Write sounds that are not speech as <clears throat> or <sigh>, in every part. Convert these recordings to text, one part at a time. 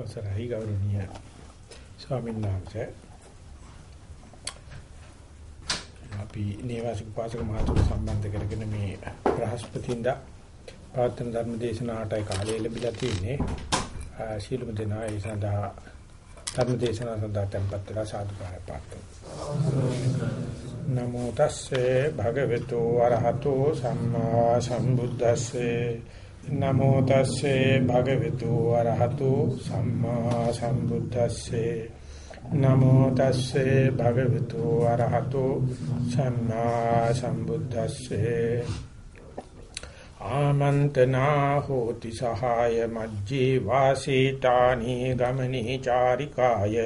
අවසරයි ගෞරවනීය ස්වාමීන් වහන්සේ. අපි නේවාසික පාසක මහතුරු සම්බන්ධ කරගෙන මේ බ්‍රහස්පතින්දා පවත්වන ධර්ම දේශනාවටයි කාලය ලැබිලා තියෙන්නේ. ශීලම දෙනා ඒ සඳහා ධර්ම දේශනාව සඳහා tempත් වෙලා සාදු පාරපත් නමෝ තස්සේ භගවතු වරහතෝ සම්මා සම්බුද්දස්සේ. නමෝ තස්සේ භගවතු වරහතු සම්මා සම්බුද්දස්සේ. නමෝ තස්සේ භගවතු වරහතු සම්මා සම්බුද්දස්සේ. ආමන්තනා හෝති සහාය මජ්ජේ වාසීතානි ගමනේ චාරිකාය.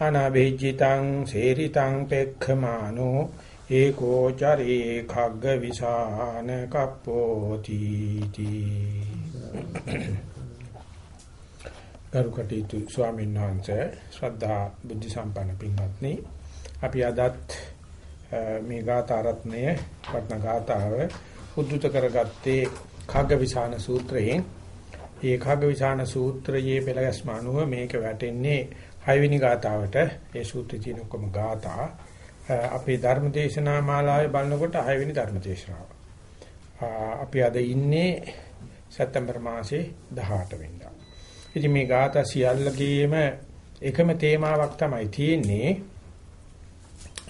අනබිජිතං සේරිතං පෙක්ඛමානෝ ඒකෝ චරේ khagg විසාන කප්පෝති තී ගරුකටීතු ස්වාමීන් වහන්සේ ශ්‍රද්ධා බුද්ධ සම්පන්න පින්වත්නි අපි අදත් මේ ගාථා රත්නය වටන ගාථාව උද්දුත කරගත්තේ khagg විසාන සූත්‍රයෙන්. ඒ khagg විසාන සූත්‍රයේ පෙළගස්ම අනුව මේක වැටෙන්නේ හයවෙනි ගාථාවට. ඒ සූත්‍රයේ තියෙන ඔක්කොම ගාථා අපේ ධර්ම දේශනා මාලාවේ බලනකොට 6 වෙනි ධර්ම දේශනාව. අපි අද ඉන්නේ සැප්තැම්බර් මාසේ 18 වෙනිදා. ඉතින් මේ ગાථා සියල්ලකේම එකම තේමාවක් තමයි තියෙන්නේ.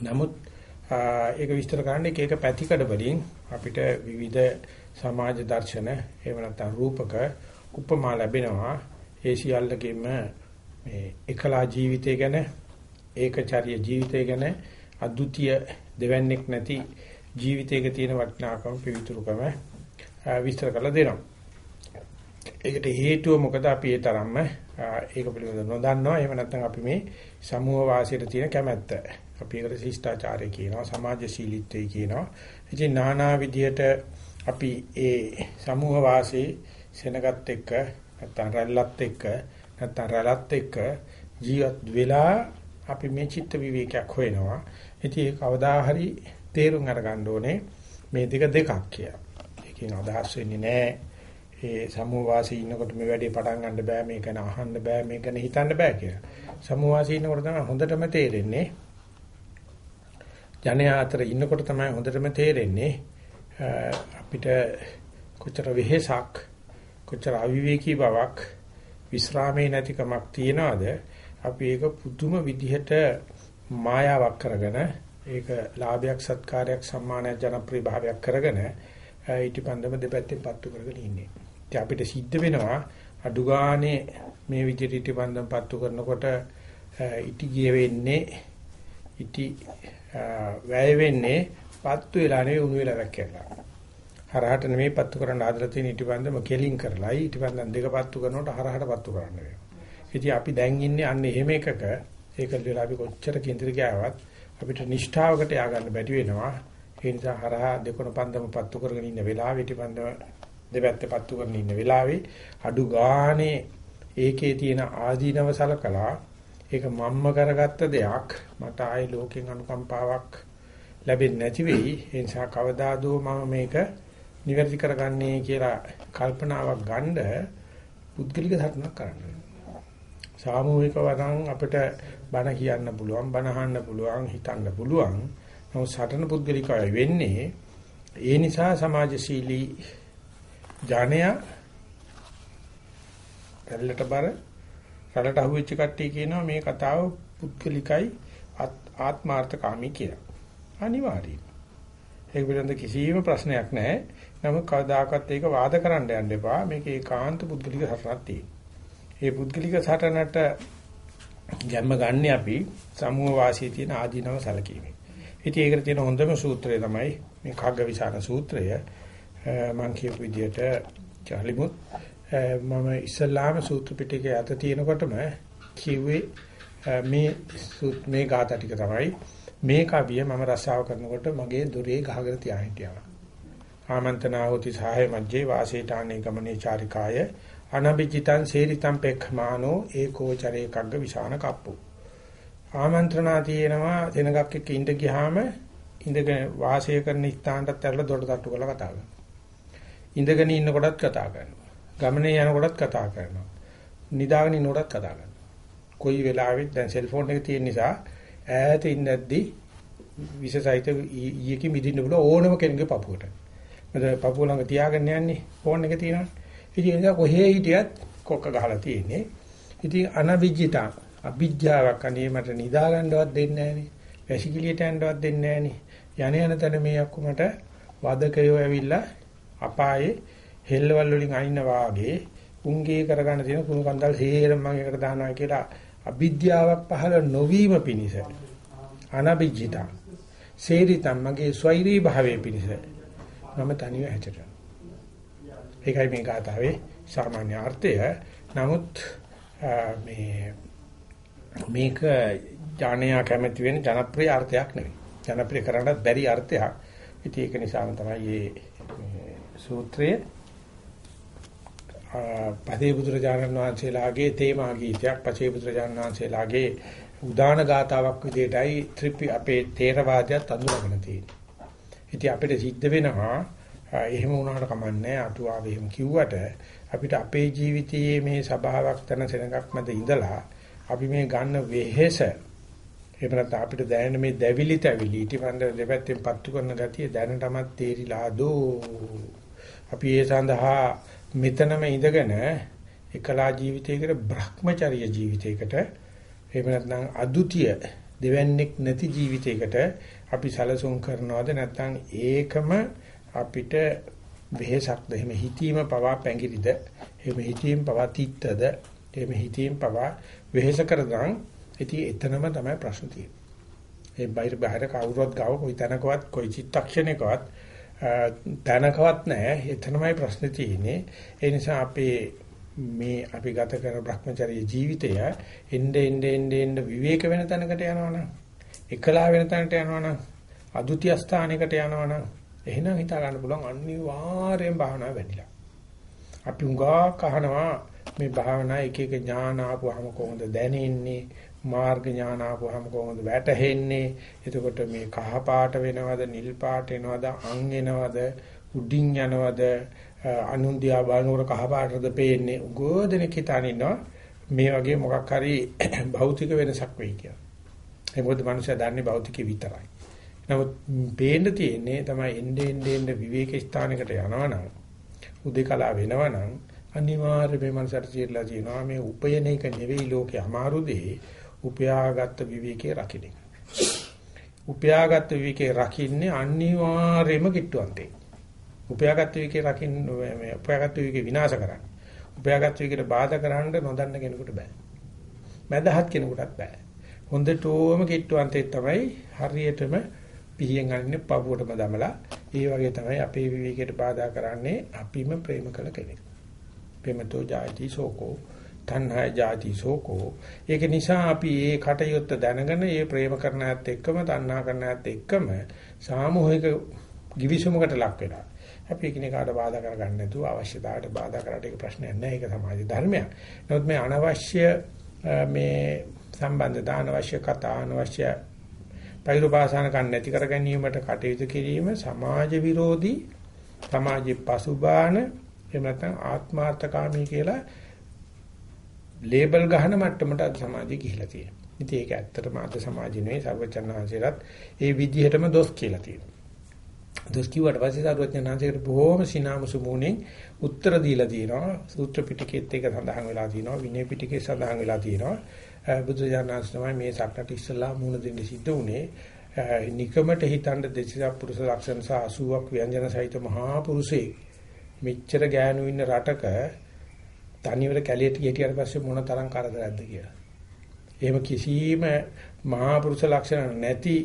නමුත් ඒක විස්තර කරන්න එක එක පැතිකඩ වලින් අපිට විවිධ සමාජ දර්ශන එහෙම නැත්නම් රූපක උපමා ලැබෙනවා. ඒ සියල්ලකෙම මේ එකලා ජීවිතය ගැන ඒකචාරිය ජීවිතය ගැන අද්විතීය දෙවන්නේක් නැති ජීවිතයක තියෙන වටිනාකම පිවිතුරුකම විස්තර කරලා දෙනවා. ඒකට හේතුව මොකද අපි ඒ තරම්ම ඒක පිළිබඳව නොදන්නවා. එහෙම නැත්නම් අපි මේ සමූහ වාසයට තියෙන කැමැත්ත. අපි ඒකට ශිෂ්ටාචාරය කියනවා, සමාජශීලීත්වය කියනවා. ඉතින් নানা විදියට අපි ඒ සමූහ වාසී සෙනගත් එක්ක නැත්නම් රැල්ලත් එක්ක නැත්නම් රැළත් එක්ක ජීවත් වෙලා අපි මේ චිත්ත විවේකයක් හොයනවා. ඉතින් ඒක කවදා හරි තේරුම් අරගන්න ඕනේ මේ දෙක දෙකක් කියලා. ඒකෙන් අදහස් වෙන්නේ නැහැ ඒ සමූහ වාසී ඉන්නකොට මේ වැඩේ පටන් ගන්න බෑ මේක ගැන අහන්න බෑ මේක ගැන හිතන්න බෑ කියලා. සමූහ වාසී ඉන්නකොට තමයි හොඳටම තේරෙන්නේ. ජනයා අතර ඉන්නකොට තමයි හොඳටම තේරෙන්නේ අපිට කොච්චර වෙහෙසක් කොච්චර අවිවේකී බවක් විස්රාමේ නැතිකමක් තියනවාද අපි ඒක පුදුම විදිහට මායාවක් කරගෙන ඒක ලාභයක් සත්කාරයක් සම්මානයක් ජනප්‍රිය භාවයක් කරගෙන ඊටිපන්දම දෙපැත්තෙන් පත්තු කරගෙන ඉන්නේ. ඉතින් අපිට සිද්ධ වෙනවා අඩු ගානේ මේ විදිහට ඊටිපන්දම් පත්තු කරනකොට ඉටි ගිය වෙන්නේ ඉටි වැය වෙන්නේ පත්තු වෙලා නෙවෙයි උණු වෙලා වැක්කෙලා. හරහට නෙමෙයි පත්තු කරන්න ආදලා තියෙන ඊටිපන්දම කෙලින් කරලා ඊටිපන්දම් දෙක පත්තු කරනකොට හරහට පත්තු කරන්න වෙනවා. ඉතින් අපි දැන් ඉන්නේ අන්න එහෙම එකක ඒක වෙලා අපි කොච්චර කේන්ද්‍ර ගියාවත් අපිට නිෂ්ඨාවකට ය아가න්න බැරි වෙනවා. ඒ නිසා හරහා දෙකොන පන්දම පත්තු කරගෙන ඉන්න වෙලාවෙ ටිපන්දම දෙපැත්තේ පත්තු කරගෙන ඉන්න වෙලාවේ අඩු ගානේ ඒකේ තියෙන ආදීනව සලකලා ඒක මම්ම කරගත්ත දෙයක් මට ආයේ ලෝකෙන් අනුකම්පාවක් ලැබෙන්නේ නැති වෙයි. ඒ නිසා කවදාදෝ මම මේක නිවැරදි කරගන්නේ කියලා කල්පනාවක් ගන්න පුද්ගලික ධර්මයක් කරන්න. සාමූහික වරන් අපිට බණ කියන්න පුළුවන්, බණ අහන්න පුළුවන්, හිතන්න පුළුවන්. නමුත් සටන පුද්ගලිකයි වෙන්නේ ඒ නිසා සමාජශීලී ජනයා රැල්ලට බර රැල්ලට අහුවෙච්ච කට්ටිය කියනවා මේ කතාව පුද්ගලිකයි ආත්මාර්ථකාමී කියලා. අනිවාර්යයෙන්. ඒක පිළිබඳ කිසිම ප්‍රශ්නයක් නැහැ. නමුත් කවදාකවත් ඒක වාද කරන්න යන්න එපා. මේක ඒකාන්ත පුද්ගලික සටනක් තියෙනවා. ඒ පුද්ගලික සටනට ගැම්ම ගන්න අපි සමූහ වාසී තියෙන ආධිනව සැලකීමේ. ඉතින් ඒකට තියෙන හොඳම සූත්‍රය තමයි මේ කග්ගවිසාන සූත්‍රය. මම කියපු විදිහට චාලිමුත් මම ඉස්ලාම සූත්‍ර පිටකයේ අත තියෙනකොටම කිව්වේ මේ මේ ગાථා ටික තමයි මේ කවිය මම රසාව කරනකොට මගේ දොරේ ගහගෙන තියා හිටියා. ආමන්ත්‍රණා හොති සහය මජ්ජේ වාසීතානේ ගමනේ චාරිකාය අනබිජිතං සේරිතං පෙක්ඛමානෝ ඒකෝචරේ කග්ග විසාන කප්පු ආමන්ත්‍රණා තියෙනවා දෙනගක් එක්ක ඉඳ ගියාම ඉඳගෙන වාසය කරන ස්ථානටත් ඇරලා දොඩ තට්ටු කරලා කතා කරනවා ඉඳගෙන ඉන්න කොටත් කතා කරනවා ගමනේ යන කොටත් කතා කරනවා නිදාගෙන ඉන්නකොටත් කතා කරනවා. කොයි වෙලාවෙත් දැන් සෙල්ෆෝන් එක තියෙන නිසා ඈත ඉන්නද්දි විශේෂයිත ඊයකින් මිදින්න බුල ඕනම කෙනෙකුගේ පපුවට. මොකද පපුව ළඟ තියාගෙන යන්නේ ෆෝන් එක තියෙනවා. ඉතින් ඒක කොහේ හිටියත් කොක්ක ගහලා තියෙන්නේ. ඉතින් අනවිජිතා අභිජ්ජාවක් අනේ මට නිදා ගන්නවත් දෙන්නේ නැහනේ. වැසිකිළියට යන්නවත් දෙන්නේ නැහනේ. යන යන තැන මේ අක්කමට වදකයෝ ඇවිල්ලා අපායේ හෙල්ලවල් වලින් අයින්න වාගේ උන්ගේ කරගන්න තියෙන කුණු කන්දල් හේරම මම එකට දානවා කියලා අවිද්‍යාවක් පහළ නොවීම පිණිස අනබිජිතා සේරිතම් මගේ ස්වෛරී භාවයේ පිණිස මම තනිව හැචරෙනවා ඒකයි මේ ගාතාවේ සාමාන්‍ය අර්ථය. නමුත් මේ මේක ඥානයා කැමති වෙන ජනප්‍රිය අර්ථයක් නෙවෙයි. ජනප්‍රිය කරන්නත් බැරි අර්ථයක්. ඉතින් ඒක නිසාම තමයි මේ සූත්‍රයේ. පදේ බුදුරජාණන් වහන්සේලාගේ තේමා ගීතයක් පචේ බුදුරජාණන් වහන්සේලාගේ උදාන ගාතාවක් විදිහටයි ත්‍රිපි අපේ තේරවාදයට අඳුරගෙන තියෙන්නේ. ඉතින් අපිට සිද්ධ වෙනවා එහෙම වුණාට කමන්නේ අටුවාවේ එහෙම කිව්වට අපිට අපේ ජීවිතයේ මේ සබාවක් තන සෙනඟක් මැද ඉඳලා අපි මේ ගන්න වෙහෙස එහෙම නැත්නම් අපිට දැනෙන මේ දැවිලි තැවිලි ඊටිපන්ද දෙපැත්තෙන් පත්තු කරන ගතිය දැනටමත් තේරිලා දෝ. අපි ඒ සඳහා මෙතනම ඉඳගෙන එකලා ජීවිතයකට Brahmacharya ජීවිතයකට එහෙම නැත්නම් අදුතිය දෙවන්නේක් නැති ජීවිතයකට අපි සැලසුම් කරනවද නැත්නම් ඒකම අපිට වෙහසක්ද එහෙම හිතීම පවා පැංගිරිද එහෙම හිතීම පවා තිත්තද එහෙම හිතීම පවා වෙහස කරගන් ඉතින් එතනම තමයි ප්‍රශ්න තියෙන්නේ. ඒ බාහිර බාහිර කවුරුවත් ගාව කොයි තැනකවත් කොයි චිත්තක්ෂණයකවත් තැනකවත් නැහැ. එතනමයි ප්‍රශ්නේ තියෙන්නේ. ඒ නිසා අපේ මේ අපි ගත කරන Brahmacharya ජීවිතය එnde ende ende ende විවේක වෙන තැනකට යනවනම් එකලා වෙන තැනකට යනවනම් අදුතිය ස්ථානයකට යනවනම් එහෙනම් හිතා ගන්න පුළුවන් අනිවාර්යෙන් භාවනාව වැඩිලා. අපි උඟා කහනවා මේ භාවනා එක එක ඥාන ආපුවාම කොහොමද දැනෙන්නේ මාර්ග ඥාන ආපුවාම කොහොමද වැටහෙන්නේ? එතකොට මේ කහ පාට වෙනවද, නිල් පාට එනවද, අං එනවද, උඩින් යනවද, අනුන්දියා බලනකොට කහ පාටද පේන්නේ? උගෝදෙනෙක් හිතාන ඉන්නවා මේ වගේ මොකක් හරි <coughs> භෞතික වෙනසක් වෙයි කියලා. ඒ මොකද මනුස්සයා දන්නේ භෞතිකේ විතරයි. නමුත් පේන්න තියෙන්නේ තමයි එnde ende ende විවේක ස්ථානයකට යනවනම් උදේකලා වෙනවනම් අනිවාර්යයෙන්ම මේ මනසට කියලා තියෙනවා මේ උපයන එක නෙවෙයි ලෝකේ අමාරු දේ උපයාගත් විවේකේ රකින්න එක. උපයාගත් විවේකේ රකින්නේ අනිවාර්යයෙන්ම කිට්ටුවන්තේ. උපයාගත් විවේකේ රකින්න මේ උපයාගත් විවේකේ විනාශ කරන්න. උපයාගත් විවේකේට බාධා කරන්න නොදන්න කෙනෙකුට බෑ. මැදහත් කෙනෙකුටත් බෑ. හොඳටම කිට්ටුවන්තේ තමයි හරියටම පිහියෙන් අන්නේ පපුවටම දමලා ඒ වගේ තමයි අපේ විවේකයට බාධා කරන්නේ අපිම ප්‍රේම කළ කෙනෙක්. ප්‍රේමතෝ ජාති සෝකෝ තණ්හා ජාති සෝකෝ. ඒක නිසා අපි මේ කටයුත්ත දැනගෙන මේ ප්‍රේම කරන ඇත් එක්කම තණ්හා කරන ඇත් එක්කම සාමූහික givisumuකට ලක් වෙනවා. අපි එකිනෙකාට බාධා කරගන්න නැතුව අවශ්‍යතාවයට බාධා කරාට ඒක ප්‍රශ්නයක් නෑ. ඒක සමාජ ධර්මයක්. නමුත් මේ අනවශ්‍ය මේ සම්බන්ධතා අනවශ්‍ය කතා අනවශ්‍ය පෛරුපාසන කන් නැති කර ගැනීමට කටයුතු කිරීම සමාජ විරෝධී සමාජයේ පසුබාන එහෙම නැත්නම් ආත්මාර්ථකාමී කියලා ලේබල් ගහන මට්ටමට අද සමාජය ගිහිලා තියෙනවා. ඉතින් ඒක ඇත්තටම අද සමාජය නෙවෙයි සර්වචන්නාංශයලත් ඒ විදිහටම දොස් කියලා තියෙනවා. දොස් කිව්වට පස්සේ සර්වචන්නාංශයට බොහොම සිනාමුසු මුණින් උත්තර දීලා තියෙනවා. සූත්‍ර පිටකෙත් ඒක සඳහන් වෙලා තියෙනවා. විනය පිටකේ සඳහන් වෙලා තියෙනවා. බුදුජානනාංශ තමයි මේ සක්කට ඉස්සලා මුණ දෙන්න සිද්ධ වුණේ. නිකමට හිතන්න දෙසිසක් පුරුෂ ලක්ෂණ සහ 80ක් ව්‍යංජන සහිත මහා පුරුෂේ මෙච්චර ගෑනු ඉන්න රටක තනියම කැලියට ගිහියට පස්සේ මොන තරම් කරදරයක්ද කියලා. එහෙම කිසිම මහා පුරුෂ ලක්ෂණ නැති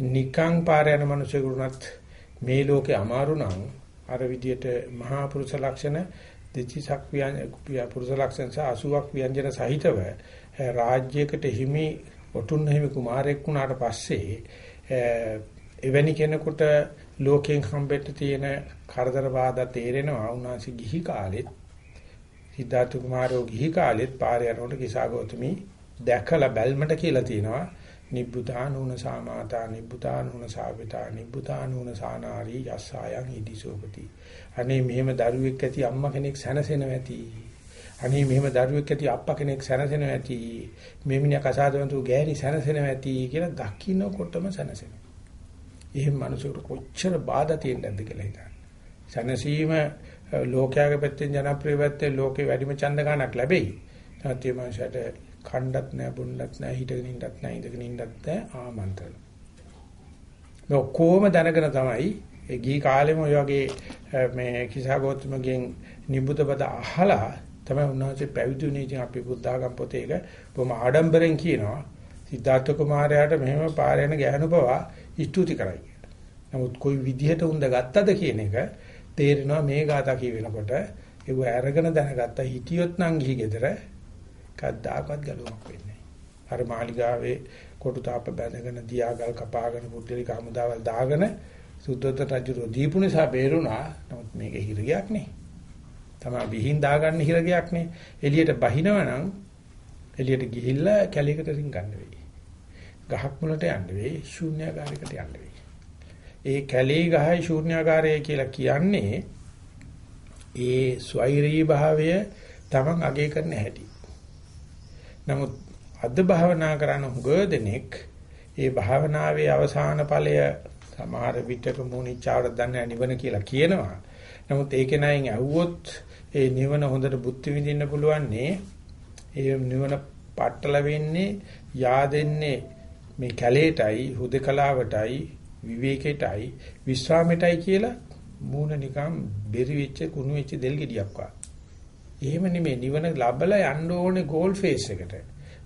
නිකං පාර යන මිනිසෙකුට මේ ලෝකේ අමාරු නම් අර විදියට මහා පුරුෂ ලක්ෂණ දෙචිසක් ව්‍යංජන පුරුෂ ලක්ෂණ සහ 80ක් ව්‍යංජන සහිතව රාජ්‍යයකට හිමි ඔටුන්න හිමි කුමාරයෙක් වුණාට පස්සේ එවැනි කෙනෙකුට ලෝකයෙන් හම්බෙන්න තියෙන කරදර බාධා තේරෙනවා. උන්වහන්සේ ගිහි කාලෙත් සිද්ධාර්ථ කුමාරෝ ගිහි කාලෙත් පාරේ යනකොට කිසා ගෞතමි දැකලා බැල්මට කියලා තියෙනවා. නිබ්බුතානූන සාමාතා නිබ්බුතානූන සාවිතා නිබ්බුතානූන සානාරී යස්සායන් ඉදිසෝපති. අනේ මෙහෙම දරුවෙක් ඇති අම්මා කෙනෙක් සැනසෙනවා ඇති. අනේ මෙහෙම දරුවෙක් ඇති අප්පා කෙනෙක් සැනසෙනවා ඇති. මේ මිනිහා කසාදවන්තු ගෑණි සැනසෙනවා ඇති කියලා දකින්නකොටම සැනසෙනවා. එහෙම මිනිසෙකුට කොච්චර බාධා තියෙන්නද කියලා හිතන්න. සැනසීම ලෝකයාගේ පැත්තෙන් ජනප්‍රිය පැත්තේ ලෝකේ වැඩිම ඡන්ද ගන්නක් ලැබෙයි. නැත්නම් මේ මනුස්සයට කණ්ඩත් නැහැ, බොණ්ඩත් නැහැ, හිටගෙන ඉන්නත් නැහැ, ඉඳගෙන ඉන්නත් නැහැ ආමන්ත්‍රණ. මේ ඔක්කොම දැනගෙන තමයි ඒ ගිහි කාලෙම ඔය වගේ මේ කිසා ගෞතමගෙන් නිබුත පද අහලා තමයි උන්වහන්සේ පැවිදි වුණේ. ඉතින් අපි බුද්ධාගම් පොතේ ඒක බොහොම ආඩම්බරෙන් කියනවා. සිද්ධාර්ථ කුමාරයාට මෙහෙම පාර යන ගෑනුපවා ස්තුති කරයි කියලා. නමුත් કોઈ විදිහට උන්ද ගත්තද කියන එක තේරෙනවා මේ ગાතා කියවෙනකොට ඒව අරගෙන දැනගත්ත හිටියොත් නම් ගිහි ගෙදර කද්දාකවත් ගලුවක් වෙන්නේ නැහැ. අර මාලිගාවේ කොටු තාප බැඳගෙන දියාගල් කපාගෙන බුද්ධලි කමුදාවල් දාගෙන සුද්ධෝදත රජු දීපු නිසා බේරුණා. නමුත් මේක හිරියක් නේ. තමයි විහිං දාගන්න හිරගයක් නේ. එළියට බහිනවනම් එළියට ගිහිල්ලා කැලේකට රින් ගන්න වෙයි. ගහක් මුලට යන්න වෙයි, ශූන්‍යාකාරයකට යන්න වෙයි. ඒ කැලේ ගහයි ශූන්‍යාකාරය කියලා කියන්නේ ඒ ස්වෛරී භාවය තමන් අගය කරන හැටි. නමුත් අද භාවනා කරන හුඟ දෙනෙක් ඒ භාවනාවේ අවසාන ඵලය සමහර විටක මොනිච්චාවට දන්නේ නිවන කියලා කියනවා. නමුත් ඒකේ නයින් ඇහුවොත් ඒ නිවන හොඳට බුද්ධ විඳින්න පුළුවන් නේ. ඒ නිවන පట్టල වෙන්නේ yaadෙන්නේ මේ කැලේටයි හුදකලාවටයි විවේකයටයි විශ්‍රාමයටයි කියලා මූණ නිකන් බෙරි වෙච්ච කුණු වෙච්ච දෙල් ගෙඩියක් වගේ. එහෙම නෙමෙයි නිවන ලබලා යන්න ඕනේ ගෝල් ෆේස් එකට.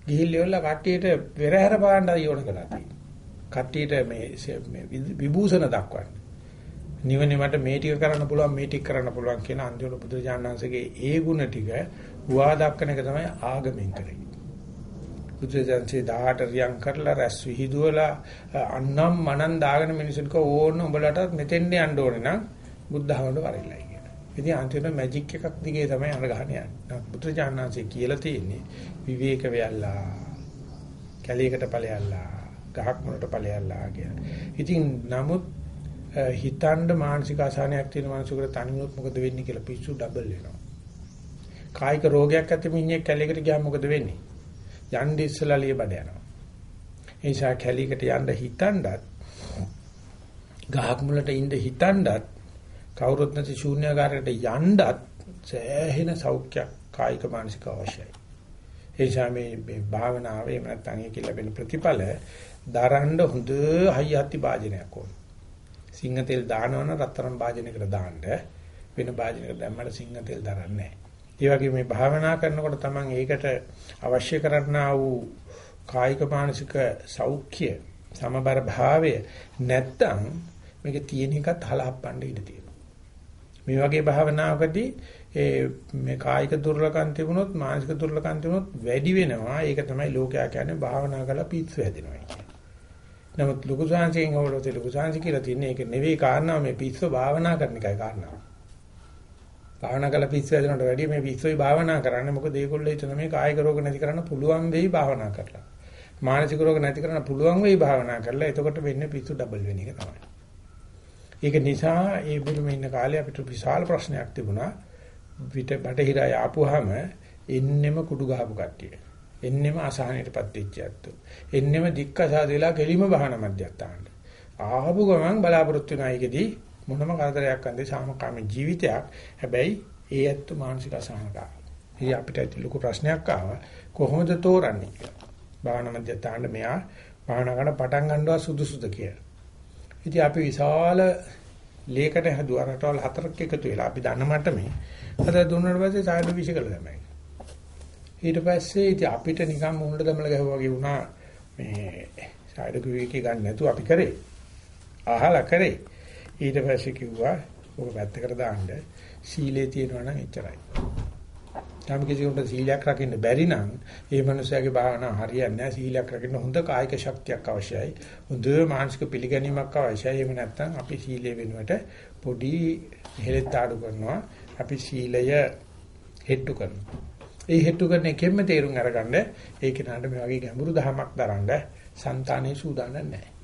ගිහිල්ලා කට්ටියට පෙරහැර පාණ්ඩයි ඕන කරලා තියෙනවා. කට්ටියට මේ විභූෂණ දක්වන්න. නිවනේ මට මේ ටික කරන්න පුළුවන් මේ ටික කරන්න පුළුවන් කියන අන්තිම බුදුජානනාංශගේ ඒ ගුණ ටික හුවා දක්වන එක තමයි ආගමෙන් කරන්නේ. බුදුසසුනේ 18 රියන් කරලා රැස් විහිදුවලා අන්නම් මනන් දාගෙන මිනිසුන්ට ඕන උඹලට මෙතෙන්ට යන්න ඕනේ නම් බුද්ධහමඩ වරිල්ලයි කියන. ඉතින් අන්තිමට මැජික් එකක් දිගේ තමයි අර ගහන යන්නේ. බුදුජානනාංශේ කියලා තියෙන්නේ විවේක වෙයල්ලා කැලේකට ඵලයල්ලා ගහක් මොනට ඵලයල්ලා කියන. ඉතින් නමුත් හිතන්න මානසික අසහනයක් තියෙන මිනිසෙකුට තනියොත් මොකද වෙන්නේ කියලා පිස්සු ඩබල් වෙනවා. කායික රෝගයක් ඇති මිනිහෙක් කැලේකට ගියාම මොකද වෙන්නේ? යන්න ඉස්සලා ලිය බඩ යනවා. ඒ නිසා කැලේකට යන්න හිතනවත් ගහක් මුලට ඉඳ හිතනවත් කවුරුත් නැති ශූන්‍යකාරයකට යන්නත් සෑහෙන සෞඛ්‍යයක් කායික මානසික අවශ්‍යයි. ඒ නිසා මේ මේ භාවනාවේ එහෙම නැත්නම් ඒක ලැබෙන ප්‍රතිඵල දරන්න හොඳ හයියත්ති වාජනයක් ඕන. සිංහ තෙල් දානවනම් රත්තරන් වාජනයකට දාන්න වෙන වාජනයකට දැම්මම සිංහ තෙල් දරන්නේ නැහැ. ඒ වගේ මේ භාවනා කරනකොට Taman ඒකට අවශ්‍ය කරන්නා වූ කායික මානසික සෞඛ්‍ය සමබර භාවය නැත්තම් මේක තියෙන එකත් හලහප්පන්න ඉඩ තියෙනවා. මේ වගේ භාවනාවකදී ඒ මේ කායික දුර්ලකම් තිබුණොත් මානසික දුර්ලකම් තිබුණොත් වැඩි වෙනවා. ඒක තමයි ලෝකයා කියන්නේ භාවනා කරලා පිස්සු හැදෙනවා කියන්නේ. නමුත් ලොකු සංසයෙන් හවලොත් ලොකු සංසි කියලා තියන්නේ ඒක නෙවෙයි කාරණාව මේ පිස්සු භාවනා කරන එකයි කාරණාව. භාවනා කළ පිස්සු හැදෙනවට වැඩිය මේ පිස්සුයි භාවනා කරන්නේ මොකද ඒගොල්ලෝ හිතන මේ කායික රෝග නැති කරන්න පුළුවන් වෙයි භාවනා කරලා. මානසික රෝග නැති කරන්න පුළුවන් වෙයි භාවනා කරලා. එතකොට වෙන්නේ පිස්සු ඩබල් වෙන එක තමයි. ඒක නිසා ඒ බුදුම ඉන්න කාලේ අපිට විශාල ප්‍රශ්නයක් තිබුණා. පිට බටහිරය ආපුවාම එන්නෙම කුඩු ගහපු කට්ටිය. එන්නෙම අසහනයටපත් වෙච්ච ඇත්තෝ. එන්නෙම දික්කසාද වෙලා කෙලිම බහන මැදයන්ට. ආපු ගමන් බලාපොරොත්තු වෙනා එකදී මොනම කරදරයක් නැති සාමකාමී ජීවිතයක්. හැබැයි ඒ ඇත්ත මානසික අසහනකාර. ඉතින් අපිට ලොකු ප්‍රශ්නයක් ආවා කොහොමද තෝරන්නේ කියලා. භාවනා මධ්‍යස්ථානට මෙයා භාවනා කරන පටන් ගන්නවා සුදුසුද කියලා. ඉතින් අපි විශාල ලේකට හදුවා රටවල් හතරක් එකතු වෙලා අපි දන්න මට්ටමේ හතර දුන්නාට පස්සේ සායද විශ් කළ තමයි. ඊට පස්සේ ඉතින් අපිට නිකන් මුහුණට දමල ගැහුවා වගේ වුණා මේ සායද කුවේකේ ගන්න නැතුව අපි කරේ. අහලා කරේ. ඊට පස්සේ කිව්වා ඔක පැත්තකට දාන්න සීලේ තියෙනවා නම් එච්චරයි. නම් කිසිකට සීලයක් රකින්න බැරි නම් ඒ මනුස්සයාගේ භාවනාව හරියන්නේ නැහැ. සීලයක් රකින්න හොඳ කායික ශක්තියක් අවශ්‍යයි. හොඳ මානසික පිළිගැනීමක් අවශ්‍යයි. එහෙම නැත්නම් අපි සීලය වෙනුවට පොඩි හෙලෙත් ආඩු කරනවා. අපි සීලය හෙට්ටු කරනවා. ඒ හෙට්ටු කරන එකෙන්ම තේරුම් අරගන්න ඒ කෙනාට මේ වගේ ගැඹුරු දහමක් දරන්න సంతානේ සූදානම් නැහැ.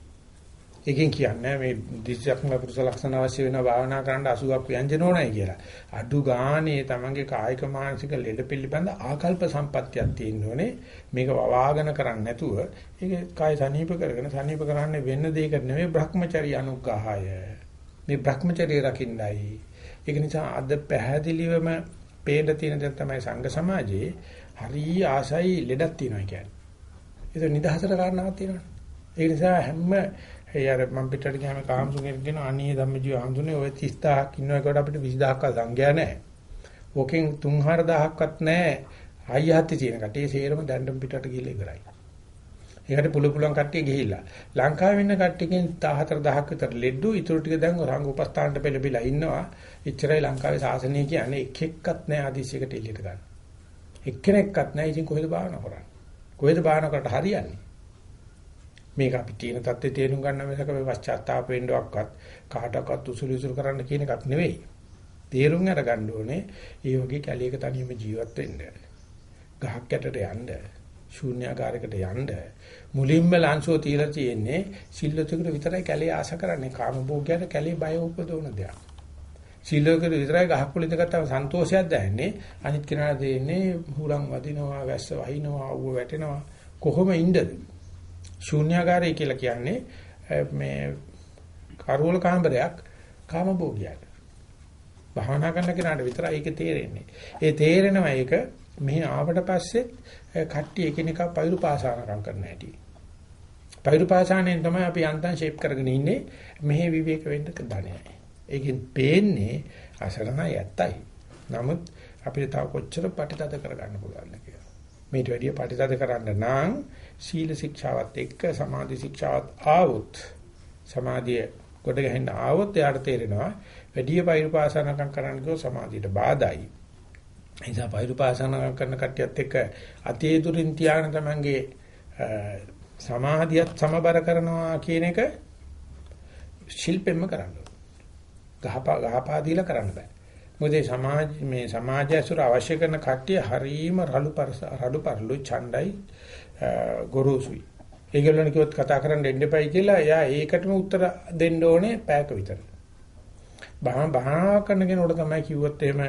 ඒකෙන් කියන්නේ මේ දිස්ත්‍ක්ම පුරුෂ ලක්ෂණ අවශ්‍ය වෙන භාවනා කරන්න 80ක් ව්‍යංජන ඕනයි කියලා. අඩු ගානේ තමන්ගේ කායික මානසික ලෙඩ පිළිබඳ ආකල්ප සම්පත්තියක් තියෙන්න ඕනේ. මේක වවාගෙන කරන්නේ නැතුව ඒක කාය සනීප කරගෙන සනීප කරන්නේ වෙන දෙයකට නෙවෙයි Brahmacharya අනුග්‍රහය. මේ Brahmacharya රකින්නයි. ඒක නිසා අද පැහැදිලිවම පේන තියෙන දේ තමයි සංඝ සමාජයේ හරි ආසයි ලෙඩක් තියෙනවා කියන්නේ. ඒක නිදහසට කාරණාවක් තියෙනවා. ඒ නිසා හැම ඒ අර මම පිටට ගියාම කාමසුගෙන් කියන අනී ධම්මජීව හඳුනේ ඔය 30000ක් ඉන්නකොට අපිට 20000ක්වත් සංඛ්‍යා නැහැ. ඕකෙන් 3-4000ක්වත් නැහැ. ආයහත්ති තියෙන කටේ සේරම දැන්ඩම් පිටට ගිහලා ඉවරයි. ඒකට පුළු පුළුවන් කට්ටිය ගිහිල්ලා. ලංකාවේ ඉන්න කට්ටියකින් 14000ක් විතර ලෙඩ්ඩු ඊටු ටික දැන් රංග උපස්ථානට පෙළඹිලා ඉන්නවා. එච්චරයි ලංකාවේ සාසනය කියන්නේ එක එක්කත් නැහැ ආදිසියකට එළියට ගන්න. එක්කෙනෙක්වත් නැහැ. ඉතින් කොහෙද භාවනා කරන්නේ? කොහෙද භාවනා කරට හරියන්නේ? මේක අපි තියෙන தත්ත්වය තේරුම් ගන්න මිසක මේ පශ්චාත්තාප වෙන්නවක්වත් කාටවත් උසුළු උසුළු කරන්න කියන එකක් නෙවෙයි. තේරුම් අරගන්න ඕනේ ඒ වගේ කැලේක තනියම ජීවත් වෙන්න. ගහක් යටට යන්න, ශූන්‍යාකාරයකට යන්න. මුලින්ම ලංසෝ තියලා තියෙන්නේ සිල්ලතකට විතරයි කැලේ ආස කරන්නේ. කාමභෝගයට කැලේ බය උපදවන දෙයක්. සිල්ලකට විතරයි ගහක් කුලින්ද ගත්තාම සන්තෝෂයක් දැනෙන්නේ. අනිත් කෙනාට දෙන්නේ හුලං වදිනවා, වැස්ස වහිනවා, ඌව වැටෙනවා. කොහොම ඉන්නද? ශූන්‍යාකාරය කියලා කියන්නේ මේ කරවල කාමරයක් කාමභෝගියට. භාවනා කරන කෙනාට විතරයි ඒක තේරෙන්නේ. ඒ තේරෙනවා ඒක මෙහි ආවට පස්සේ කට්ටිය එකිනෙකා පෛරු පාසානකම් කරන හැටි. පෛරු පාසානෙන් තමයි අපි යන්තම් ෂේප් කරගෙන ඉන්නේ. මෙහි විවේක වෙන්න දන්නේ ඒකෙන් පේන්නේ අසරණයි ඇත්තයි. නමුත් අපිට තව කොච්චර ප්‍රතිතද කරගන්න පුළුවන්ද කියලා. මේට වැඩිය ප්‍රතිතද කරන්න නම් සීල ශික්ෂාවත් එක්ක සමාධි ශික්ෂාවත් ආවොත් සමාධිය කොට ගහන්න ආවොත් එයාට තේරෙනවා වැඩි පෛරුපාසනකම් කරන්න ගියෝ සමාධියට බාධායි. ඒ නිසා පෛරුපාසනකම් කරන කට්ටියත් එක්ක අතේ දුරින් තියාගෙන තමන්ගේ සමාධියත් සමබර කරනවා කියන එක ශිල්පෙන්ම කරන්න ඕනේ. ගහපා ගහපා දීලා කරන්න බෑ. මොකද සමාජ මේ සමාජය ඇසුර අවශ්‍ය කරන කට්ටිය හරීම රළු රළු පරළු ඡණ්ඩයි ගොරෝසුයි. ඒගොල්ලන් කිව්වොත් කතා කරන්න එන්න එපයි කියලා එයා ඒකටම උත්තර දෙන්න ඕනේ පැයක විතර. බහා බහා කරන කෙනෙකුට තමයි කිව්වොත් එහෙම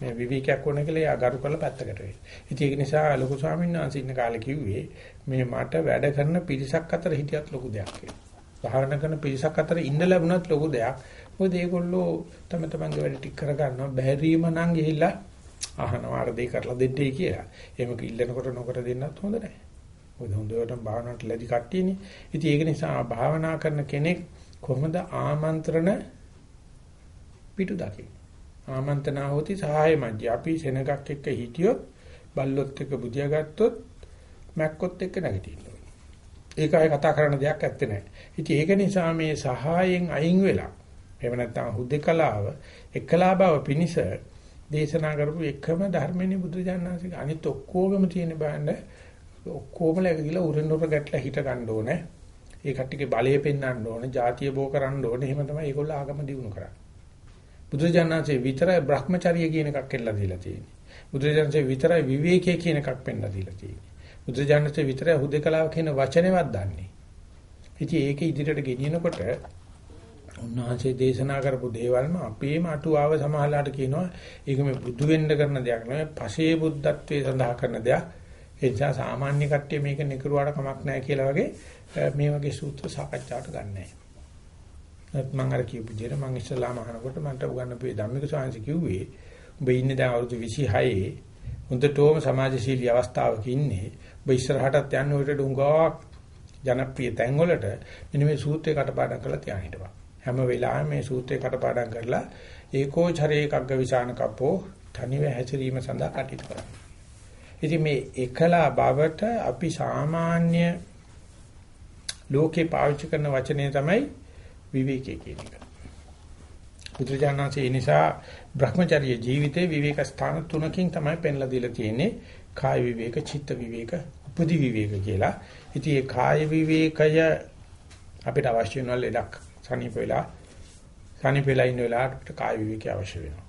මේ විවිකයක් ඕන කියලා එයා ගරු කරලා පැත්තකට වෙයි. ඉතින් ඒක නිසා ලොකු ස්වාමීන් වහන්සේ ඉන්න කාලේ කිව්වේ මේ මට වැඩ කරන පිරිසක් අතර හිටියත් ලොකු දෙයක් කියලා. භාවනා කරන පිරිසක් අතර ඉන්න ලැබුණත් ලොකු දෙයක්. මොකද ඒගොල්ලෝ තම තමන්ගේ වැඩ ටික කරගන්නවා. බැහැරීම නම් ගිහිල්ලා අහනවා අර දෙය කරලා දෙන්නයි කියලා. එහෙම ඉල්ලනකොට නොකර දෙන්නත් හොඳ නැහැ. මොකද හොඳටම භාවනාවට ලැබි කට්ටියනේ. ඉතින් ඒක නිසා භාවනා කරන කෙනෙක් කොහොමද ආමන්ත්‍රණ පිටු දකින්නේ? ආමන්ත්‍රණ හොති සහාය මැජ්ජ. අපි සෙනගක් එක්ක හිටියොත් බල්ලොත් එක්ක බුදියා ගත්තොත් මැක්කොත් එක්ක නැගිටින්න ඒක අය කතා කරන දෙයක් ඇත්තේ නැහැ. ඉතින් ඒක නිසා මේ සහායෙන් අයින් වෙලා එහෙම නැත්නම් හුදෙකලාව එකලා බව පිනිස දේශනා කරපු එකම ධර්මනේ බුදුජානනාංශික අනිත් ඔක්කොගම තියෙන බෑනේ ඔක්කොම ලැගිලා උරෙන් උර ගැටලා හිට ගන්න ඕනේ. ඒ කට්ටියගේ බලය පෙන්වන්න ඕනේ, ಜಾතිය බෝ කරන්න ඕනේ. එහෙම තමයි ඒගොල්ලෝ ආගම දිනු කරන්නේ. බුදුජානනාංශේ විතරයි Brahmacharya කියන එකක් එල්ල දීලා තියෙන්නේ. බුදුජානනාංශේ විතරයි විවේකයේ කියන එකක් පෙන්ලා දීලා තියෙන්නේ. බුදුජානනාංශේ විතරයි හුදේකලාව කියන වචනේවත් දන්නේ. ඉතින් ඒක ඉදිරියට ගෙනියනකොට උන්වහන්සේ දේශනා කරපු දේවල්ම අපේම අටුවාව සමහරලාට කියනවා ඒක මේ බුදු වෙන්න කරන දෙයක් නෙවෙයි පසේ බුද්ධත්වයේ සඳහා කරන දෙයක් ඒ නිසා සාමාන්‍ය කට්ටිය මේක නිකරුවාට කමක් නැහැ කියලා වගේ මේ වගේ සූත්‍ර සාකච්ඡාවට ගන්නෑ. මම අර කියපු විදිහට මම ඉස්සලාම අහනකොට මන්ට උගන්වපු ධම්මික සාංශ කිව්වේ ඔබ ඉන්නේ දැන් අවුරුදු 26 හොඳටම සමාජශීලී අවස්ථාවක ඉන්නේ. ඔබ ඉස්සරහටත් යන්න ඔය ඩුංගාවක් ජනප්‍රිය තැන්වලට මෙන්න මේ සූත්‍රේ කටපාඩම් කරලා තියාගෙන හිටපන්. හැම වෙලාවෙම මේ සූත්‍රේ කටපාඩම් කරලා ඒකෝ චරේ එකග්ග විසාන කප්පෝ තනිව හැසිරීම සඳහා කටයුතු කරන්න. ඉතින් මේ එකලා බවට අපි සාමාන්‍ය ලෝකේ පාවිච්චි කරන වචනේ තමයි විවේකී කියන එක. බුදුජානනාංශේ නිසා Brahmacharya ජීවිතේ විවේක ස්ථාන තුනකින් තමයි පෙන්ලා දීලා තියෙන්නේ. කාය විවේක, චිත්ත විවේක, උපදි විවේක කියලා. ඉතින් මේ කාය විවේකය අපිට අවශ්‍ය වෙන ලෙඩක් සනීප වෙලා සනීප වෙලා ඉන්න වෙලාවට අපිට කාය විවේකය අවශ්‍ය වෙනවා.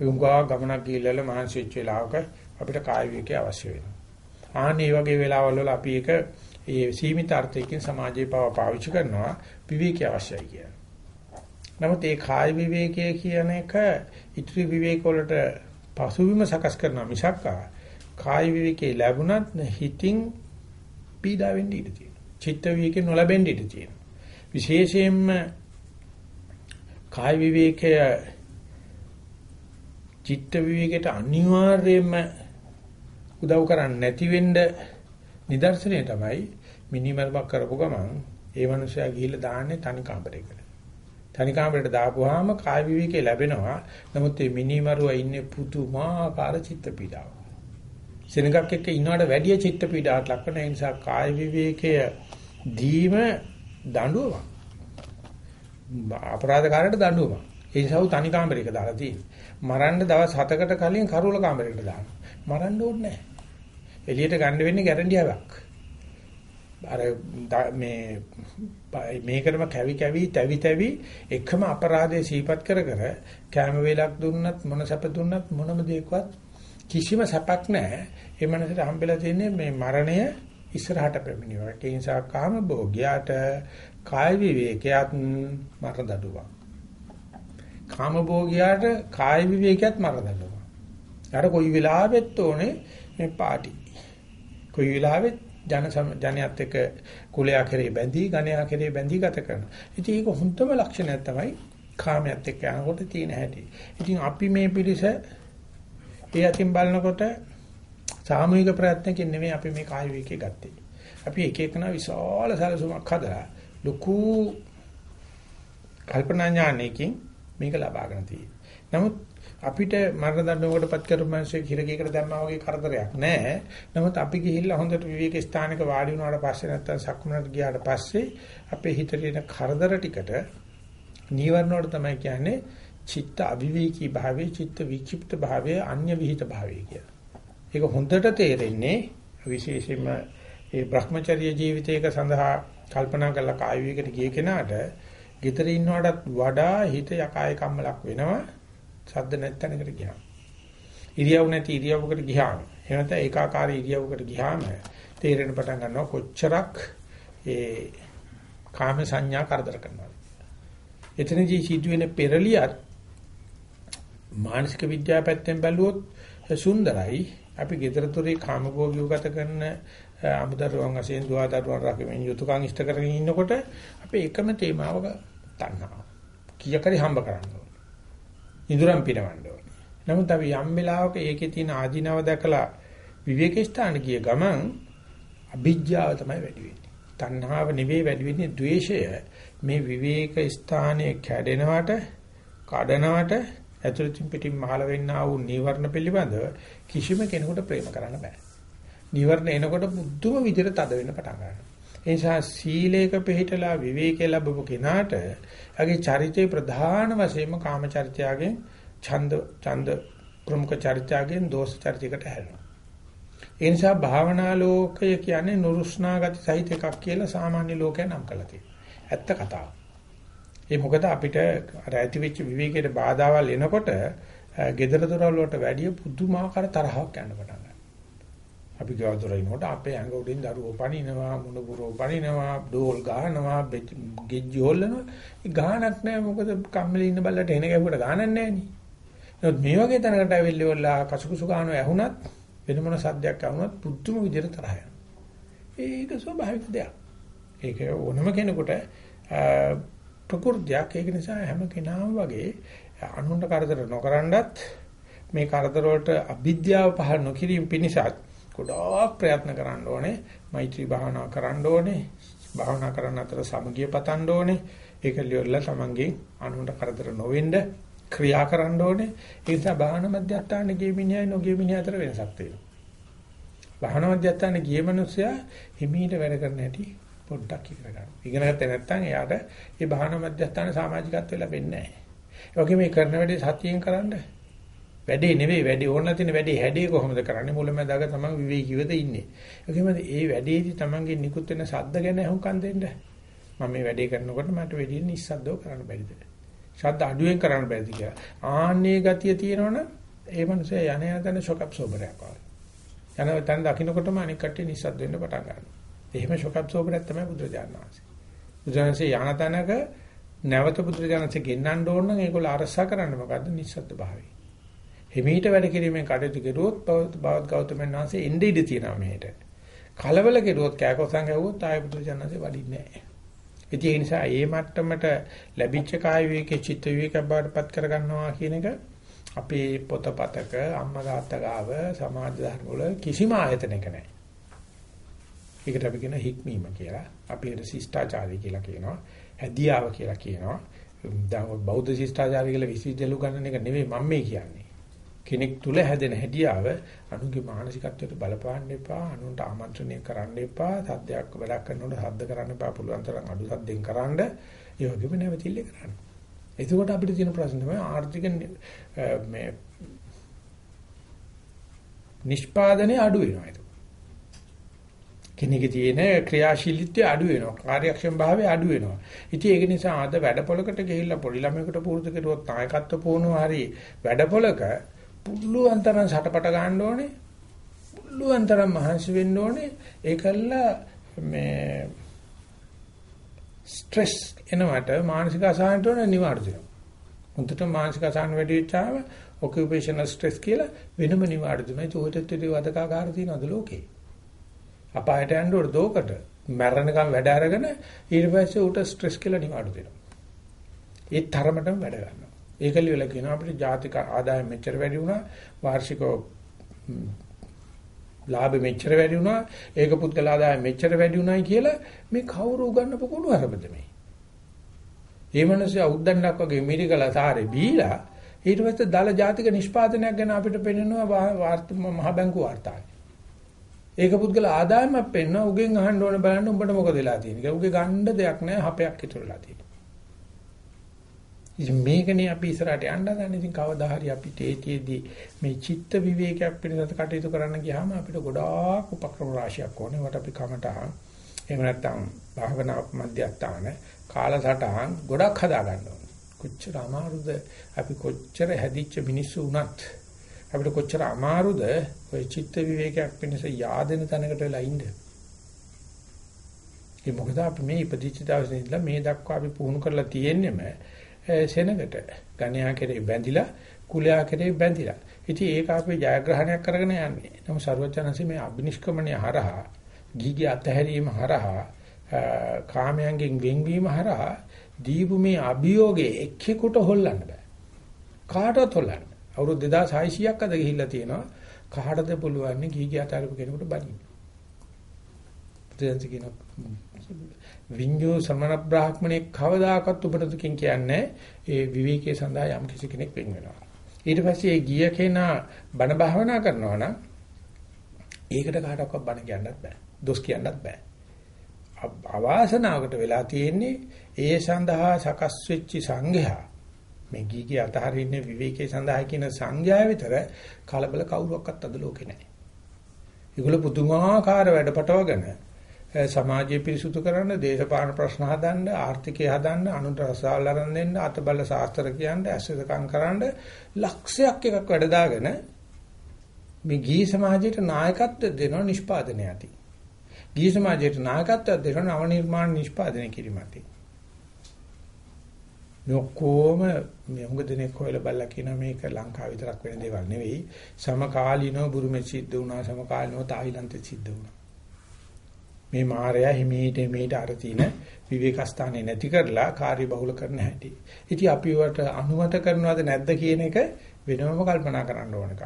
ඒකම ගමනක් ගිහිල්ලා මහන්සි වෙච්ච වෙලාවක අපිට කාය විවේකී අවශ්‍ය වෙනවා. ආන් මේ වගේ වෙලාවල් වල අපි ඒක ඒ සීමිත අර්ථයකින් සමාජයේ පව පාවිච්චි කරනවා විවේකී අවශ්‍යයි කියන. නමුත් ඒ කාය විවේකයේ කියන එක ඉත්‍රි විවේක වලට පසුබිම සකස් කරන මිසක් කාය විවේකේ ලැබුණත් හිතින් පීඩා වෙන්න ඉඩ තියෙනවා. චිත්ත විවේකේ නොලැබෙන්න ඉඩ තියෙනවා. විශේෂයෙන්ම කාය විවේකය චිත්ත විවේකයට අනිවාර්යයෙන්ම උදව් කරන්නේ නැති වෙන්න නිදර්ශනය තමයි මිනිමරමක් කරපු ගමන් ඒ මනුස්සයා ගිහිල්ලා දාන්නේ තනි කාමරයකට. තනි කාමරයට දාපුවාම කාය විවේකේ ලැබෙනවා. නමුත් මේ මිනිමරුවා ඉන්නේ පුදුමාකාර චිත්ත පීඩාවක්. සෙනගක් එක්ක ඉන්නවට වැඩිය චිත්ත පීඩාවක් ලක්වන ඒ නිසා කාය විවේකය දීම දඬුවමක්. අපරාධකාරයට දඬුවමක්. ඒ නිසා උ තනි කාමරයක දාලා තියෙන්නේ. මරන්න දවස් 7කට කලින් කරුල කාමරයකට දානවා. මරන්න ඕනේ නැහැ. එළියට ගන්න වෙන්නේ ගැරන්ඩියාවක්. අර මේ මේකටම කැවි කැවි තැවි තැවි එකම අපරාධය සීපත් කර කර කැම වේලක් දුන්නත් මොන සැප දුන්නත් මොනම දෙයක්වත් කිසිම සැපක් නැහැ. ඒ මනසට හම්බෙලා තියෙන්නේ මේ මරණය ඉස්සරහට පැමිණියවා. ඒ නිසා කාම භෝගයට කාය විවේකයක් මර දඩුවක්. කාම භෝගයට කාය විවේකයක් මර දඩුවක්. අර කොයි වෙලාවෙත් ඕනේ මේ පාටි. කොයි වෙලාවෙත් ජන ජනයත් එක්ක කුලයා කෙරේ බැඳී ගණයා කෙරේ බැඳී ගත කරනවා. ඉතින් ඒක හොඳම ලක්ෂණයක් තමයි කාමයට එක්ක යනකොට තියෙන හැටි. ඉතින් අපි මේ පිළිස ඒ අතින් බලනකොට සාමූහික ප්‍රයත්නකින් නෙමෙයි අපි මේ කාය විකේ ගත්තේ. අපි එක එකන විශාල සැලසුමක් හදලා ලොකු කල්පනා ඥානයකින් මේක ලබාගෙන තියෙන්නේ. නමුත් අපිට මරණ දඬුවමකටපත් කරපු මිනිස්සේ කිරකයකට දැම්මා වගේ කරදරයක් නැහැ. නමුත් අපි ගිහිල්ලා හොඳට විවේක ස්ථානයක වාඩි වුණාට පස්සේ නැත්තම් සක්මනට ගියාට පස්සේ අපේ හිතේ තියෙන කරදර ටිකට නීවරණ වල තමයි කියන්නේ චිත්ත අවිවේකී භාවයේ චිත්ත වික්ෂිප්ත භාවයේ අන්‍ය විහිිත භාවයේ කියලා. ඒක හොඳට තේරෙන්නේ විශේෂයෙන්ම ඒ Brahmacharya ජීවිතයක සඳහා කල්පනා කරලා කාය විවේකයට ගිය කෙනාට ගෙදර ඉන්නවටත් වඩා හිත යකාය කම්මලක් වෙනවා සද්ද නැත්තනකට ගියාම. ඉරියව් නැති ඉරියව්වකට ගියාම එහෙම නැත්නම් ඒකාකාරී ඉරියව්වකට ගියාම තේරෙන පටන් ගන්නවා කොච්චරක් ඒ කාම සංඥා කරදර කරනවා. එතනදී සිදුවෙන පෙරලියත් මානසික විද්‍යාව පැත්තෙන් බැලුවොත් සුන්දරයි. අපි GestureDetector කාමභෝගීව ගත කරන අමුදරුවන් වශයෙන් දුවදරුවන් රකිමින් යුතුයකම් ඉෂ්ට කරගෙන ඉන්නකොට අපේ එකම තේමාවක තණ්හාව. කීයකරි හම්බ කරන්න ඕනේ. ඉඳුරම් පිනවන්න ඕනේ. නමුත් අපි යම් වෙලාවක ඒකේ තියෙන ආධිනව දැකලා විවේක ස්ථාන ගිය ගමන් අභිජ්ජාව තමයි වැඩි වෙන්නේ. තණ්හාව නෙවෙයි වැඩි වෙන්නේ ද්වේෂය. මේ විවේක ස්ථානයේ කැඩෙනවට, කඩනවට ඇතුළතින් පිටින් මහල වෙන්නා වූ නීවරණ පිළිබඳව කිසිම කෙනෙකුට ප්‍රේම කරන්න බෑ. නීවරණ එනකොට බුද්ධම විදිහට තද වෙන්න පටන් ගන්නවා. ඒ නිසා සීලේක පිළිහිටලා විවේකේ ලැබපු කෙනාට එයාගේ චරිතේ ප්‍රධාන වශයෙන්ම කාම චරිතයගෙන් ඡන්ද ඡන්ද ප්‍රමුඛ චරිතයගෙන් දෝෂ චරිතයකට හැරෙනවා. ඒ නිසා භාවනා ලෝකය කියන්නේ නුරුස්නා ගති සහිත එකක් කියලා සාමාන්‍ය ලෝකයා නම් කරලා තියෙනවා. ඇත්ත කතාව. ඒ මොකද අපිට අර ඇති වෙච්ච විවේකයට බාධාවල් එනකොට gedara doral වලට වැඩිය පුදුමාකාර තරහක් යන පටන් ගන්නවා. අපි ගාවතරිනකොට අපේ ඇඟ උඩින් දරුවෝ පනිනවා, මුණුබුරෝ පනිනවා, ඩෝල් ගහනවා, ගෙජ්ජි හොල්ලනවා. ඒ ගානක් නැහැ මොකද කම්මලේ ඉන්න බල්ලට එන ගැහුවට ගානක් නැහැ නේ. නමුත් මේ වගේ තැනකට ඇවිල්ලිවලා කසුකුසු ගානෝ ඇහුණත් වෙන මොන සද්දයක් ඇහුණත් පුදුම විදිහට තරහ යනවා. ඒක ස්වභාවික දෙයක්. ඒක ඕනම කෙනෙකුට ප්‍රകൃතියක් ඒක නිසා හැම කෙනාම වගේ අනුන්ට කරදර නොකරනවත් මේ කරදර වලට අවිද්‍යාව පහළ නොකිරීම පිණිසත් ගොඩාක් ප්‍රයත්න කරන්න ඕනේ. මෛත්‍රී භාවනා කරන්න ඕනේ. භාවනා කරන අතර සමගිය පතන්න ඕනේ. ඒක ලියලා තමන්ගේ අනුන්ට කරදර නොවෙන්න ක්‍රියා කරන්න ඕනේ. ඒ නිසා භාවනා මධ්‍යස්ථාන ගේමිනියයි නොගේමිනිය අතර වෙනසක් තියෙනවා. භාවනා මධ්‍යස්ථාන ගිය මිනිසයා හිමීට වැඩ කරන්න හැටි පොඩ්ඩක් ඉගෙන ගන්න. ඉගෙන ගත්තේ නැත්නම් එයාට මේ භාවනා මධ්‍යස්ථාන සමාජිකත්වය ලැබෙන්නේ නැහැ. ඒ වගේ මේ කරන වැඩේ සතියෙන් කරන්න. වැඩේ නෙවෙයි වැඩේ ඕන නැතින වැඩේ හැඩේ කොහොමද කරන්නේ මුලමඳාක තමයි විවේකීවද ඉන්නේ. ඒකෙම ඒ වැඩේදී තමන්ගේ නිකුත් වෙන ශබ්ද ගැන අහුම්කම් දෙන්න. මම මේ වැඩේ කරනකොට මට වෙඩියෙන් නිස්සද්දව කරන්න බැරිද? ශබ්ද අඩුවෙන් කරන්න බැරිද කියලා. ආන්නේ ගතිය තියෙනවනේ ඒ මනුස්සයා යන යන තැන ෂොක් ඇබ්සෝබරයක් වගේ. යන තැන දකින්නකොටම අනික් කට්ටිය නිස්සද්ද වෙන්න පටන් ගන්නවා. එහෙම ෂොකත් සෝබරක් තමයි බුදුරජාණන් වහන්සේ. බුදුරජාණන්සේ යානතනක නැවත බුදුරජාණන්සේ ගෙන්නන්න ඕන නම් ඒගොල්ලෝ අරසා කරන්න මොකද්ද නිස්සද්ද භාවය. හිමීට වැඩ කිරීමෙන් කටයුතු කෙරුවොත් බෞද්ධ ගෞතමයන් වහන්සේ එnde ඉඳී තියෙනවා මෙහෙට. කලබල කෙරුවොත් කෑකොසන් ඇහුවොත් ආය බුදුරජාණන්සේ වඩින්නේ නැහැ. ඉතින් ඒ නිසා ඒ මට්ටමට ලැබිච්ච කාය විවේකේ චිත්ත විවේකයක් බවට පත් කරගන්නවා කියන එක අපේ පොතපතක අම්මා තාත්තා ගාව සමාජ ධර්ම වල කිසිම ආයතනයක නැහැ. ඒකට අපි කියන හික්මීම කියලා. අපි ඒකට ශිෂ්ටාචාරය කියලා කියනවා. හැදියාව කියලා කියනවා. දැන් බෞද්ධ ශිෂ්ටාචාරය කියලා විශ්වවිද්‍යාල ගන්න එක නෙවෙයි මම මේ කියන්නේ. කෙනෙක් තුල හැදෙන හැදියාව අනුගේ මානසිකත්වයට බලපාන්න එපා අනුන්ට ආමන්ත්‍රණය කරන්න එපා සද්දයක් වැඩක් කරනකොට සද්ද කරන්න එපා පුළුවන් තරම් අඩු සද්දෙන් කරන්න ඒ වගේම නැවතිල්ල කරන්න. එතකොට අපිට තියෙන ප්‍රශ්න තමයි ආර්ථික මේ නිෂ්පාදනය අඩු වෙනවා ඒක. කෙනෙකුගේ තියෙන ක්‍රියාශීලීත්වය අඩු වෙනවා. කාර්යක්ෂම භාවය අඩු වෙනවා. ඉතින් ඒක නිසා අද වැඩපොලකට ගිහිල්ලා පොඩි ළමයෙකුට පුරුදු කරුවොත් නායකත්ව පුහුණුව හරි වැඩපොලක පුළුවන් තරම් සටපට ගන්න ඕනේ. පුළුවන් තරම් මහන්සි වෙන්න ඕනේ. ඒකල්ල මේ ස්ට්‍රෙස් එනවට මානසික අසහනට උන නිවාඩු දෙනවා. හොඳට මානසික අසහන වැඩි වෙච්චාම ඔකියුපේෂනල් ස්ට්‍රෙස් කියලා වෙනම නිවාඩු දෙනවා. ඒක උහෙටත් විදිහ වදකාගාර තියෙනවද ලෝකේ? අපායට යන්න උඩ දෝකට මැරෙනකම් වැඩ අරගෙන ඊට පස්සේ උට ස්ට්‍රෙස් කියලා නිවාඩු දෙනවා. ඒ තරමටම වැඩ ගන්නවා. ඒකලි වල කියනවා අපිට ජාතික ආදායම මෙච්චර වැඩි වුණා වාර්ෂික ලාභ මෙච්චර වැඩි වුණා ඒක පුද්ගල ආදායම මෙච්චර වැඩි වුණායි කියලා මේ කවුරු උගන්නපු කුණු අරබද මේ. ඒ මිනිස්සු උද්දණ්ඩක් වගේ මිරිකලා සාරේ බීලා ඊට පස්සේ දල ජාතික නිෂ්පාදනයක් ගැන අපිට පෙන්නනවා මහ බැංකුව වාර්තාවේ. ඒක පුද්ගල ආදායමක් පෙන්න උගෙන් අහන්න ඕන බලන්න උඹට මොකද වෙලා තියෙන්නේ. උගේ ගන්න දෙයක් නැහැ හපයක් ඉතුරුලා තියෙනවා. ඉතින් මේකනේ අපි ඉස්සරහට යන්න හදන්නේ. ඉතින් කවදා හරි අපිට ඒතිෙදී මේ චිත්ත විවේකයක් පිළිබඳ කටයුතු කරන්න ගියාම අපිට ගොඩාක් උපක්‍රම රාශියක් ඕනේ. වට අපි කමටහන් එහෙම නැත්නම් භාවනා මධ්‍යස්ථාන කාලසටහන් ගොඩක් හදා ගන්න ඕනේ. කොච්චර අමාරුද අපි කොච්චර හැදිච්ච මිනිස්සු වුණත් අපිට කොච්චර අමාරුද ඔය චිත්ත විවේකයක් වෙනස yaadෙන තැනකට වෙලා ඉන්න. ඒ මොකද අපි මේ ඉපදිච්ච දවසේ ඉඳලා මේ දක්වා අපි පුහුණු කරලා තියෙන්නෙම සෙනගට ගණයා කෙරේ බැඳිලා කුලයා කෙරේ බැඳිලා. ඉතින් ඒක අපේ ජයග්‍රහණයක් කරගෙන යන්නේ. නමුත් ਸਰවඥාන්සේ මේ අබිනිෂ්ක්‍මණය හරහා ගිහිගේ අතහැරීම හරහා කාමයන්ගෙන් වෙන්වීම හරහා දීපු මේ අභියෝගේ එක්කෙකුට හොල්ලන්න බෑ. කාටවත් හොල්ලන්න අවුරුදු 2600ක් අද ගිහිල්ලා තියෙනවා. කාටද පුළුවන් ගීගේ අතහැරපු කෙනෙකුට බලින්න. ප්‍රතිදන්ති කියන විඤ්ඤෝ සමන බ්‍රාහ්මණේ කවදාකවත් උපතකින් කියන්නේ ඒ විවේකයේ සඳහා යම් කිසි කෙනෙක් වෙන් වෙනවා. ඊට පස්සේ ඒ ගිය කෙනා බණ භාවනා කරනවා නම් ඒකට කාටවත් බණ කියන්නත් බෑ. දොස් කියන්නත් බෑ. අවාසනාවකට වෙලා තියෙන්නේ ඒ සඳහා සකස් වෙච්ච සංඝයා මේ ගීගේ අතහරින්නේ විවේකයේ සඳහා කියන සංඥා විතර කලබල කවුරක්වත් අද ලෝකේ නැහැ. ඒගොල්ලෝ පුදුමාකාර වැඩ පටවගෙන සමාජය පිරිසුදු කරන්න, දේශපාලන ප්‍රශ්න හදන්න, ආර්ථිකය හදන්න, අනුන්ට රසායන අරන් දෙන්න, අතබල ශාස්ත්‍ර කියන්න, ඇසදකම් කරන්න ලක්ෂයක් එකක් වැඩ දාගෙන මේ ගී සමාජයට නායකත්ව දෙනවා නිෂ්පාදනය ඇති. ගී සමාජයට නායකත්වයක් දෙනවා නව නිර්මාණ නිෂ්පාදනය කිරීම ඇති. නොකොම මේ හුඟ දෙනෙක් හොයලා බලලා කියන මේක ලංකාව විතරක් වෙන දේවල් නෙවෙයි සමකාලීනව බුරුමෙ සිද්ධ වුණා සමකාලීනව තායිලන්තෙ සිද්ධ වුණා මේ මායя හිමීට මේට අර තින විවේකස්ථානේ නැති කරලා කාර්ය බහුල කරන හැටි. ඉතින් අපි වට අනුමත කරනවද නැද්ද කියන එක වෙනවම කල්පනා කරන්න ඕන එකක්.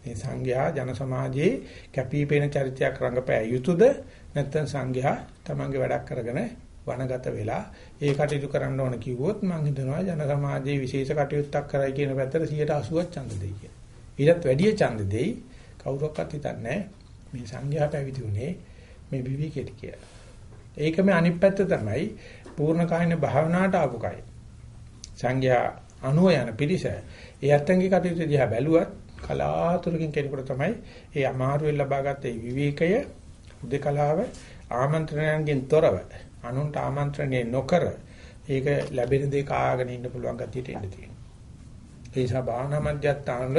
මේ සංඝයා ජන සමාජයේ කැපිපෙන චරිතයක් රඟපෑ යුතුද නැත්නම් සංඝයා තමන්ගේ වැඩක් කරගෙන වනගත වෙලා ඒ කටයුතු කරන්න ඕන කිව්වොත් මම හිතනවා ජන සමාජයේ විශේෂ කටයුත්තක් කරයි කියන පැත්තට 180ක් ඡන්ද දෙයි කියලා. ඊටත් වැඩිය ඡන්ද දෙයි කවුරක්වත් හිතන්නේ මේ සංඝයා පැවිදි උනේ මේ විවිකෙට කියලා. ඒකම අනිත් පැත්ත තමයි පූර්ණ කායින භාවනාවට ආපු කයි. සංඝයා අනුව යන පිරිස ඒ අත්ංගික කටයුතු දිහා බැලුවත් කලාතුරකින් කෙනෙකුට තමයි ඒ අමාරුවෙන් ලබාගත් ඒ විවේකය උදේකලාව ආමන්ත්‍රණයන්ගෙන් තොරව අනුන්ට ආමන්ත්‍රණය නොකර ඒක ලැබෙන දේ කාගෙන ඉන්න පුළුවන් ගතියට එන්න තියෙනවා. ඒ නිසා භාවනා මධ්‍යස්ථාන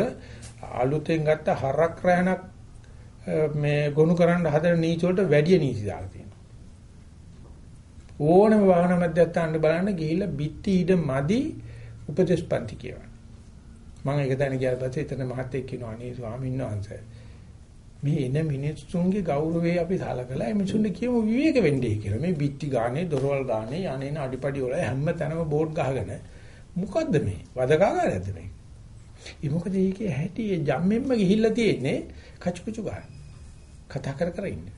අලුතෙන් ගත්ත හරක් රැහනක් මේ ගොනු කරන්න හදන නීච වලට වැඩි නීති දාලා තියෙනවා. ඕනම වාහන මැදයන් බලන්න ගිහිල්ලා බිත්ති ඉඩ මදි උපදේශපන්ති කියවන. මම ඒක දැන ගියාට පස්සේ එතන මහත්තයෙක් කියනවා අනේ ස්වාමීන් වහන්සේ මේ එන මිනිස්සුන්ගේ ගෞරවය අපි සලකලා මේ මිනිස්සුන්ට කියමු විවේක වෙන්නේ කියලා. මේ බිත්ති ගානේ, දොරවල් ගානේ, යන්නේන අඩිපඩි වල හැම තැනම බෝඩ් ගහගෙන මොකද්ද මේ? වදකාගාරයක්ද මේ? ඒ මොකද මේකේ හැටි ජම්මෙන්ම ගිහිල්ලා තියෙන්නේ කචුකුචු ගන්න. කතා කර කර ඉන්නේ.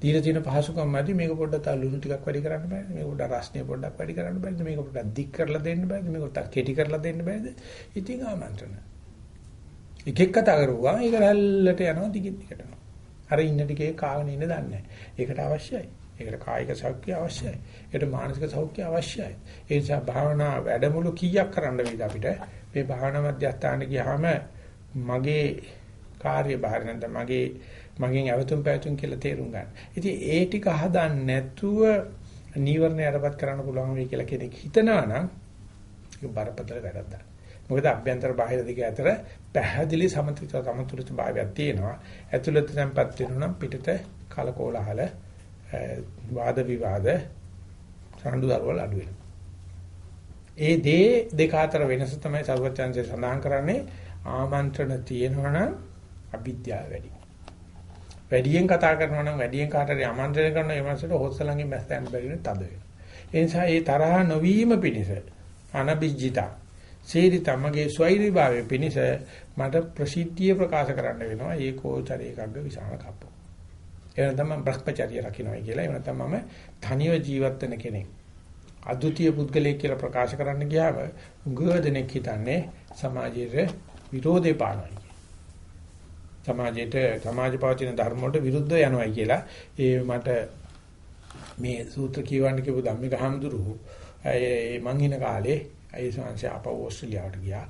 දීලා තියෙන පහසුකම් මැදි මේක පොඩ්ඩක් තව ලුණු ටිකක් වැඩි කරන්න බෑද? මේක පොඩ්ඩක් රස්නේ පොඩ්ඩක් වැඩි කරන්න බෑද? මේක පොඩ්ඩක් දික් කරලා දෙන්න බෑද? මේක පොඩ්ඩක් කෙටි කරලා දෙන්න බෑද? ඉතින් ආමන්ත්‍රණ. එක එක කතා කරුවා ඒක රැල්ලට යනවා දිගින් දිගට යනවා. අර ඉන්න ටිකේ කාගෙන ඉන්න දන්නේ නැහැ. ඒකට අවශ්‍යයි. ඒකට කායික සෞඛ්‍ය අවශ්‍යයි. ඒකට මානසික සෞඛ්‍ය අවශ්‍යයි. ඒ නිසා භාවනා වැඩමුළු කීයක් කරන්න වේද අපිට? මේ භාවනා මධ්‍යස්ථානට ගියාම මගේ කාර්යභාර නැත්නම් මගේ මගෙන් අවතුම් පැතුම් කියලා තේරුම් ගන්න. ඉතින් ඒ ටික හදන්න නැතුව නීවරණ යටපත් කරන්න පුළුවන් වෙයි කියලා කෙනෙක් හිතනවා නම් ඒක බරපතල වැඩක් දාන්න. මොකද අභ්‍යන්තර බාහිර දෙක අතර පැහැදිලි සමතුලිත සමතුලිත භාවයක් තියෙනවා. ඇතුළත tempත් වෙනවා නම් පිටත කලකෝලහල වාද විවාද සම්ඩු දරවල් අඩු වෙනවා. ඒ දේ දෙක අතර වෙනස තමයි සර්වචන්සේ සඳහන් කරන්නේ ආමන්ත්‍රණ තියෙනවනම් අවිද්‍යාව වැඩි. වැඩියෙන් කතා කරනවා නම් වැඩියෙන් කාටද ආමන්ත්‍රණය කරන ඒ මාසෙට හොස්සලංගෙන් මැස් ගන්න බැරි වෙන තද වෙනවා. ඒ නිසා මේ තරහ නොවීම පිණිස අනබිජ්ජිතා සීරි තමගේ ස්වෛරීභාවයේ පිණිස මට ප්‍රසිද්ධිය ප්‍රකාශ කරන්න වෙනවා ඒකෝචරී එකග්ග විසාන කප්පෝ. එහෙනම් තමයි බ්‍රහ්මචර්ය රකින්නයි කියලා. එහෙනම් තමයි මම තනිව ජීවත් වෙන කෙනෙක්. අද්විතීය පුද්ගලයෙක් කියලා ප්‍රකාශ කරන්න ගියාම උගදෙනෙක් හිතන්නේ සමාජයේ විරෝධේ පානයි. සමාජයට සමාජ පවතින ධර්ම වලට විරුද්ධව යනවායි කියලා ඒ මට මේ සූත්‍ර කියවන්න කියපු ධම්මික හඳුරු ඒ මං ඉන කාලේ ඒ සංසය අප ඕස්ට්‍රේලියාවට ගියා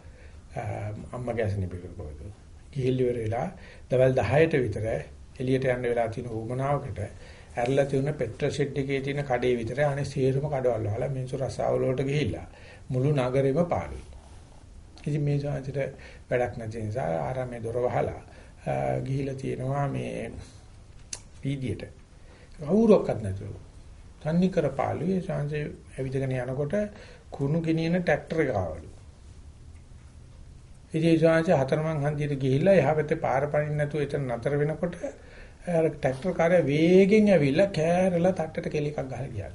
අම්මා ගැසෙන පිටුපොත. ගිහිල්ලා වෙලා දවල් 10ට විතර එළියට යන්න වෙලා තියෙන උමනාවකට ඇරලා තියෙන පෙට්‍රල් ෂෙඩ් එකේ තියෙන කඩේ විතර අනේ සියලුම කඩවල් වල මිනිස්සු රසාවල වලට ගිහිල්ලා මුළු නගරෙම පාළුයි. ඉතින් මේ සාහිත්‍යයට වැඩක් නැති නිසා ආරාමේ දොර වහලා ගිහිලා තියෙනවා මේ පීඩියට. කවුරක්වත් නැතුව. තන්නි කර පාළුවේ ශාන්සේ ඇවිදගෙන යනකොට කුණු ගෙනියන ට්‍රැක්ටර් එක ආවලු. ඉතින් ශාන්සේ හතරමං හන්දියට ගිහිල්ලා එහා පැත්තේ පාර පනින්න නැතුව එතන නතර වෙනකොට අර ට්‍රැක්ටර් කාර්ය වේගෙන් ඇවිල්ලා කෑරලා තට්ටට කෙල එකක් ගහලා ගියා.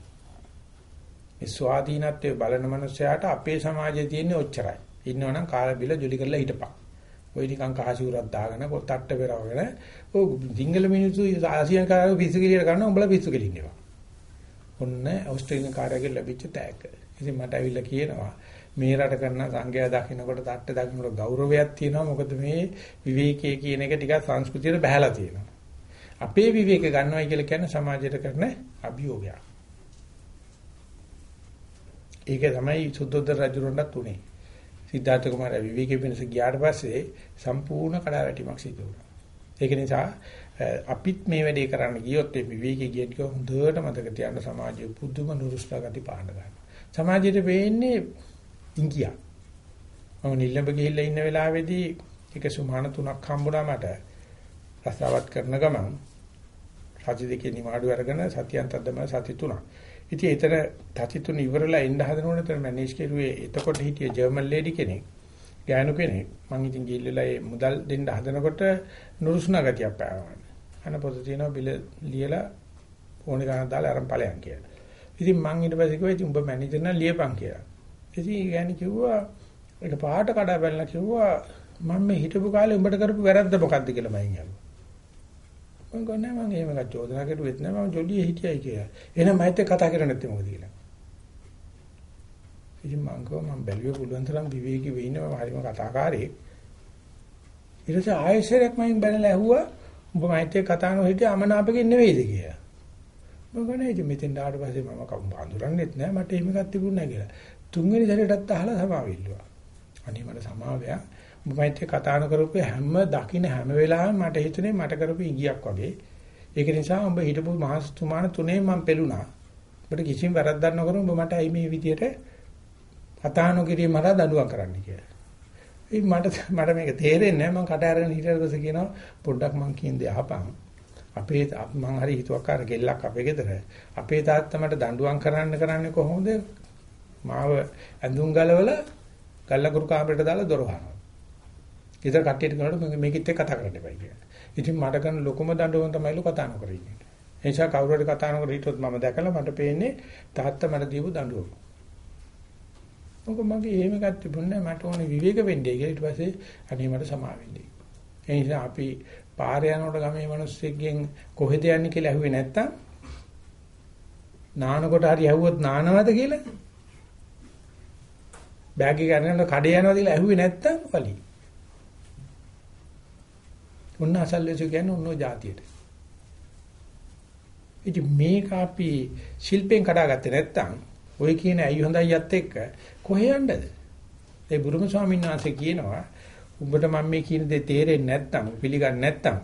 මේ ස්වාධීනත්වයේ බලන මනුස්සයාට අපේ සමාජයේ තියෙන ඔච්චරයි. ඉන්නවනම් කාල බිල ජොලි කරලා හිටපන්. ওই නිකන් කහසිවුරක් දාගෙන තට්ට පෙරවගෙන ඔය සිංගල මිනිස්සු ආසියන් කාරයෝ පිස්සු කෙලියට කරනවා උඹලා පිස්සු කෙලින්නවා. ඔන්න ඕස්ට්‍රේලියානු කාර්යයෙන් ලැබිච්ච තෑග්ග. ඉතින් මට ඇවිල්ලා කියනවා මේ රට කරන සංඝයා දකින්නකොට තට්ට දකින්නකොට ගෞරවයක් තියෙනවා මොකද මේ විවේකයේ කියන එක ටිකක් සංස්කෘතියට බහැලා තියෙනවා. අපේ විවේක ගන්නවයි කියලා කියන්නේ සමාජයට කරන අභියෝගයක්. ඒක තමයි සුද්ධෝදර රජුරණ්ඩත් උනේ. සිද්ධාර්ථ කුමාරයා විවේකයේ වෙනස ගියාට පස්සේ සම්පූර්ණ කඩාවැටීමක් සිදු වුණා. ඒක නිසා අපිත් මේ වැඩේ කරන්න ගියොත් මේ විවේකයේ ගියත් හොඳට මතක තියාගන්න සමාජයේ පුදුම නුරුස්නා ගති පාන්න ගන්නවා. සමාජයට වෙන්නේ ඉංගියා. මම නිල්ලඹ ගිහිල්ලා ඉන්න වෙලාවේදී එක සුමාන තුනක් හම්බුණා මට. රස්සාවත් කරන ගමන් සති දෙකේ නිමාඩු අරගෙන සතියන්තක් තමයි සති තුනක්. ඉතින් එතන සති තුන ඉවරලා එන්න හදනකොට එතන මැනේජ් කරුවේ එතකොට හිටිය ජර්මන් ලේඩි කෙනෙක්. ගෑනු කෙනෙක්. මං ඉතින් ගිහිල්ලා ඒ මුදල් දෙන්න හදනකොට නුරුස්නා ගතියක් පාවනවා. අන පොත තියෙනවා බිල ලියලා ෆෝන් එක ගන්න දාලා අරන් ඵලයන් කියලා. ඉතින් මං ඊට පස්සේ කිව්වා ඉතින් උඹ මැනේජර් නම් ලියපන් කියලා. ඉතින් ගෑණි කිව්වා ඒක පාට කඩා බැලලා කිව්වා මම මේ හිටපු කාලේ උඹට කරපු වැරද්ද මොකද්ද කියලා මම අහුවා. මම ගොන්නේ මම එහෙම එකක් චෝදනා කරුවෙත් නෑ මම ජොලියේ හිටියයි කියලා. එහෙනම් මයිත් එක්ක කතා කරන්නේ නැත්තේ මොකද කියලා. ඉතින් මම ගෝ මම බැලුවේ පුළුවන් තරම් විවේකී වෙන්න මම හරිම කතාකාරයෙක්. ඊට පස්සේ ආයෙසරයක් මම බැලලා ඇහුවා උඹ මයිත් එක්ක කතා කරන හිටිය අමනාපකින් නෙවෙයිද කියලා. මම ගොනේ ඉතින් මෙතෙන් ආවට පස්සේ මම කවුරු බඳුරන්නෙත් නෑ මට එහෙම එකක් තිබුණේ නෑ කියලා. තුන්වෙනි සැරේටත් අහලා සමාවෙල්ලුවා. අනේ මට සමාවයක් මයිත් කතා කරපු හැම දකින්න හැම වෙලාවෙම මට හිතුනේ මට කරපු ඉගියක් වගේ. ඒක නිසා උඹ හිටපු මහස්තුමාන තුනේ මම පෙළුණා. ඔබට කිසිම වැරද්දක් නොකර උඹ මට අයි මේ විදියට කතා නොකිරීම මට දඬුවම් කරන්න කියලා. ඒ මට මට මේක තේරෙන්නේ නැහැ මම කට අරගෙන හිටියට පස්සේ කියනවා පොඩ්ඩක් මං කියන දේ අහපන්. අපේ මං හරි හිතුවක්කාර ගෙල්ලක් අපේ ගෙදර. අපේ තාත්තා මට දඬුවම් කරන්න කරන්නේ කොහොමද? මාව ඇඳුම් ගලවල ගල්ලකුරු කාමරයට දාලා දොර වහනවා. ඊතර කට්ටියට කියනකොට මේකෙත් එක්ක කතා කරන්න එපා කියලා. ඉතින් මට කරන ලොකුම දඬුවම තමයිලු කතා නොකර ඉන්නේ. ඒ නිසා කවුරු හරි කතා නොකර හිටියොත් මම දැකලා මට පේන්නේ තාත්තා මට දීපු දඬුවම. මොකද මගේ එහෙම එකක් තිබුණේ මට ඕනේ විවේක වෙන්නේ කියලා ඊට පස්සේ අනේ මට සමා වෙන්නේ. ඒ නිසා අපි පාරේ යනකොට ගමේ මිනිස්සුෙක්ගෙන් කොහෙද යන්නේ කියලා ඇහුවේ නැත්තම් නානකොට හරි ඇහුවොත් නානවද කියලා බෑග් එක ගන්නකොට කඩේ යනවද කියලා ඇහුවේ නැත්තම් වලි. උන්න අසල්වැසු කියන්නේ උන්නෝ જાතියට. ඉතින් මේක අපි ශිල්පෙන් කඩාගත්තේ නැත්තම් ඔය කියන ඇයි හොඳයි යත් එක්ක කොහේ යන්නද? ඒ බුදුම ස්වාමීන් වහන්සේ කියනවා උඹට මම මේ කියන දේ තේරෙන්නේ නැත්තම් පිළිගන්නේ නැත්තම්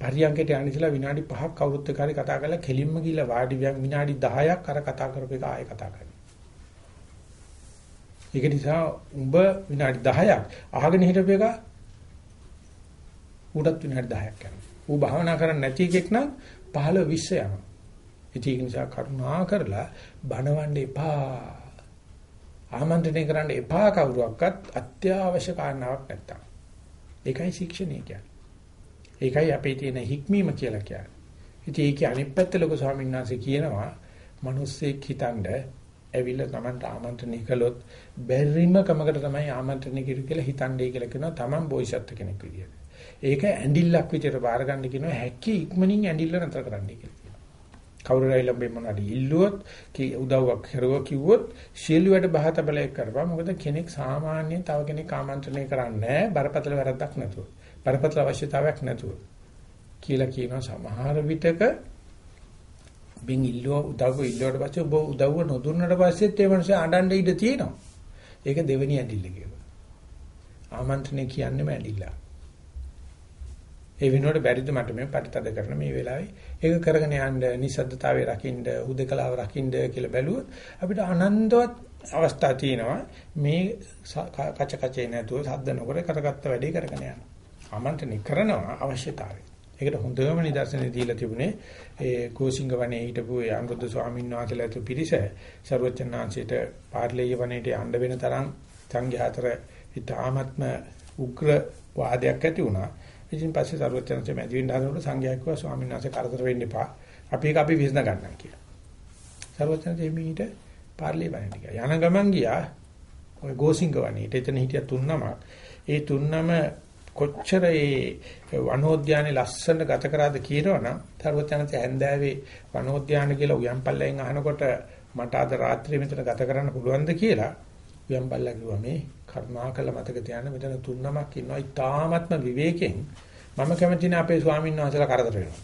පරියන්කයට යන්නේලා විනාඩි 5ක් කවුරුත් එක්ක හරි කතා කරලා කෙලින්ම ගිහලා වාඩි විනාඩි 10ක් අර කතා කරපු එක ආයෙ කතා කරනවා. ඒක නිසා උඹ විනාඩි 10ක් අහගෙන හිටපු එක උඩත් විනාඩි 10ක් යනවා. ඌ භාවනා කරන්නේ නැති එකෙක් නම් 15 20 යනවා. ඒක නිසා කරුණා කරලා බනවන්න එපා. ආමන්ත්‍රණය කරන්න එපා කවුරුවක්වත් අත්‍යවශ්‍ය කාරණාවක් නැත්තම්. ඒකයි ශික්ෂණය කියන්නේ. ඒකයි අපේ තියෙන හික්මීම කියලා කියන්නේ. ඉතින් ඒකේ අනිත් පැත්ත ලොකු ස්වාමීන් වහන්සේ කියනවා මිනිස්සෙක් හිතනද ඇවිල්ලා Tamanට ආමන්ත්‍රණය කළොත් බැරිම කමකට තමයි ආමන්ත්‍රණය කිරු කියලා හිතන්නේ කියලා කියනවා Taman බෝසත් කෙනෙක් විදියට. ඒක ඇඬිල්ලක් විදියට බාර ගන්න කියනවා හැකි ඉක්මනින් ඇඬිල්ල නතර කරන්න කියලා. කවුරු හරි ළඹේ මොනවාරි ඉල්ලුවොත් උදව්වක් කරුවා කිව්වොත් ශීලුවට බහතබලයක් කරපුවා මොකද කෙනෙක් සාමාන්‍යයෙන් තව කෙනෙක් ආමන්ත්‍රණය කරන්නේ බරපතල වැරද්දක් නැතුව. බරපතල අවශ්‍යතාවයක් නැතුව. කියලා කියනවා සමහර විටක. බින් ඉල්ලුව උදව්ව ඉල්ලුවට පස්සේ ඔබ උදව්ව නොදුන්නට පස්සෙත් ඒ මනුස්සයා අඬන්න ඉඩ තියෙනවා. ඒක දෙවෙනි ඇඬිල්ල කියනවා ආමන්ත්‍රණය කියන්නේම ඇඬිල්ලක් ඒ වෙනුවට බැරිද මට මේ පරිතද කරන මේ වෙලාවේ ඒක කරගෙන යන්න නිසද්දතාවයේ රකින්න හුදකලාව රකින්න කියලා බැලුවොත් අපිට අනන්තවත් අවස්ථා තියෙනවා මේ කච කචේ නැතුව සද්ද නොකර කරගත්ත වැඩේ කරගෙන යන්න. ආමන්ත්‍රණය කරනවා අවශ්‍යතාවය. ඒකට හොඳම නිදර්ශනය දීලා තිබුණේ ඒ කෝසිංග වනයේ හිටපු ඒ අනුරුද්ධ ස්වාමීන් වහන්සේලා තු පිරිස ਸਰවචන්නාංශයට පාර්ලේය වනයේට යන්න වෙන තරම් සංඝයාතර ඉතාමත්ම උග්‍ර වාදයක් ඇති වුණා. ඉතින් පස්සේ සරුවචනසේ මැදි වෙන්න හදනකොට සංඝයා කිව්වා ස්වාමීන් වහන්සේ කරදර වෙන්න එපා. අපි ඒක අපි විසඳ ගන්නම් කියලා. සරුවචනසේ මීට පාර්ලි වණිට ගියා. යන ගමන් ගියා ඔය ගෝසිංග වණිට. එතන හිටිය තුන්නමක්. ඒ තුන්නම කොච්චර ඒ වනෝද්‍යානේ ලස්සන ගත කරාද කියනවනම් සරුවචනසේ හැන්දෑවේ වනෝද්‍යාන කියලා උයන්පල්ලෙන් අහනකොට මට අද රාත්‍රියේ මෙතන ගත කරන්න පුළුවන්ද කියලා උයන්පල්ලා කිව්වා මේ කරුණාකර මතක තියාගන්න මෙතන තුන්නමක් ඉන්නවා ඊ타ත්ම විවේකයෙන් මම කැමති නෑ අපේ ස්වාමීන් වහන්සේලා කරදර වෙනවා.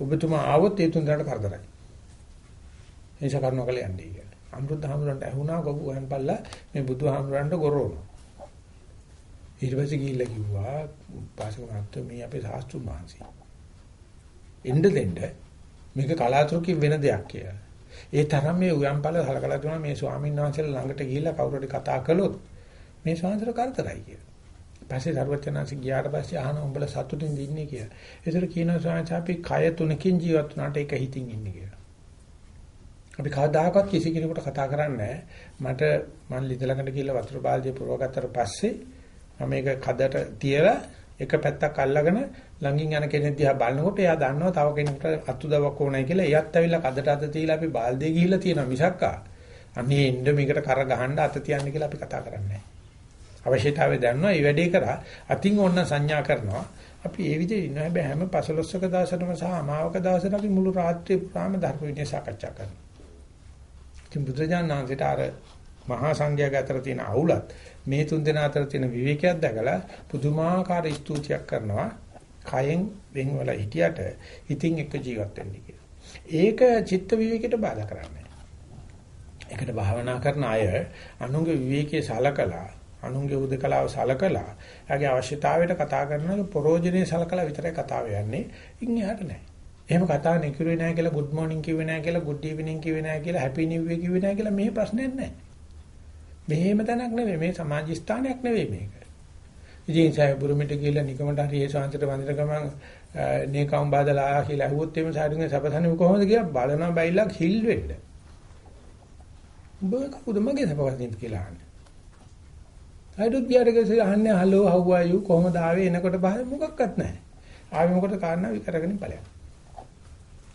ඔබතුමා ආවොත් ඒ තුන් දෙනාට කරදරයි. එනිස කරුණාකර යන්නේ කියලා. අමෘත හාමුදුරන්ට ඇහුණා ගොබු වහන්පල්ලා මේ බුදුහාමුදුරන්ට ගොරවනවා. ඊට පස්සේ ගිහිල්ලා කිව්වා පාසක මහත්තයෝ මේ අපේ සාස්ත්‍රුන් වහන්සේ. එන්න දෙන්න මේක කලාතුරකින් වෙන දෙයක් කියලා. ඒ තරම් මේ උයන්පල හලකලා තුන මේ ස්වාමීන් වහන්සේලා ළඟට ගිහිල්ලා කවුරු හරි කතා කළොත් මේ ස්වාමීන්තර කරදරයි කියලා. පස්සේ සරුවචනාංශ ගියාට පස්සේ අහන උඹලා සතුටින් ඉන්නේ කියලා. ඒතර කියනවා ස්වාමීන් අපි කය තුනකින් ජීවත් වුණාට ඒක හිතින් ඉන්නේ කියලා. අපි කවදාකවත් කිසි කෙනෙකුට කතා කරන්නේ මට මන් ලිඳ ළඟට ගිහිල්ලා වතුර බාල්දිය පුරවගත්තට පස්සේ මම මේක කඩට තියලා එක පැත්තක් අල්ලගෙන ළඟින් යන කෙනෙක් දිහා බලනකොට එයා දන්නවා තව කෙනෙකුට අතුදවක් ඕනයි කියලා. එයාත් ඇවිල්ලා කඩට අත තියලා අපි බාල්දිය ගිහිල්ලා තියෙනවා මිසක්කා. අනේ එන්න මේකට කර ගහන්න අත තියන්න කියලා අපි කතා කරන්නේ නැහැ. අවශ්‍යතාවය දන්නවා. මේ වැඩේ කරා අතින් ඕන්න සංඥා කරනවා. අපි ඒ විදිහට ඉන්නවා. හැබැයි හැම පසළොස්වක දවසටම සහ අමාවක දවසට අපි මුළු රාත්‍රිය පුරාම ධර්ම විනය සාකච්ඡා කරනවා. ඉතින් බුදුජානනාංශයට අර මහා සංඝයාග අතර තියෙන අවුලත් මේ තුන් දෙනා අතර තියෙන විවේකයක් දැකලා පුදුමාකාර ස්තුතියක් කරනවා. කයෙන් වෙන් වල හිටියට හිතින් එක ජීවත් වෙන්න කියලා. ඒක චිත්ත විවේකයට බාධා කරන්නේ. ඒකට භාවනා කරන අය අනුන්ගේ විවේකයේ සලකලා අනුන්ගේ උදකලාව සලකලා එයාගේ අවශ්‍යතාවයට කතා කරනවා ප්‍රෝජනේ සලකලා විතරයි කතාව යන්නේ. ඉන් එහාට නෑ. එහෙම කතා නිකුරේ නෑ කියලා good morning කිව්වේ නෑ කියලා good evening කිව්වේ නෑ කියලා happy new year කිව්වේ නෑ කියලා මේ ප්‍රශ්නයක් නෑ. මෙහෙම තැනක් නෙවෙයි මේ සමාජ ස්ථානයක් නෙවෙයි මේක. ඉතින් සාය බුරුමිට ගිහිල්ලා නිකමට හරි ඒ ශාන්තිට වන්දින ගමන් නේකම් බාදලා ආ කියලා ඇහුවොත් එimhe සාදුගේ සපසන්නේ කොහොමද කියලා බලනවා බයිලක් හිල් වෙන්න. උඹ කවුද මගේ සපසන්නේ කියලා අහන්නේ. අයිඩොත් ගියාට ගිහලා අහන්නේ හලෝ how are you කොහොමද ආවේ එනකොට බහ මොකක්වත් නැහැ. ආවේ මොකටද කාරණා විකරගෙන ඵලයක්.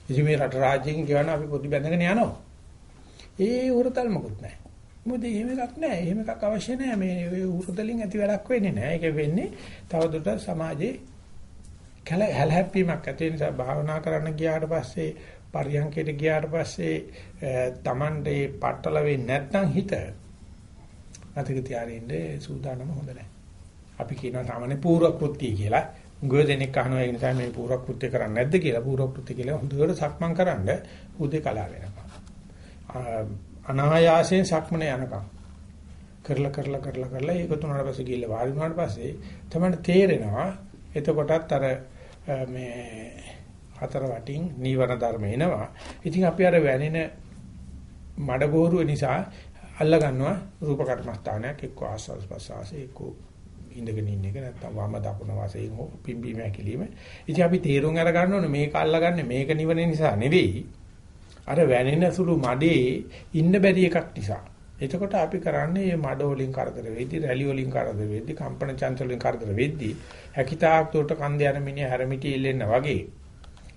ඉතින් මේ රට රාජ්‍යයෙන් කියවන අපි පොඩි බැඳගෙන යනවා. ඒ උරතල් මොකුත් නැහැ. මොකද එහෙම එකක් නැහැ. එහෙම එකක් අවශ්‍ය නැහැ. මේ උරතලින් ඇති වැඩක් වෙන්නේ නැහැ. ඒක වෙන්නේ තවදුරටත් සමාජයේ කල හැලහැප්පීමක් ඇති නිසා භාවනා කරන්න ගියාට පස්සේ පරියන්කයට ගියාට පස්සේ Tamande පట్టල වෙන්නේ නැත්නම් හිත අතක තියාරින්නේ සූදානම හොඳ නැහැ. අපි කියනවා සාමාන්‍ය පූර්ව කෘත්‍ය කියලා. ගොඩ දෙනෙක් අහනවා ඒ නිසා මේ පූර්ව කෘත්‍ය කරන්නේ නැද්ද කියලා. පූර්ව කෘත්‍ය කියලා හොඳට සක්මන් කරන්න උදේ කලාව වෙනවා. අනායාසයෙන් සක්මන යනකම් කරලා කරලා කරලා කරලා ඒක තුනට පස්සේ ගිහිල්ලා වාඩි වුණාට පස්සේ තමයි තේරෙනවා එතකොටත් අර මේ හතර වටින් නීවරණ ධර්ම එනවා. ඉතින් අපි අර වැනෙන මඩගෝරුව නිසා අල්ල ගන්නවා රූප කර්මස්ථානයක් එක්ක ආස්වාද ප්‍රසආසය එක්ක ඉඳගෙන ඉන්න එක නැත්තම් වම දකුණ වශයෙන් හෝ පිම්බීම හැකිලිම. ඉතින් අපි තීරුම් අර ගන්න ඕනේ මේක අල්ලගන්නේ මේක නිවන නිසා නෙවෙයි. අර වැනෙන සුළු මඩේ ඉන්න බැරි එකක් නිසා. එතකොට අපි කරන්නේ මේ මඩ වලින් කරදර වෙද්දි, රැලි වලින් කරදර වෙද්දි, කම්පන චංචල වලින් කරදර වෙද්දි හැකිතාක් දුරට කන්ද යන මිනිහ හැරමිටි ඉල්ලෙන්න වගේ.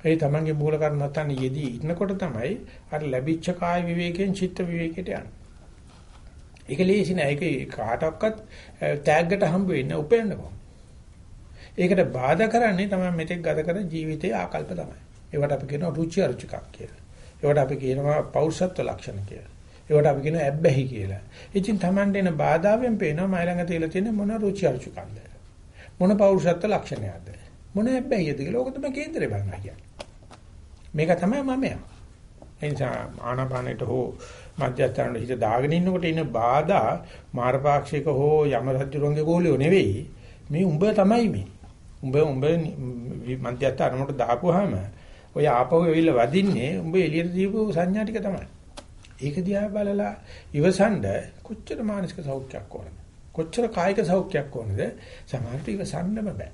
ඒ තමන්ගේ මූල කර්මත්තන් යෙදී ඉන්නකොට තමයි අර ලැබිච්ච කාය විවේකයෙන් චිත්ත විවේකයට යන්නේ. ඒක ලේසි නෑ. ඒක කාටවත් තෑග්ගට හම්බ වෙන්නේ උපයන්න කොහොමද? ඒකට බාධා කරන්නේ තමයි මෙතෙක් ගත කර ජීවිතයේ ආකල්ප තමයි. ඒවට අපි කියනවා රුචි අරුචිකක් කියලා. ඒවට අපි කියනවා පෞරුෂත්ව ලක්ෂණ කියලා. ඒවට අපි කියනවා ඇබ්බැහි කියලා. ඉතින් Tamande එන බාධාවෙන් පේනවා මයි ළඟ තියලා තියෙන මොන රුචි අරුචිකක්ද? මොන පෞරුෂත්ව ලක්ෂණයක්ද? මොන ඇබ්බැහියද කියලා ඕක තමයි කේන්දරේ බලනවා කියන්නේ. මේක තමයි මමයා. එනිසා ආනාපානෙට හෝ මධ්‍යස්ථානයේ හිත දාගෙන ඉන්නකොට ඉන්න බාධා මාරපාක්ෂික හෝ යම රජුරන්ගේ ගෝලියෝ නෙවෙයි. මේ උඹ තමයි මේ. උඹ උඹ මධ්‍යස්ථානකට දාපුවාම ඔය ආපහු එවිල්ල වදින්නේ උඹ එළියට දීපු සංඥා ටික තමයි. ඒක දිහා බලලා ඉවසන්ඩ කොච්චර මානසික සෞඛ්‍යයක් ඕනද? කොච්චර කායික සෞඛ්‍යයක් ඕනද? සමහරට ඉවසන්නම බෑ.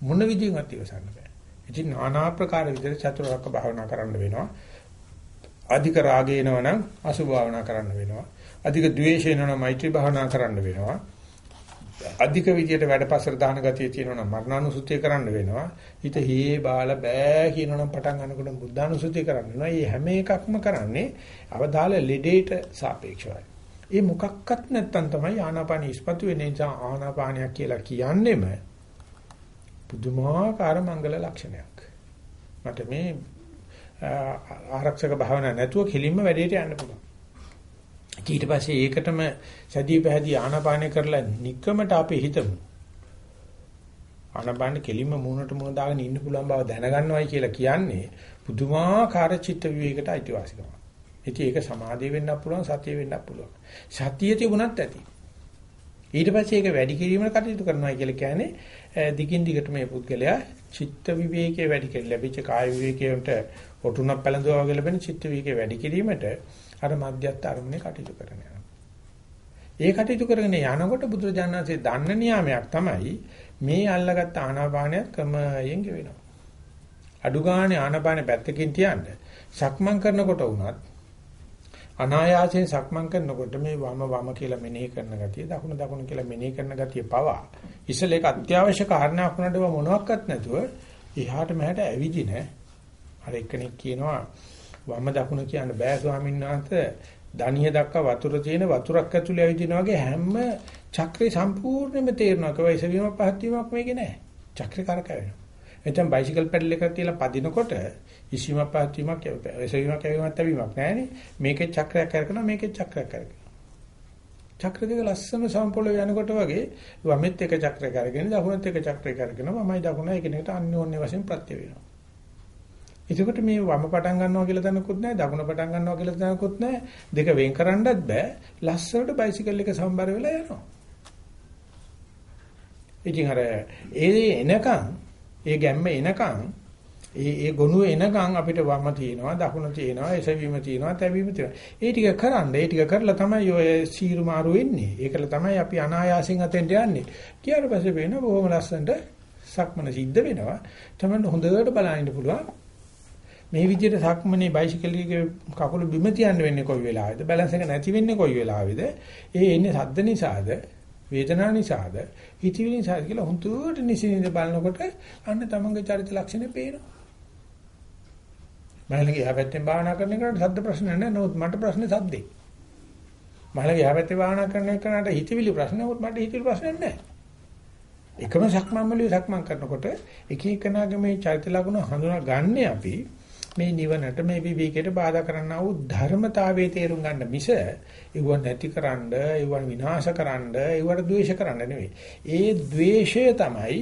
මොන විදිහකට ඉවසන්න බෑ. ඉතින් নানা ආකාර විදිහට චතුරාර්ය භාවනා කරන්න වෙනවා. අධික රාගය එනවනම් අසුභ භාවනා කරන්න වෙනවා. අධික ද්වේෂය එනවනම් මෛත්‍රී භාවනා කරන්න වෙනවා. අධික විදියට වැඩපසර දාන ගතිය තියෙනවනම් මරණානුසුතිය කරන්න වෙනවා. හිත හේ බාල බෑ කියනවනම් පටන් ගන්නකොට බුද්ධානුසුතිය කරන්න වෙනවා. මේ හැම එකක්ම කරන්නේ අවදාල ලෙඩේට සාපේක්ෂවයි. ඒ මොකක්වත් නැත්තම් තමයි ආනාපාන ඉස්පතු වෙන නිසා ආනාපානයක් කියලා කියන්නෙම පුදුමාකාර මංගල ලක්ෂණයක්. මට මේ ආරක්ෂක භාවනා නැතුව කෙලින්ම වැඩේට යන්න පුළුවන්. ඊට පස්සේ ඒකටම සැදී පැහැදී ආනාපානය කරලා নিকමට අපි හිතමු. ආනාපාන කෙලින්ම මූණට මූණ දාගෙන ඉන්න පුළුවන් බව දැනගන්නවයි කියලා කියන්නේ පුදුමාකාර චිත්ත විවේකයට අයිතිවාසිකමක්. ඉතින් ඒක සමාධිය වෙන්නත් පුළුවන් සතිය වෙන්නත් පුළුවන්. සතිය තිබුණත් ඇති. ඊට පස්සේ ඒක වැඩි කිරීමකට කටයුතු කරනවා කියලා කියන්නේ දිගින් දිගට මේ පුද්ගලයා චිත්ත විවේකයේ වැඩි කෙරෙ ලැබිච්ච කාය විවේකයට ඔටුනක් පැලඳුවා වගේ ලැබෙන චිත්ත විවේකයේ වැඩි කිරීමට අර මධ්‍යස්ථ අරමුණේ කටයුතු කරන යනවා. ඒ කටයුතු කරගෙන යනකොට බුදුරජාණන්සේ දන්න නියාමයක් තමයි මේ අල්ලගත්ත ආනාපානය ක්‍රමයෙන් ගෙවෙනවා. අඩු ගානේ ආනාපානෙ පැත්තකින් තියන්න සක්මන් කරනකොට වුණත් අනායාසයෙන් සක්මන් කරනකොට මේ වම වම කියලා මෙනෙහි කරන ගතිය දකුණ දකුණ කියලා මෙනෙහි කරන ගතිය පවා ඉස්සෙල් ඒක අත්‍යවශ්‍ය කාරණාවක් වුණාට මොනවත් නැතුව එහාට මෙහාට ඇවිදින අර එක්කෙනෙක් කියනවා වම දකුණ කියන්න බෑ ස්වාමීන් වහන්සේ. ධනිය දක්වා වතුර තියෙන වතුරක් ඇතුලේ ඇවිදිනා වගේ හැම චක්‍රේ සම්පූර්ණයෙන්ම තේරෙනවා. කවයි සවීම පහත් වීමක් මේකේ නෑ. චක්‍රේ කරකැවෙනවා. එතෙන් බයිසිකල් පැඩල් එකක් තියලා පදිනකොට ඉසීම පහත් වීමක් සවීමක් ඇවිමත් ඇවිමක් නෑනේ මේකේ චක්‍රයක් කරකනවා මේකේ චක්‍රයක් කරකනවා චක්‍ර දෙක ලස්සන සම්පූර්ණ යනකොට වගේ වමෙත් එක චක්‍රයක් අරගෙන දකුණත් එක චක්‍රයක් අරගෙන මමයි දකුණ එකිනෙකට අන්‍යෝන්‍ය වශයෙන් ප්‍රත්‍ය වෙනවා. එතකොට මේ වම පටන් ගන්නවා කියලා දැනකුත් නැහැ දකුණ පටන් ගන්නවා කියලා දැනකුත් නැහැ දෙක වෙන් කරන්නත් බෑ ලස්සනට බයිසිකල් එක සම්බර වෙලා යනවා ඉතින් අර ඒ එනකන් ඒ ගැම්ම එනකන් ඒ ඒ ගොනුව එනකන් අපිට වම තියෙනවා දකුණ තියෙනවා එසවීම තියෙනවා තැවීම තියෙනවා. ඒ ටික කරන්න ඒ ටික කරලා තමයි ඔය සීරු මාරු වෙන්නේ. ඒකල තමයි අපි අනායාසයෙන් අතෙන්ට යන්නේ. ඊට පස්සේ වෙන බොහොම ලස්සනට සක්මන සිද්ධ වෙනවා. තමයි හොඳට බලන්න පුළුවන්. මේ විදිහට සක්මනේ බයිසිකලයේ කකුල බිම තියන්න වෙන්නේ කොයි වෙලාවෙද? බැලන්ස් එක නැති වෙන්නේ කොයි වෙලාවෙද? ඒ එන්නේ සද්ද නිසාද? වේදනා නිසාද? හිතවිලි නිසාද කියලා හුදුට නිසින්ද බලනකොට අන්න තමන්ගේ චරිත ලක්ෂණ පේනවා. මහලගේ හැපැත්තෙන් භාවනා කරන එකට සද්ද ප්‍රශ්න නැහැ. නමුත් මට ප්‍රශ්නේ සද්දේ. මහලගේ හැපැත්තේ භාවනා කරන එකට හිතවිලි ප්‍රශ්න නමුත් මට හිතවිලි ප්‍රශ්න නැහැ. එකම සක්මන් වලින් සක්මන් කරනකොට එක එකනාගේ මේ චරිත ලක්ෂණ හඳුනා ගන්න අපි මේ නිවනට මේ විවේකයට බාධා කරන්නා වූ ධර්මතාවයේ තේරුම් ගන්න මිස ඒව නැතිකරන්න ඒව විනාශකරන්න ඒවට ද්වේෂ කරන්න නෙවෙයි. ඒ ද්වේෂය තමයි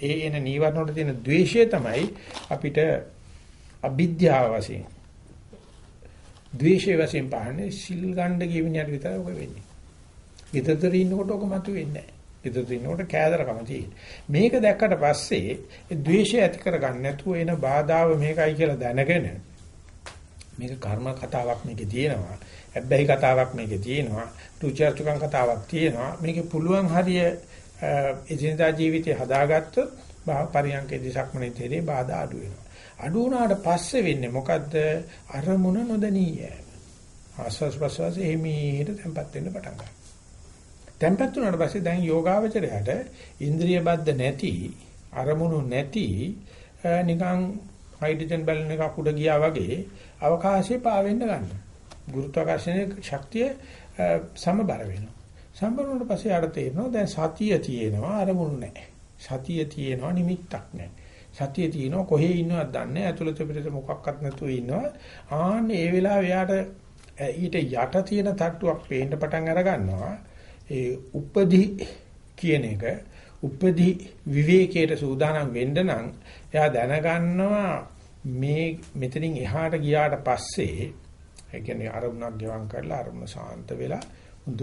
ඒ එන නීවරණ වල තියෙන ද්වේෂය තමයි අපිට අවිද්‍යාව වශයෙන් ද්වේෂය වශයෙන් පහන්නේ සිල් ගන්න ගිය විනියට විතරයි ඔක වෙන්නේ. විතතර ඉන්නකොට ඔක මතු වෙන්නේ නැහැ. විතතර ඉන්නකොට කෑදරකම තියෙන්නේ. මේක දැක්කට පස්සේ ඒ ද්වේෂය ඇති කරගන්න නැතුව එන බාධාව මේකයි කියලා දැනගෙන මේක කර්ම කතාවක් මේකේ තියෙනවා. හැබැයි කතාවක් මේකේ තියෙනවා. රුචර්චකම් කතාවක් තියෙනවා. මේකේ පුළුවන් හරිය එදිනදා ජීවිතේ හදාගත්තොත් පරියන්කේදී සක්මනේ තේරේ බාධා අඩු වෙනවා. අඩු වුණාට පස්සේ වෙන්නේ මොකද්ද? අරමුණ නොදණීය. ආස්වාස් ප්‍රසවාස එහිමීට tempat වෙන්න පටන් ගන්නවා. Tempat වුණාට පස්සේ දැන් යෝගාවචරයට ඉන්ද්‍රිය බද්ධ නැති අරමුණු නැති නිකන් හයිඩ්‍රජන් බැලුන එකක් උඩ ගියා වගේ අවකාශයේ පාවෙන්න ගන්නවා. ගුරුත්වාකර්ෂණයේ ශක්තිය සමබර වෙනවා. සම්බර වුණාට පස්සේ ආට තේරෙනවා දැන් සතිය තියෙනවා අරමුණු නැහැ. සතිය තියෙනවා නිමිත්තක් නැහැ. සතිය තියෙනවා කොහේ ඉන්නවද දන්නේ ඇතුළත පිටත මොකක්වත් නැතුව ඉන්නවා ආන්නේ ඒ වෙලාවේ යාට ඊට යට තියෙන තට්ටුවක් පේන්න පටන් අර ගන්නවා ඒ උපදි කියන එක උපදි විවේකයට සූදානම් වෙන්න නම් එයා දැනගන්නවා මේ මෙතනින් එහාට ගියාට පස්සේ ඒ කියන්නේ අරමුණක් ගෙවම් කරලා අරමුණ සාන්ත වෙලා හොඳ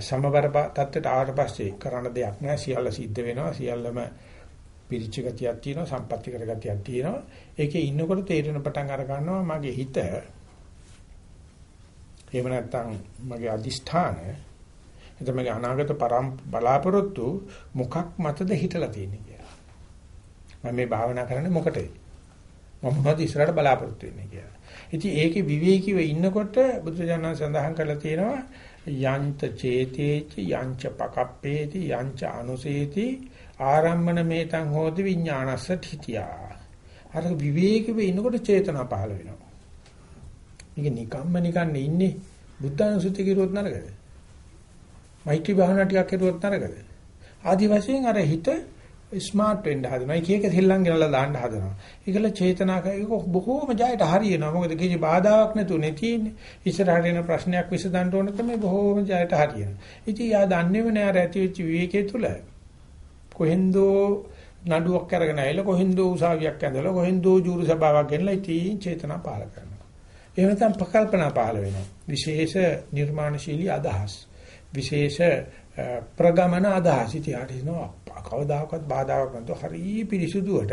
සමබර තත්ත්වයට ආවට පස්සේ කරන්න දෙයක් නැහැ. සියල්ල සිද්ධ වෙනවා. සියල්ලම පිරිච්ච ගතියක් තියෙනවා. සම්පත්‍ති කර ගතියක් තියෙනවා. ඒකේ ඉන්නකොට තේරෙන පටන් අර ගන්නවා මගේ හිත. එහෙම නැත්නම් මගේ අදිෂ්ඨාන එතම මගේ අනාගත බලාපොරොත්තු මොකක් මතද හිටලා තියෙන්නේ කියලා මම මේ භාවනා කරන්නේ මොකටද මම මොනවද ඉස්සරහට බලාපොරොත්තු වෙන්නේ කියලා ඉතින් ඒකේ විවේකීව ඉන්නකොට බුදුජානක සඳහන් කරලා තියෙනවා යංච චේතේච යංච පකප්පේති යංච අනුසේති ආරම්මන මේතං හෝති විඥානස්ස තිතියා. අර විවේකෙව ඉන්නකොට චේතනා පහළ වෙනවා. මේක නිකම්ම නිකන් ඉන්නේ බුද්ධානුසුති කිරුවොත් නරකද? මෛත්‍රී භාවනා ටිකක් කරුවොත් නරකද? ආදි වශයෙන් අර හිත ස්මාර්ට් වෙන්න හදනවා. එක එක සෙල්ලම් ගෙනලා දාන්න හදනවා. ඒකල චේතනා ඒක බොහෝම ජයට හරියනවා. මොකද කිසි බාධාවක් නැතුනේ තියෙන්නේ. ඉස්සරහට එන ප්‍රශ්නයක් විසඳන්න ඕන තමයි බොහෝම ජයට හරියනවා. ඉතින් යා දන්නේම නෑ අර ඇති වෙච්ච විවේකයේ තුල කොහෙන්දෝ නඩුවක් අරගෙන ආවිල්ලා කොහෙන්දෝ උසාවියක් ඇඳලා කොහෙන්දෝ ජූරි සභාවක් ගෙනලා ඉතින් චේතනා පාල කරනවා. එහෙම නැත්නම් ප්‍රකල්පනා පාල වෙනවා. විශේෂ නිර්මාණශීලී අදහස්. විශේෂ ප්‍රගමන අදහස් ඉතින් හිතනවා කවදාකවත් බාධාවක් නැතුව හරි පිරිසුදුවට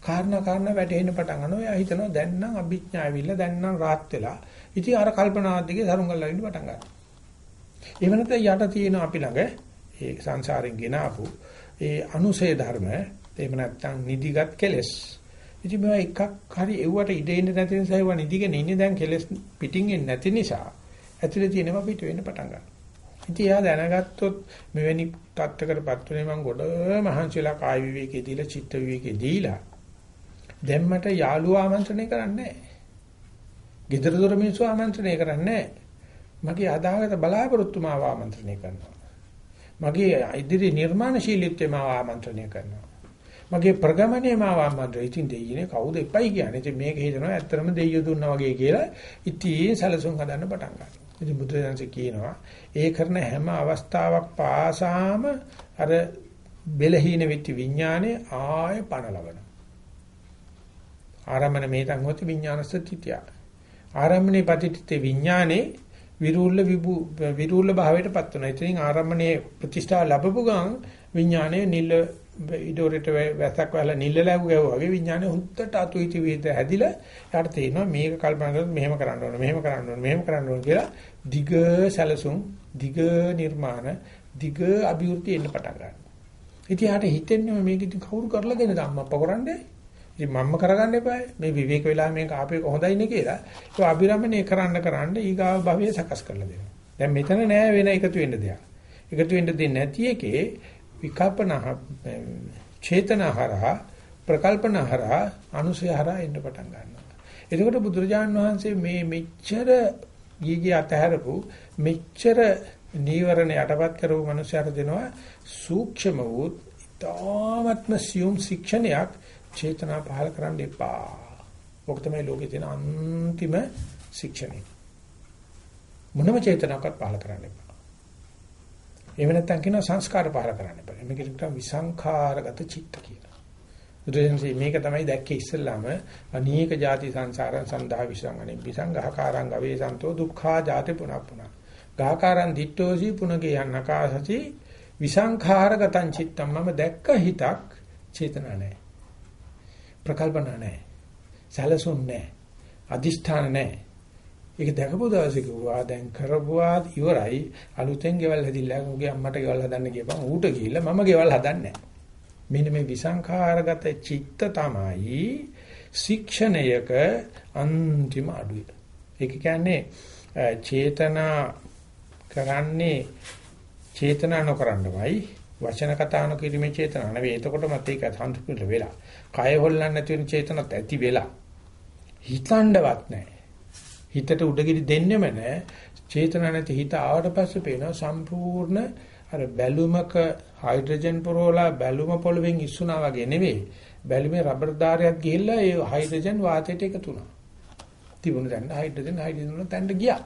කාරණා කාරණා වැටෙන්න පටන් ගන්නවා. එයා හිතනවා දැන් නම් අභිඥා ඇවිල්ලා දැන් නම් රාත් වෙලා. ඉතින් අර කල්පනාවත් දිගේ සරුංගල්ලා ඉන්න පටන් ගන්නවා. එහෙම නැත්නම් යට තියෙන අපි ළඟ ඒ සංසාරෙන් ගෙන ආපු ඒ අනුසය ධර්ම එහෙම නැත්නම් නිදිගත් කෙලස්. ඉතින් මේවා එකක් හරි එව්වට ඉඩ ඉන්න නැති නිසා ඒවා නිදිගෙන ඉන්නේ දැන් කෙලස් පිටින් එන්නේ නැති නිසා ඇතුලේ තියෙනවා පිට වෙන්න පටන් ගන්නවා. ඉතින් එයා දැනගත්තොත් මෙවැනි තත්ත්වකටපත් වෙනේ මම ගොඩ මහන්සිලා කාය විවේකේ දීලා චිත්ත විවේකේ දීලා දැන් මට යාළුවා ආමන්ත්‍රණය කරන්නේ නැහැ. ගෙදර දොර මිනිස්සු ආමන්ත්‍රණය කරන්නේ නැහැ. මගේ අදාගත බලාපොරොත්තු මාව ආමන්ත්‍රණය කරනවා. මගේ ඉදිරි නිර්මාණශීලීත්වය මාව ආමන්ත්‍රණය කරනවා. මගේ ප්‍රගමණය මාව ආමන්ත්‍රණය. ඉතින් දෙයියනේ කවුද එපයි කියන්නේ. ඉතින් මේක හේතනවා ඇත්තටම දෙයියෝ දුන්නා වගේ කියලා ඉතින් සැලසුම් හදන්න පටන් ගන්නවා. ඉතින් බුදුරජාණන්සේ කියනවා ඒ කරන හැම අවස්ථාවක් පාසාම අර බෙලහීන වෙච්ච විඥානේ ආය පණ ලබනවා. ආරම්මන මේතං හොති විඥානස්ස තිතිය. ආරම්මනේ පතිතිතේ විඥානේ විරූල්ල විබු විරූල්ල භාවයටපත් වෙනවා. ඉතින් ආරම්මණයේ ප්‍රතිෂ්ඨාව ලැබපු ගමන් විඥානයේ නිල ඉඩෝරේට වැස්සක් වහලා නිල්ලලා ගැවුවා වගේ විඥානේ හුත්තට අතු ඉති වේද හැදිලා යාට තේනවා මේක කල්පනා කරලා මෙහෙම කරන්න ඕන මෙහෙම කරන්න ඕන මෙහෙම කරන්න ඕන කියලා දිග සැලසුම් දිග නිර්මාණ දිග අභිවෘද්ධි එන්න පටන් ගන්නවා. ඉතින් යාට හිතෙන්නේ මේක ඉතින් කවුරු කරලා දෙන්නද අම්මා කරන්නේ? ඉතින් මම්ම කරගන්න එපා. මේ විවේක වෙලා මේක ආපේ හොඳයිනේ කියලා. ඒක අභිරමණය කරන්න කරන්න ඊගාව භවයේ සකස් කරලා දෙනවා. දැන් මෙතන නෑ වෙන එකතු වෙන්න දෙයක්. එකතු වෙන්න දෙන්නේ නැති එකේ විකල්පන චේතනහරහා ප්‍රකල්පනහරහා අනුසයහරහා එන්න පටන් ගන්නවා. එතකොට බුදුරජාණන් වහන්සේ මේ මෙච්චර ගියගේ අතහැරපු මෙච්චර නීවරණ යටපත් කරපු මනුස්සයර දෙනවා සූක්ෂම වූ තාමත්ම සියුම් ශික්ෂණයක් චේතනා පහල කරන්න එපා. ඔක තමයි ලෝකේ තියෙන අන්තිම ශික්ෂණය. මොනම චේතනාවක්වත් පහල කරන්න එපා. එහෙම නැත්නම් කියනවා සංස්කාර පහල කරන්න එපා. මේකට කියනවා විසංඛාරගත චිත්ත කියලා. බුදුරජාණන් මේක තමයි දැක්කේ ඉස්සෙල්ලාම අනේක ಜಾති සංසාරං සන්දා විසංගණේ විසංඝාකාරං ගවේසන්තෝ දුක්ඛා ಜಾති පුනః පුනഃ. ගාකාරං දිට්ඨෝසි පුනගේ යන්නකාසති විසංඛාරගතං චිත්තම් මම දැක්ක හිතක් චේතනා නැහැ. ප්‍රකල්පනා නැහැ. සැලසුම් නැහැ. අදිෂ්ඨාන නැහැ. ඒක දැකපු දවසේ කිව්වා දැන් කරපුවා ඉවරයි අලුතෙන් ගෙවල් හැදිලා උගේ අම්මට ගෙවල් හදන්න කියපන් ඌට ගිහිල්ලා මම ගෙවල් හදන්නේ මෙන්න මේ විසංඛාරගත චිත්ත තමයි ශික්ෂණයක අන්තිම අඩුව. ඒක කියන්නේ චේතනා කරන්නේ චේතනා නොකරන්නමයි වචන කතා නොකිරීමේ චේතනා නෙවෙයි. එතකොට මත ඒක සම්පූර්ණ වෙලා. කය හොල්ලන්න නැති වෙන චේතනත් ඇති වෙලා. හිතන්නවත් නැහැ. හිතට උඩගිරි දෙන්නෙම නැහැ. චේතනා නැති හිත ආවට පස්සේ පේනවා සම්පූර්ණ අර බැලුමක හයිඩ්‍රජන් පුරවලා බැලුම පොළවෙන් ඉස්සුනා වගේ නෙවෙයි. බැලුමේ රබර් ධාරයක් ගිහිල්ලා ඒ හයිඩ්‍රජන් වාතයට එකතු වුණා. තිබුණ දැන් හයිඩ්‍රජන් හයිඩ්‍රජන් වල තැන්න ගියා.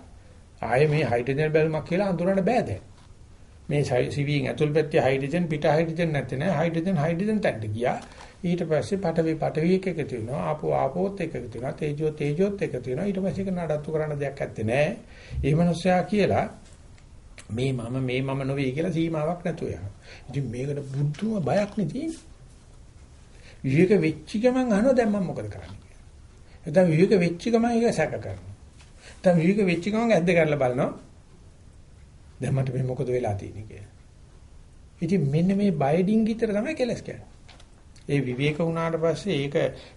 ආයේ මේ හයිඩ්‍රජන් බැලුමක් කියලා අඳුරන්න බෑ දැන්. මේ සිවියෙන් ඇතුල් පැත්තේ හයිඩ්‍රජන් පිට හයිඩ්‍රජන් නැත්තේ නෑ හයිඩ්‍රජන් හයිඩ්‍රජන් තැන්න ගියා. ඊට පස්සේ පඨවි පඨවි එක එකතු වෙනවා ආපෝ ආපෝත් එකතු වෙනවා තේජෝ තේජෝත් එකතු වෙනවා ඊට පස්සේ ඒක නඩත්තු කරන්න දෙයක් නැත්තේ නෑ ඒ මනුස්සයා කියලා මේ මම මේ මම නොවේ කියලා සීමාවක් නැතුව යනවා. ඉතින් මේකට බුද්ධුම බයක් නේ තියෙන්නේ. විවේක වෙච්ච ගමන් අහනවා දැන් මම මොකද කරන්නේ කියලා. එතන විවේක වෙච්ච ගමන් ඒක සැක කරනවා. දැන් විවේක වෙච්ච ගමන් ඇද්ද කරලා බලනවා. දැන් මට මේ මොකද වෙලා තියෙන්නේ කියලා. ඉතින් මෙන්න මේ බයඩින් ගිතර තමයි කෙලස් කියන්නේ. ඒ විවේක වුණාට පස්සේ ඒක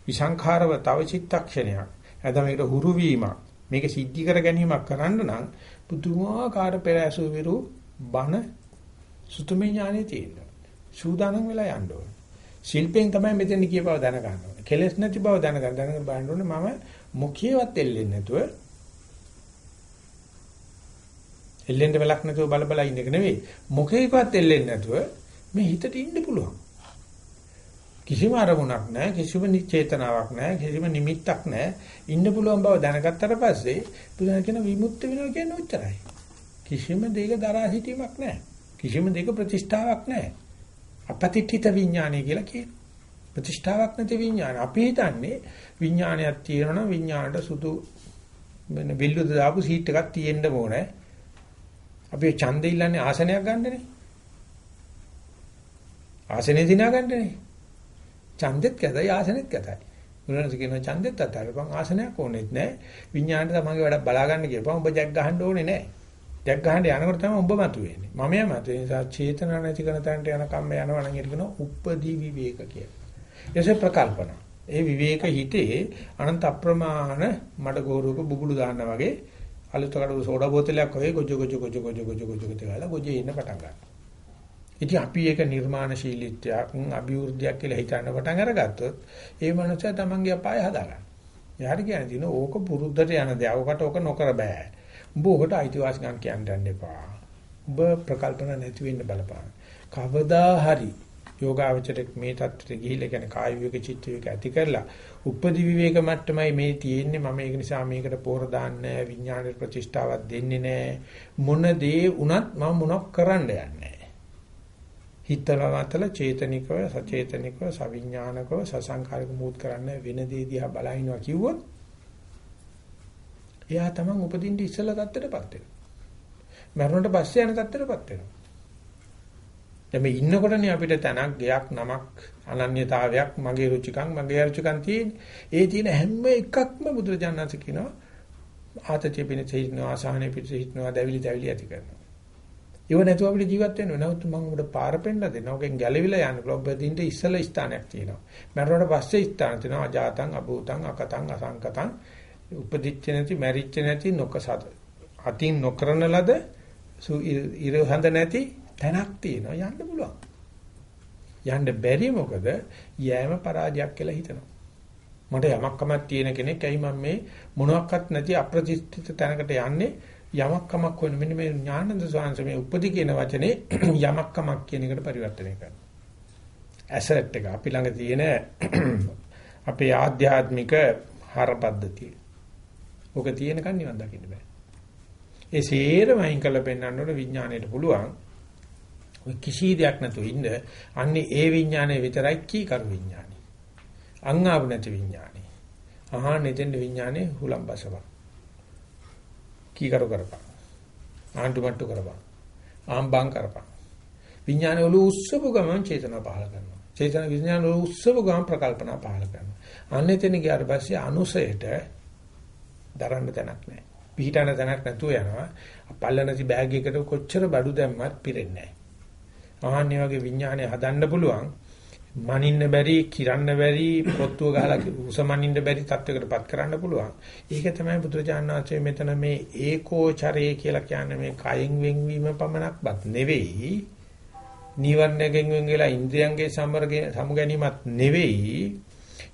විසංඛාරව තව චිත්තක්ෂණයක්. නැත්නම් මේකට හුරු වීමක්. මේක සිද්ධි කර ගැනීමක් කරන්න නම් පුදුමාකාර පෙර ඇසු විරු බන සුතුමේ ඥානෙ තියෙනවා. සූදානම් වෙලා යන්න ඕනේ. ශිල්පෙන් තමයි මෙතන කිය බව දැනගන්න ඕනේ. කෙලස් නැති බව දැනගන්න දැනගන්න බලන්න ඕනේ මම මුඛියවත් එල්ලෙන්නේ නැතුව එල්ලෙන්න වෙලක් නැතුව බල බල ඉන්න එක නෙවෙයි. මුඛේකවත් එල්ලෙන්නේ නැතුව මේ හිතට ඉන්න පුළුවන්. කිසිම අරමුණක් නැහැ කිසිම චේතනාවක් නැහැ කිසිම නිමිත්තක් නැහැ. ඉන්න පුළුවන් බව දැනගත්තට පස්සේ බුදුන් කියන විමුක්ත වෙනවා කියන්නේ උච්චරයි කිසිම දෙයක දරා සිටීමක් නැහැ. කිසිම දෙයක ප්‍රතිෂ්ඨාවක් නැහැ. අපතිත්‍ිත විඥානය කියලා කියන ප්‍රතිෂ්ඨාවක් නැති විඥාන. අපි හිතන්නේ විඥානයක් තියෙනවා විඥාණයට සුදු වෙන විල්ලුද දාපු සීට් එකක් තියෙන්න ඕනේ. අපි ඡන්දෙ ඉල්ලන්නේ ආසනයක් ගන්නනේ. ආසනේ දිනා ගන්නනේ. ඡන්දෙත් කැතයි ආසනෙත් කැතයි. උනනස කියනවා ඡන්දෙත් අතාරපන් ආසනයක් ඕනෙත් නැහැ. විඥාණයට තමන්ගේ වැඩක් බලා ගන්න කියපන් ඔබ ජැක් ගහන්න ඕනේ නැහැ. ජැක් ගහන්න යනකොට තමයි ඔබ මතුවෙන්නේ. මම යමතු ඒ නිසා චේතනා නැති කරන තැනට යන කම්ම යනවා නම් ඒක කියනවා උපදී විවේක කියලා. එසේ ප්‍රකල්පන. ඒ විවේක හිතේ අනන්ත අප්‍රමාණ මඩ ගෝරුවක බුබුලු දාන්නා වගේ අලුත කඩු සෝඩා බෝතලයක් වගේ ගොජ ගොජ ගොජ ගොජ ගොජ ගොජ ගොජ ගාලා ගොජේ ඉන්න පටන් ගන්නවා. ඉතින් අපි ඒක නිර්මාණශීලීත්වයක් අභිවෘද්ධියක් කියලා හිතන්න පටන් අරගත්තොත් ඒ මනුස්සයා තමන්ගේ අපාය හදාගන්න. යාර කියන්නේ දින ඕක පුරුද්දට යන දේ. ඔකට ඕක නොකර බෑ. උඹ ඔකට අයිතිවාසිකම් කියන්න යන්න එපා. උඹ ප්‍රකල්පන නැති වෙන්න බලපං. කවදා හරි යෝගාවචරයක් මේ தත්ත්වයට ගිහිල්ලා කියන්නේ කාය විවේක චිත්ත විවේක ඇති කරලා උපදි විවේක මට්ටමයි මේ තියෙන්නේ මම ඒක නිසා මේකට පෝර දාන්නේ විඥාණයට ප්‍රතිෂ්ඨාවක් දෙන්නේ නැහැ මොන දේ වුණත් මම මොනක් කරන්න යන්නේ හිතලවතල චේතනිකව සචේතනිකව සවිඥානිකව සසංකාරික මූත් කරන්න වෙන දේ දිහා බලහිනවා කිව්වොත් එයා තමන් උපදින්න ඉස්සලා තත්ත්වයටපත් වෙනවා. මරණයට පස්සේ යන තත්ත්වයටපත් වෙනවා. දැන් මේ ඉන්නකොටනේ අපිට තනක් ගයක් නමක් අනන්‍යතාවයක් මගේ රුචිකම් මගේ රුචිකම් තියෙන්නේ. ඒ තියෙන හැම එකක්ම බුදුරජාණන්සේ කියනවා ආතතිය පිණිස හිටනවා ආසහනෙ පිණිස හිටනවා දැවිලි දැවිලි ඇති කරනවා. ඒව නැතුව අපිට ජීවත් වෙන්න නමුත් මම උඹට පාර පෙන්නලා දෙනවා. ඔකෙන් ගැලවිලා යන්න පුළුවන්. බදින්ට ඉස්සල ස්ථානයක් තියෙනවා. මරණයට පස්සේ ස්ථාන තියෙනවා. අජාතං අභූතං අකතං අසංකතං උපදිච්ච නැති මැරිච්ච නැති නොකසද. අතින් නොකරන ලද ඉරහඳ නැති තැනක් තියෙනවා. යන්න පුළුවන්. යන්න බැරි මොකද? යෑම පරාජයක් කියලා හිතනවා. මට යමක් කමක් තියෙන කෙනෙක් ඇයි මම මේ මොනවත් නැති අප්‍රතිෂ්ඨිත තැනකට යන්නේ යමක් කමක් වෙන මෙන්න මේ ඥානන්ද සෝංශ මේ උපදි කියන වචනේ <clears throat> යමක් කමක් කියන එකට පරිවර්තනය කරනවා. ඇසට් එක අපි ළඟ තියෙන <clears throat> අපේ ආධ්‍යාත්මික හර පද්ධතිය. ඔක තියෙනකන් නිවන් දකින්න බෑ. ඒ සේරම අයින් කරලා පෙන්වන්න ඕන විඥාණයට පුළුවන්. ඔය කිසි දෙයක් නැතුව ඉන්න අන්නේ ඒ විඥානය විතරයි කී කරු විඥානි. අංගාව නැති විඥානි. අහා නෙතෙන් විඥානේ හුලම්බසවක්. කීකරු කරපන්. ආණ්ඩු මට්ටු කරපන්. ආම්බම් කරපන්. විඥාන වල උස්සපු ගමන් චේතනා පහල කරනවා. චේතන විඥාන වල උස්සපු ගමන් ප්‍රකල්පනා පහල කරනවා. අන්නේ තැන ගියාට පස්සේ අනුසයට දරන්න තැනක් නැහැ. පිහිටන තැනක් නැතුව යනවා. පල්ලනසි බෑග් එකකට කොච්චර බඩු දැම්මත් පිරෙන්නේ නැහැ. ආන්නේ වගේ විඥානය හදන්න පුළුවන්. මනින්න බැරි, කිරන්න බැරි, පොත්තුව ගහලා උස මනින්න බැරි තත්වයකටපත් කරන්න පුළුවන්. ඒක තමයි බුදුරජාණන් වහන්සේ මෙතන මේ ඒකෝචරය කියලා කියන්නේ මේ කයෙන් වෙන්වීම පමණක්වත් නෙවෙයි. නීවරණයෙන් වෙන් වෙලා ඉන්ද්‍රියන්ගේ සමරගේ සමු ගැනීමත් නෙවෙයි.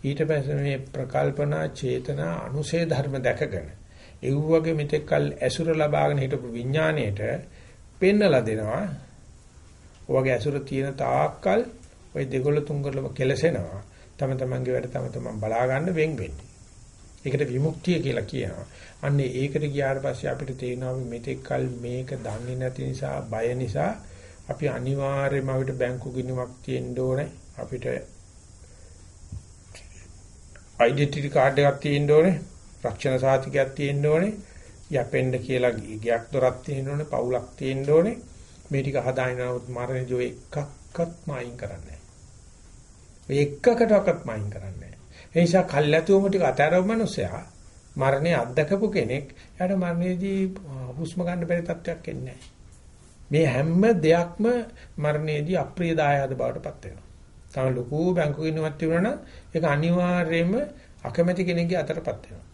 ඊට පස්සේ මේ ප්‍රකල්පනා, චේතනා, අනුසේ ධර්ම දැකගෙන ඒ වගේ මෙතෙක්කල් ඇසුර ලබාගෙන හිටපු විඥාණයට පෙන්නලා දෙනවා. ඔයගේ ඇසුර තියෙන තාක්කල් ওই දෙගොල්ල තුන්ගොල්ලම කෙලසෙනවා. තම තමන්ගේ වැඩ තම තමන් බලා ගන්න වෙන් වෙන්නේ. ඒකට විමුක්තිය කියලා කියනවා. අන්නේ ඒකට ගියාට පස්සේ අපිට තේරෙනවා මෙතෙක් කල මේක දන්නේ නැති නිසා බය නිසා අපි අනිවාර්යයෙන්ම අපිට බැංකු ගිණුමක් තියෙන්න ඕනේ. අපිට ඩෙන්ටිටි කාඩ් එකක් තියෙන්න ඕනේ. රක්ෂණ සාතිකයක් තියෙන්න ඕනේ. යැපෙන්න කියලා ගයක් දොරක් තියෙන්න ඕනේ. පවුලක් තියෙන්න ඕනේ. මේ ටික හදාගෙන මරණදී එකක්වත් මායින් කරන්නේ ඔය එකකටවත් මයින් කරන්නේ නැහැ. ඒ නිසා කල්ැතුවම ටික අතාරව මිනිසයා මරණය අත්දකපු කෙනෙක් එයාට මරණයේදී හුස්ම ගන්න බැරි තත්ත්වයක් එන්නේ මේ හැම දෙයක්ම මරණයේදී අප්‍රිය දායාද බවට පත් වෙනවා. තම ලොකු බැංකු ගිණුමක් තිබුණා නම් ඒක අනිවාර්යයෙන්ම අකමැති කෙනෙක්ගේ අතටපත් වෙනවා.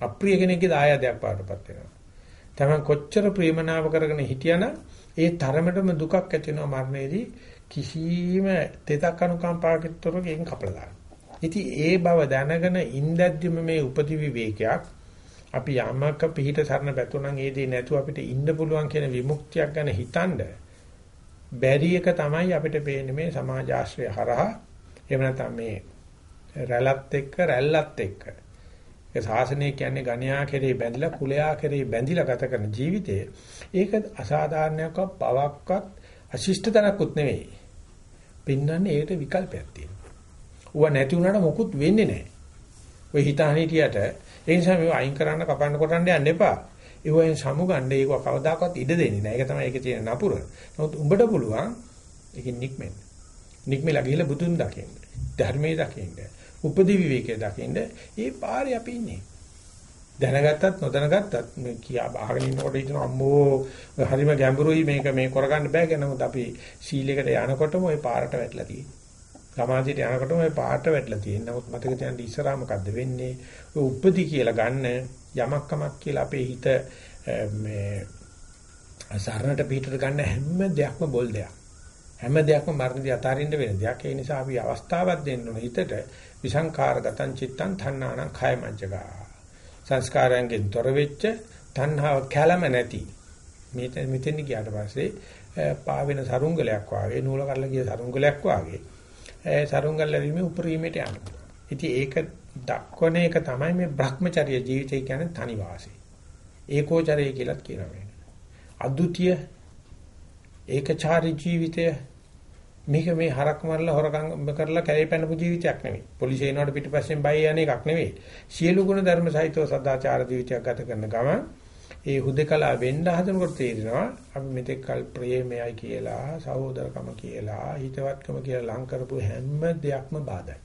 අප්‍රිය කෙනෙක්ගේ දායාදයක් බවට පත් වෙනවා. තමන් කොච්චර ප්‍රේමනාව කරගෙන හිටියනම් ඒ තරමටම දුකක් ඇති වෙනවා මරණයේදී කිසිම තෙතක් අනුකම්පාවකින් තොරව ගෙන් කපලා දානවා. ඉතින් ඒ බව දැනගෙන ඉඳද්දිම මේ උපති විවේකයක් අපි යමක පිහිට සරණ පැතුණන් ඒ දේ නැතුව අපිට ඉන්න පුළුවන් කියන විමුක්තියක් ගැන හිතනද බැරි එක තමයි අපිට පේන්නේ මේ සමාජ ආශ්‍රය හරහා. එහෙම නැත්නම් මේ රැළත් එක්ක රැල්ලත් එක්ක. ඒ ශාසනය කියන්නේ ගණ්‍යා කෙරේ බැඳිලා කුලයා කෙරේ බැඳිලා ගත කරන ජීවිතය. ඒක අසාධාරණයක් බවක්වත් අශිෂ්ට තනකුත් නෙවෙයි. පෙන්වන්නේ ඒකට විකල්පයක් තියෙනවා. ඌව නැති වුණාට මොකුත් වෙන්නේ නැහැ. ඔය හිතාන හිටියට ඒ නිසා මේව අයින් කරන්න කපන්න කොටන්න යන්න එපා. ඒවෙන් සමුගන්න ඒක කවදාකවත් ඉඩ දෙන්නේ නැහැ. ඒක තමයි ඒකේ තියෙන නපුර. නමුත් උඹට පුළුවන් ඒකෙන් නික්මෙන්න. නික්මලා ගිහලා බුදුන් දකින්න. ධර්මයේ දකින්න. උපදී විවේකයේ දකින්න. ඒ පාරේ අපි ඉන්නේ. දැනගත්තත් නොදැනගත්තත් මේ කියා බහගෙන ඉන්නකොට හිතන අම්මෝ හරිම ගැඹුරුයි මේක මේ කරගන්න බෑ කියන නමුත් අපි සීලයකට යනකොටම ওই පාරට වැටලා තියෙනවා. සමාධියට යනකොටම ওই පාරට වැටලා තියෙනවා. නමුත් මතක තියාගන්න ඉස්සරහා මොකද්ද වෙන්නේ? ඔය උපදි කියලා ගන්න යමක් කමක් කියලා අපේ හිත මේ සරණට පිටට ගන්න හැම දෙයක්ම බොල් දෙයක්. හැම දෙයක්ම මරණදී අතාරින්න වෙන දෙයක්. ඒ නිසා අපි අවස්ථාවක් දෙන්න ඕන හිතට විසංකාරගතං චිත්තං thannානං khය මංජගා. සංස්කාරයන්ගෙන් තොර වෙච්ච තණ්හාව කැළම නැති මේ මෙතෙන් ගියාට පස්සේ පාවෙන සරුංගලයක් වාගේ නූල කරලා ගිය සරුංගලයක් වාගේ ඒ සරුංගල ලැබීමේ උපරිමයට යනවා. ඉතින් ඒක දක්වන එක තමයි මේ Brahmacharya ජීවිතය කියන්නේ තනි වාසය. ඒකෝචරය කියලාත් කියනවා මේක. අද්විතීය ඒකචාරී ජීවිතය මේක මේ හරක් මරලා හොරකම් කරලා කැලේ පැනපු ජීවිතයක් නෙවෙයි. පොලිසිය එනකොට පිටිපස්සෙන් බය යන එකක් නෙවෙයි. සියලු ගුණ ධර්ම සහිතව සදාචාර ජීවිතයක් ගත කරන ගමන් ඒ හුදකලා වෙන්න හදනකොට තේරෙනවා අපි මෙතෙක් කල් ප්‍රේමයයි කියලා, සහෝදරකම කියලා, හිතවත්කම කියලා ලං කරපු හැම දෙයක්ම බාධායි.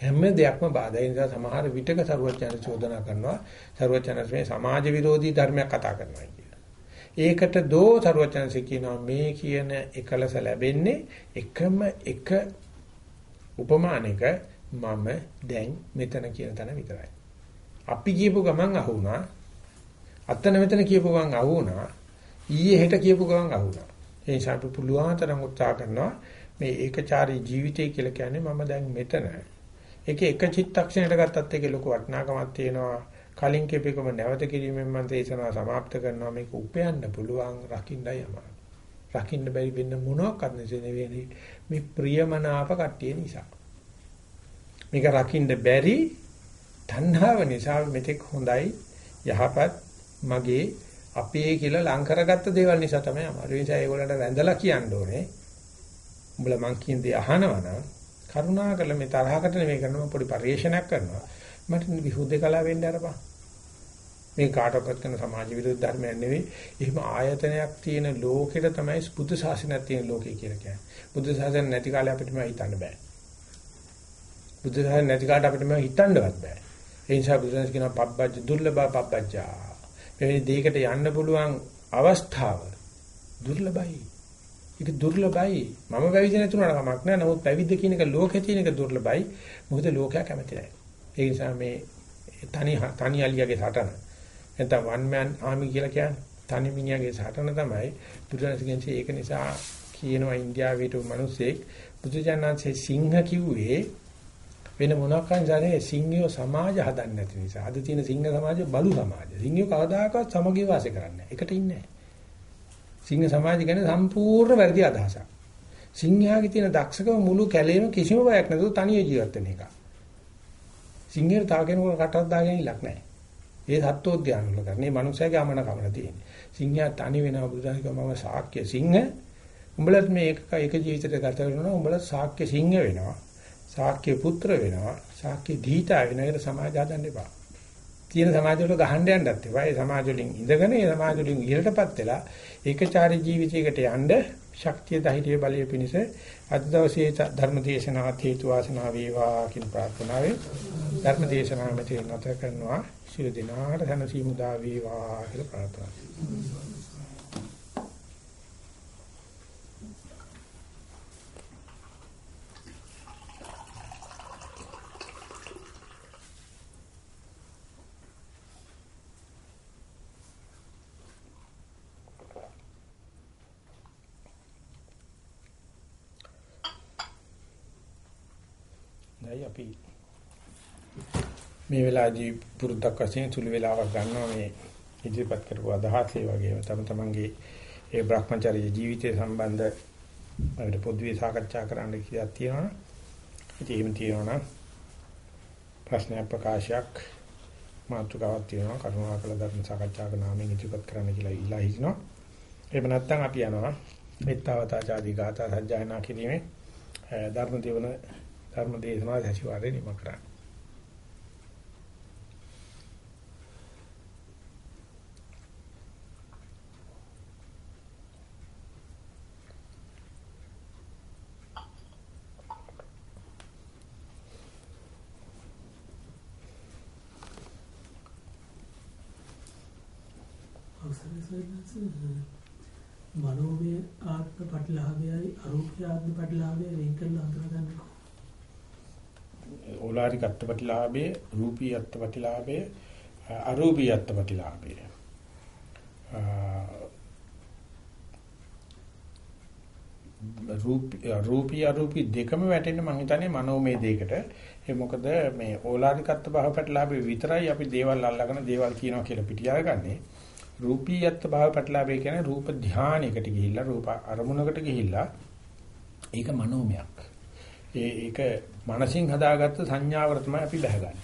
හැම දෙයක්ම බාධායි නිසා සමහර විටක සරුවචන චෝදනා කරනවා. සරුවචන මේ සමාජ විරෝධී ධර්මයක් කතා කරනවා. ඒකට දෝ ਸਰවඥයන් කියනවා මේ කියන එකලස ලැබෙන්නේ එකම එක උපමානයක මම දැන් මෙතන කියන තැන විතරයි. අපි කියපු ගමන් අහුණා. අත්තන මෙතන කියපු ගමන් අහුණා. ඊයේ හෙට කියපු ගමන් අහුණා. ඒ නිසා අපි පුළුවන් තරම් උත්සාහ කරනවා මේ ඒකචාරී ජීවිතය කියලා කියන්නේ මම දැන් මෙතන. ඒකේ එක චිත්තක්ෂණයකට ගත්තත් ඒකේ ලොකු වටිනාකමක් තියෙනවා. කලින් කියපේකම නැවත කිරීමෙන් මම දේශනාව સમાપ્ત කරනවා මේක උපයන්න පුළුවන් රකින්නයි අමාරු. රකින්න බැරි වෙන්න මොනවාක්වත් නෙවෙයි මේ ප්‍රියමනාප කට්ටිය නිසා. මේක රකින්න බැරි තණ්හාව නිසා මෙතෙක් හොඳයි යහපත් මගේ අපේ කියලා ලං කරගත්ත දේවල් නිසා තමයි අමාරු. ඒ නිසා ඒගොල්ලන්ට වැඳලා කියන්න ඕනේ. උඹලා මං කියන දේ අහනවා නම් කරුණාකරලා මේ තරහකට නෙමෙයි කරනවා පොඩි පරිේශනයක් කරනවා. මට විහුද්ධ කලාව වෙන්න අරපන්. මේ කාටවත් කරන සමාජ විරෝධ ධර්මයක් නෙවෙයි. එහෙම ආයතනයක් තියෙන ලෝකෙට තමයි බුද්ධ ශාසනයක් තියෙන ලෝකය කියලා කියන්නේ. බුද්ධ ශාසනය නැති කාලේ අපිට මේ හිතන්න බෑ. බුද්ධ ශාසනය නැති කාලේ අපිට මේ හිතන්නවත් බෑ. ඒ නිසා බුදුරජාණන් කියනවා පබ්බජ්ජ දුර්ලභ පබ්බජ්ජා. මෙවැනි දෙයකට යන්න පුළුවන් අවස්ථාව දුර්ලභයි. ඒක දුර්ලභයි. මම පැවිදි නැතුණා කමක් නැහැ. නමුත් පැවිද්ද කියන එක ලෝකේ තියෙන එක දුර්ලභයි. මොකද ලෝකයා කැමති නැහැ. ඒ නිසා මේ තනි තනි අලියාගේ සටන. නැත්නම් වන් මෑන් ආමි කියලා කියන්නේ තනි මිනිහාගේ සටන තමයි බුදුරජාණන් ඒක නිසා කියනවා ඉන්දියාවේ හිටපු මිනිස්සෙක් බුදුජානනාංශේ සිංහ කිව්වේ වෙන මොනවාක් කරන්නේ සිංහයෝ සමාජ හදන්නේ නැති නිසා. අද තියෙන සිංහ සමාජය බලු සමාජය. සිංහයෝ කවදාකවත් සමගිය වාසය කරන්නේ නැහැ. එකට ඉන්නේ සිංහ සමාජය ගැන සම්පූර්ණ වැරදි අදහසක්. සිංහයාගේ තියෙන දක්ෂකම මුළු කැලේම කිසිම බයක් නැතුව තනිය ජීවත් වෙන එක. සිංහයට තව කෙනෙකුට කටක් දාගෙන ඉලක් නැහැ. ඒ සත්වෝද්‍යාන වල කරන්නේ මනුස්සයාගේ අමන කමන තියෙන්නේ. සිංහයා තනි වෙනවා බුදුදහම මම ශාක්‍ය සිංහ. උඹලත් මේ එක එක ජීවිතයක ගත කරනවා උඹලත් ශාක්‍ය සිංහ වෙනවා. ශාක්‍ය පුත්‍ර වෙනවා. ශාක්‍ය දීතා වෙන එකට සමාජ හදන්න එපා. තියෙන සමාජ වල ගහන්න යන්නත් එපා. ඒ සමාජ වලින් ඉඳගෙන ඒ සමාජ වලින් ඉහළටපත් වෙලා ඒකචාරී ජීවිතයකට යන්න ශක්තිය ධෛර්ය බලය පිණිස අද දවසේ ධර්ම දේශනාවත් හේතු වාසනා වේවා කියන ප්‍රාර්ථනාවෙන් ධර්ම දේශනාව මෙතන නැත කරනවා. ශිර දිනාට සනසීමුදා වේවා කියලා ප්‍රාර්ථනා කරනවා. දැයි අපි මේ වෙලාවේදී පුරුද්දක් වශයෙන් සුළු වෙලාවක් ගන්නවා මේ ඉදිරිපත් කරපු අදහස් ඒ වගේම තම තමන්ගේ ඒ Brahmacharya ජීවිතය සම්බන්ධ අපිට පොදුවේ සාකච්ඡා කරන්න කියලා තියෙනවා. ඉතින් එහෙම තියෙනවා ප්‍රශ්න ප්‍රකාශයක් මාතෘකාවක් තියෙනවා කරුණාකර ධර්ම සාකච්ඡාක නාමයෙන් ඉදිරිපත් කරන්න කියලා ඉල්ලා හිටිනවා. එහෙම නැත්නම් අපි යනවා මෙත්තවතාචාදී ගාථා සජ්ජායනා කිරීමේ ධර්ම දේවන ධර්ම දේශනාව සතිವಾರේ නිම කරන්නේ. මනෝමය ආත්ම ප්‍රතිලාභයයි අරූපී ආත්ම ප්‍රතිලාභයයි වෙන් කරලා හඳුනගන්නේ ඕලාරික අත්පටිලාභයේ රූපී අත්පටිලාභයේ අරූපී අත්පටිලාභයේ. රූපී අරූපී දෙකම වැටෙන්න මම හිතන්නේ මනෝමය දෙයකට ඒ මොකද මේ ඕලාරිකත්ව භාව පැටලාභේ විතරයි අපි දේවල් අල්ලගෙන දේවල් කියනවා කියලා පිටියාගන්නේ රූපීයත්ව භාව පැටලාභේ කියන්නේ රූප ධානයකට ගිහිල්ලා රූප අරමුණකට ගිහිල්ලා ඒක මනෝමයක්. ඒ ඒක මනසින් හදාගත්ත සංඥාවර තමයි අපි බහගන්නේ.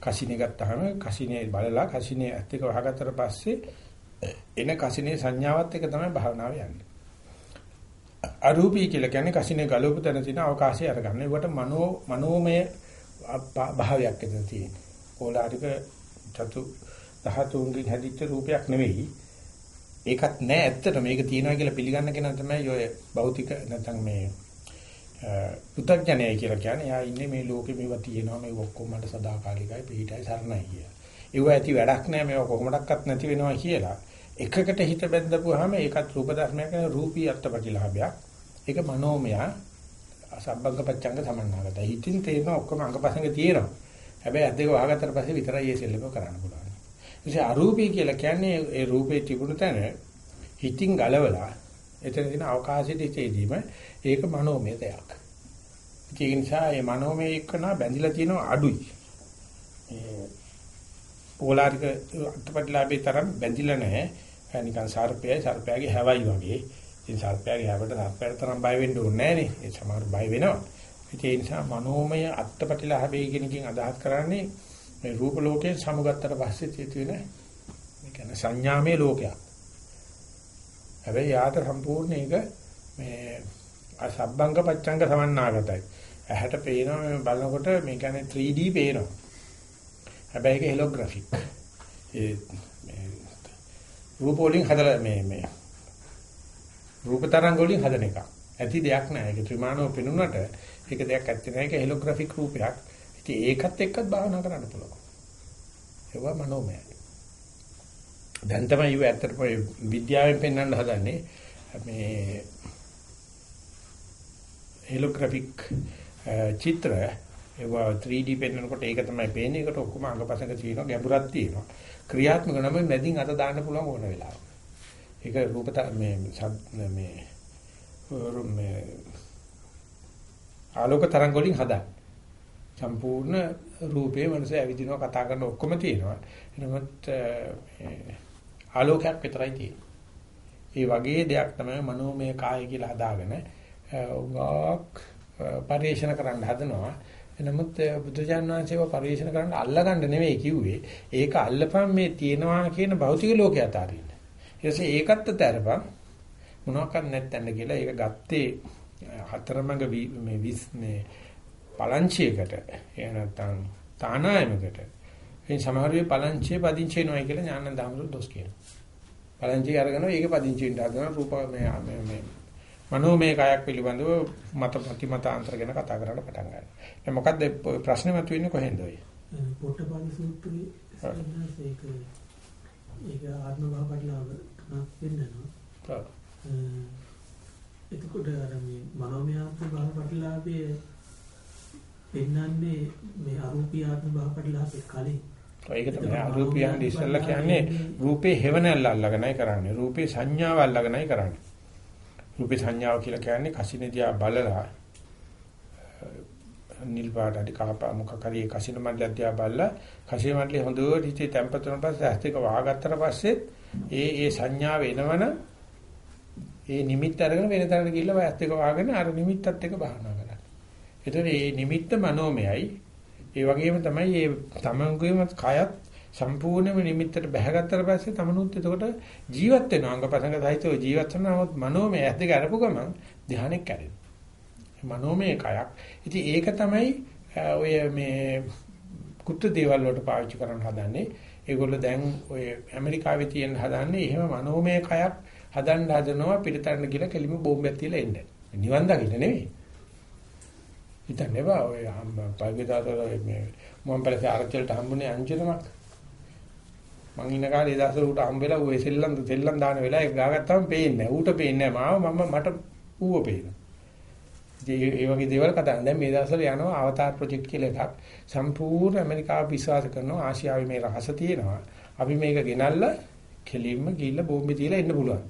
කසිනේ ගත්තාම කසිනේ බලලා කසිනේ ඇත්ත එක වහගත්තට පස්සේ එන කසිනේ සංඥාවත් එක තමයි භාවනාව යන්නේ. අරූපී කියලා කියන්නේ කසිනේ ගලවපු තැන තියෙන අවකාශය අරගන්න. ඒකට මනෝ මනෝමය භාවයක් එතන තියෙන්නේ. ඕලාරික චතු ධාතුන්ගෙන් හැදිච්ච රූපයක් නෙවෙයි. ඒකත් නෑ ඇත්තට මේක තියෙනවා කියලා පිළිගන්න කෙනා තමයි ඔය භෞතික නැත්නම් මේ පුතග්ජනයයි කියලා කියන්නේ. එයා ඉන්නේ මේ ලෝකෙ මේවා තියෙනවා මේ ඔක්කොම මට සදාකාලිකයි පිහිටයි සරණයි කියලා. ඒව ඇති වැඩක් නෑ මේවා කොහොමඩක්වත් නැති වෙනවා කියලා. එකකට හිත බැඳපුවාම ඒකත් රූප ධර්මයක් රූපී අත්පටිලාභයක්. ඒක මනෝමය සබ්බංග පච්චංග සමන්නාගතයි. හිතින් තේරෙන ඔක්කොම අංගපසංග තියෙනවා. හැබැයි අත් දෙක වහගත්තට පස්සේ විතරයි ඒ සෙල්ලම කරන්න පුළුවන්. ඉතින් අරූපී කියලා කියන්නේ ඒ රූපේ තිබුණ තැන හිතින් ගලවලා එතන තියෙන අවකාශයේ ඉතේදීම ඒක මනෝමය දෙයක්. ඒ නිසා මේ මනෝමය එක්කන බැඳිලා තියෙන අඩුයි. ඒ පෝලාරික අත්පත්ලාභේ තරම් බැඳිලා නැහැ. නිකන් සර්පයයි සර්පයාගේ හැවයි වගේ. ඉතින් සර්පයාගේ හැවට සර්පයාට තරම් බය වෙන්න ඕනේ නැහැ නේ. ඒ සමහර බය වෙනවා. ඒ නිසා මනෝමය අත්පත්ලාභේ කියන එකෙන් අදහස් කරන්නේ මේ රූප ලෝකයෙන් සමුගත්තට පස්සේ තියෙන මේ කියන්නේ සංඥාමය ලෝකයක්. හැබැයි යාට සම්පූර්ණ ඒක මේ අසබ්බංග පච්චංග සමන්නාගතයි. ඇහැට පේනවා මේ බලනකොට මේ කියන්නේ 3D පේනවා. හැබැයි ඒක හෙලෝග්‍රැෆික්. ඒ මේ රූප වලින් හදලා මේ මේ රූප තරංග වලින් හදන එක. ඇති දෙයක් නෑ. ඒක ත්‍රිමානව පෙනුනට ඒක දෙයක් ඇත්තේ නෑ. ඒක හෙලෝග්‍රැෆික් රූපයක්. ඉතින් ඒකත් එක්කත් භාවනා කරන්න පුළුවන්. ඒවා මනෝමයයි. දැන් තමයි ඊව ඇත්තටම විද්‍යාවෙන් පෙන්වන්න හදන්නේ මේ හෙලෝග්‍රැෆික් චිත්‍ර ඒවා 3D පෙන්වනකොට ඒක තමයි පේන්නේ. ඒකට ඔක්කොම අංගපසංග තියෙනවා, ගැඹුරක් තියෙනවා. ක්‍රියාත්මක නම් මැදින් අත දාන්න පුළුවන් ඕන වෙලාවක. ඒක රූප මේ මේ මේ ආලෝක තරංග වලින් හදා. සම්පූර්ණ රූපේ මනස ඇවිදිනවා කතා කරන ඔක්කොම තියෙනවා. එනමුත් ආලෝකයක් විතරයි තියෙන්නේ. ඒ වගේ දෙයක් තමයි මනෝමය කාය කියලා හදාගෙන උගාක් පරිේශන කරන්න හදනවා. නමුත් බුදුජාන් වහන්සේව පරිේශන කරන්න අල්ලගන්න නෙවෙයි කිව්වේ. ඒක අල්ලපන් මේ තියනවා කියන භෞතික ලෝකය අතාරින්න. ඊටසේ ඒකත් අතරපන් මොනවාක්වත් නැත්තඳ කියලා ඒක ගත්තේ හතරමඟ මේ විස් මේ පලංචියකට එහෙ නැත්නම් තානායමකට ඒ සමහර වෙලාවෙ පලංචිය පදිංචි වෙනවා කියලා ඥානන්ද හමුදු දොස් කියනවා. පලංචිය අරගෙන ඒක පදිංචි වෙන්න හදන රූප මේ මේ මනෝමය කයක් පිළිබඳව මත ප්‍රතිමතාන්තර ගැන කතා කරන්න පටන් ගන්නවා. දැන් මොකද්ද ප්‍රශ්නේ මතුවෙන්නේ කොහෙන්ද ඔය? පොට්ටපාද සූත්‍රයේ ඒක ඒක ආත්ම භාවපටලාව තුනක් වෙන්නනවා. එතකොට අර මේ මනෝමය ආත්ම භාවපටලාවේ පෙන්වන්නේ මේ අරූපී ආත්ම භාවපටලාවේ කලින් ඒක තමයි අරූපියන් ඉස්සල්ලා කියන්නේ රූපේ හේවණල්ල අල්ලගෙනයි කරන්නේ. රූපේ සංඥාව අල්ලගෙනයි කරන්නේ. රූපේ සංඥාව කියලා කියන්නේ කසිනදියා බලලා නිල් පාටටි කහපා මොකක් හරි කසින මණ්ඩලදියා බලලා කසින මණ්ඩලේ හොඳට හිතේ තැම්පත් වුණාට පස්සේ ඇස් දෙක වහගත්තට පස්සේ ඒ ඒ සංඥාව එනවන ඒ නිමිත්ත අරගෙන වෙන තැනකට ගිහිල්ලා ඇස් දෙක වහගෙන අර නිමිත්තත් එක්ක බහනා කරන්නේ. ඒතර මේ නිමිත්ත මනෝමයයි ඒ වගේම තමයි මේ තමන්ගේම කයත් සම්පූර්ණයෙන්ම නිමිත්තට බැහැගත්තට පස්සේ තමනුත් එතකොට ජීවත් වෙනවා. අංගපසංග සහිතව ජීවත් වෙනවොත් මනෝමය ඇස් දෙක අරපු ගමන් ධානයක් කැඩෙනවා. මනෝමය කයක්. ඉතින් ඒක තමයි ඔය මේ කුත්තු දේවල් වලට පාවිච්චි කරන්න හදන්නේ. ඒගොල්ලෝ දැන් ඔය ඇමරිකාවේ තියෙන හදන්නේ එහෙම මනෝමය කයක් හදන්න හදනවා පිටතරන කියලා කෙලිම බෝම්බයක් තියලා එන්නේ. නිවන් දකින්න නෙවෙයි. හිතන්නේ බා ඔය පල්විදාතර මේ මොම් පැලසේ ආරච්චිලට හම්බුනේ අංජනමක් මං ඉන්න කාලේ දවසට ඌට හම්බෙලා ඌ සෙල්ලම් සෙල්ලම් දාන වෙලාව ඒක ගාගත්තාම පේන්නේ නැහැ. ඌට පේන්නේ නැහැ. මාව මම මට ඌව පේනවා. ඉතින් ඒ වගේ දේවල් කතා දැන් මේ දවස්වල යනවා අවතාර ප්‍රොජෙක්ට් කියලා එකක්. සම්පූර්ණ ඇමරිකාව විශ්වාස කරනවා. ආසියාවේ මේ රහස තියෙනවා. අපි මේක ගෙනල්ලා කෙලින්ම ගිහිල්ලා බෝම්බේ තියලා එන්න පුළුවන්.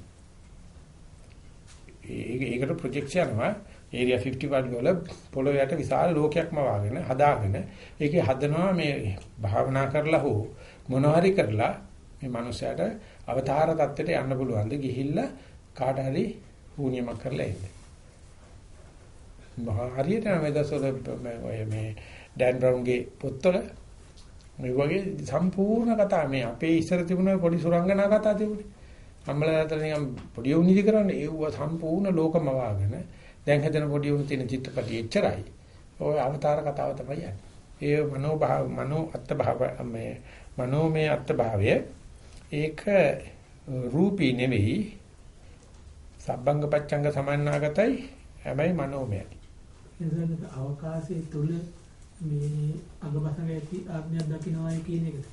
ඒක ඒකට ප්‍රොජෙක්ට් යනවා. ඒරියා 51 වල පොළොව යට විශාල ලෝකයක්ම වාගෙන හදාගෙන ඒකේ හදනවා මේ භාවනා කරලා හෝ මොනවාරි කරලා මේ මනුස්සයාට අවතාර தත්ත්වයට යන්න පුළුවන්ද ගිහිල්ලා කාට හරි වුණියමක් කරලා එන්න. හරියට මේ දසවල මේ මේ ඩෑන් බ්‍රවුන්ගේ පොත්වල මේ වගේ සම්පූර්ණ කතා මේ අපේ ඉස්සර තිබුණ පොඩි සුරංගනා කතා තිබුණේ. අම්මලා දාතර නිකන් පොඩි උනිදි කරන්නේ ඒව සම්පූර්ණ ලෝකම වාගෙන දැන් හැදෙන පොඩි උණු තියෙන චිත්තපටි එච්චරයි. ඔය අවතාර කතාව තමයි යන්නේ. ඒ මනෝ භාව මනෝ අත්ත භාව මේ මනෝමය අත්භාවය ඒක රූපී නෙවෙයි සබ්බංග පච්ඡංග සමන්නාගතයි හැබැයි මනෝමයයි. එතන අවකාශයේ තුල මේ අගබසඟ ඇති ආඥා දකින්නයි කියන එකද?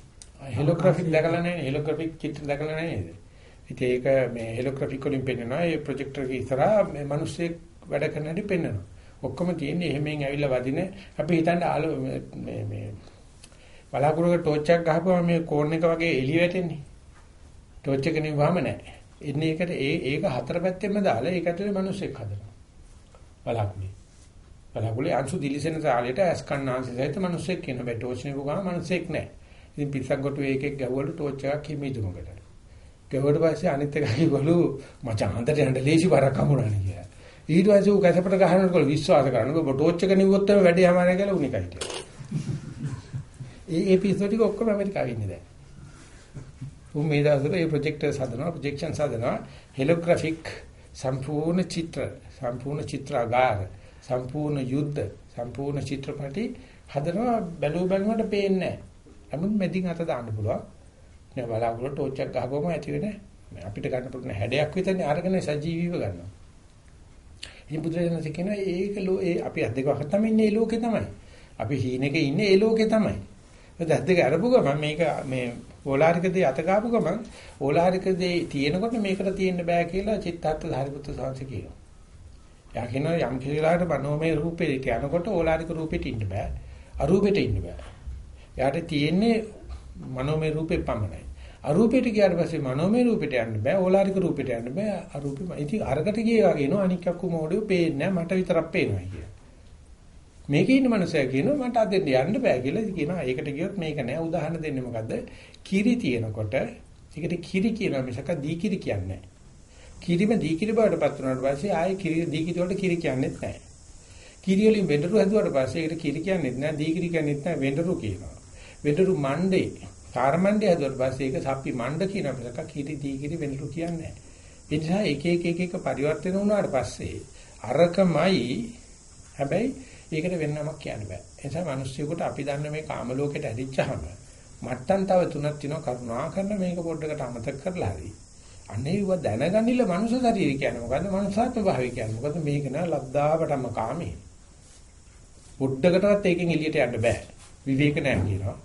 හෙලෝග්‍රැෆික් දැකලා නැහැ හෙලෝග්‍රැෆික් චිත්‍ර දැකලා නැහැ නේද? ඉතින් ඒක මේ හෙලෝග්‍රැෆික් වලින් පෙන්නනවා ඒ ප්‍රොජෙක්ටර් එකේ ඉස්සරහා මේ මිනිස්සෙක් වැඩ කරන හැටි පෙන්නනවා. ඔක්කොම තියෙන්නේ එහෙමෙන් ඇවිල්ලා වදින අපි හිතන්නේ ආලෝ මේ මේ බලාකුරක ටෝච් එකක් ගහපුවම මේ කෝන් එක වගේ එළිය වැටෙන්නේ. ටෝච් එක නෙවම නැහැ. ඉන්නේ ඒකට ඒ ඒක හතර පැත්තෙම දාලා ඒක ඇතුලේ මිනිස්සෙක් හදනවා. බලාකුලේ. බලාකුලේ අංශු දිලිසෙන සාලයට ඇස් කන්නාන්සේ සහිත මිනිස්සෙක් කියන බෑ ටෝච් නෙවු ගාම මිනිස්සෙක් නැහැ. ඉතින් පිස්සක් කොටු එකෙක් ගැව්වලු ටෝච් එකක් හිමිදුමකට. ගැව්වට පස්සේ අනිත් එක කිව්වලු මචං හන්දට යන්න ලේසි බරක් හමුණානේ කියලා. ඊට පස්සේ ඌ කැසපට ගහනකොට විශ්වාස කරනවා ඔබ ටෝච් එක නිව්වොත් තමයි වැඩේ යමාරය කියලා උනිකයි කියලා. ඒ ඒ පිස්සෝ ටික ඔක්කොම ඇමරිකාවේ ඉන්නේ දැන්. උන් මේ දවස්වල මේ ප්‍රොජෙක්ටර්ස් හදනවා ප්‍රොජෙක්ෂන්ස් හදනවා හෙලෝග්‍රැෆික් සම්පූර්ණ චිත්‍ර සම්පූර්ණ චිත්‍රාගාර සම්පූර්ණ යුද්ධ සම්පූර්ණ චිත්‍රපටි හදනවා බැලුව බැලුවට පේන්නේ නැහැ. නමුත් මෙදින් අත දාන්න පුළුවන්. මේ බලාකුළු ටෝච් එකක් ගහපුවම ඇති වෙන අපිට ගන්න පුළුවන් හැඩයක් විතරනේ අරගෙන සජීවීව ගන්නවා. ඉතින් බුදුරජාණන් කියනවා ඒක ලෝ ඒ අපි අද්දක වහත් තමයි ඉන්නේ ඒ ලෝකේ තමයි. අපි හීනෙක ඉන්නේ ඒ ලෝකේ තමයි. ඒ දැද්දක අරපු ගමන් මේක මේ ඕලාරික දේ අත ගාපු ගමන් ඕලාරික දේ තියෙනකොට මේකට තියෙන්න බෑ කියලා චිත්තාර්ථ ධාරිපුත්‍ර සාංශ කියනවා. යා කියනවා යම් කිසිලාට මනෝමය රූපේ යනකොට ඕලාරික රූපෙට ඉන්න බෑ. අරූපෙට ඉන්න බෑ. එයාට තියෙන්නේ මනෝමය රූපේ පමණයි. අරූපෙට ගියාට පස්සේ මනෝමය රූපෙට යන්න බෑ ඕලාරික රූපෙට යන්න බෑ අරූපෙම. ඉතින් අරකට ගියේ වගේ නෝ අනික් අක්කු මොඩියෝ පේන්නේ මට විතරක් පේනවා කිය. මේකේ ඉන්න මනුස්සයා කියනවා මට අදෙන් යන්න බෑ කියලා කියනවා. ඒකට ගියොත් මේක නෑ. උදාහරණ දෙන්නේ මොකද්ද? කිරි තියෙනකොට ඒකට කිරි කියනවා මිසක දී කිරි කියන්නේ නෑ. කිරිම දී කිරි බවට පත් වුණාට පස්සේ ආයේ කිරි දී කිරි වලට කිරි කියන්නේත් නෑ. කිරි වලින් වෙඬරු හැදුවාට පස්සේ ඒකට කිරි කියන්නේත් නෑ. දී කිරි කියන්නේත් නෑ. වෙඬරු කියනවා. වෙඬරු මණ්ඩේ කාර්මණ්ඩේ හදුවට පස්සේ ඒක සප්පි මණ්ඩ කියන මිසක කිරි දී කිරි වෙනලු කියන්නේ නැහැ. ඒ නිසා එක එක එක එක පරිවර්තන වුණාට පස්සේ අරකමයි හැබැයි ඒකට වෙන නමක් කියන්න බෑ. ඒ නිසා මිනිස්සුෙකුට අපි දන්න මේ කාම ලෝකෙට ඇදිච්චහම මට්ටම් තව තුනක් තියෙනවා කරුණා කරන මේක පොඩ්ඩකට අමතක කරලා හරි. අනේව දැනගනින්න මනුෂ්‍ය ශරීරය කියන්නේ මොකද්ද? මනුෂ්‍යාත්ම භාවය කියන්නේ මොකද්ද? මේක නා ලද්දාවටම කාමේ. පොඩ්ඩකටවත් ඒකෙන් එළියට යන්න බෑ. විවේක නැහැ කියනවා.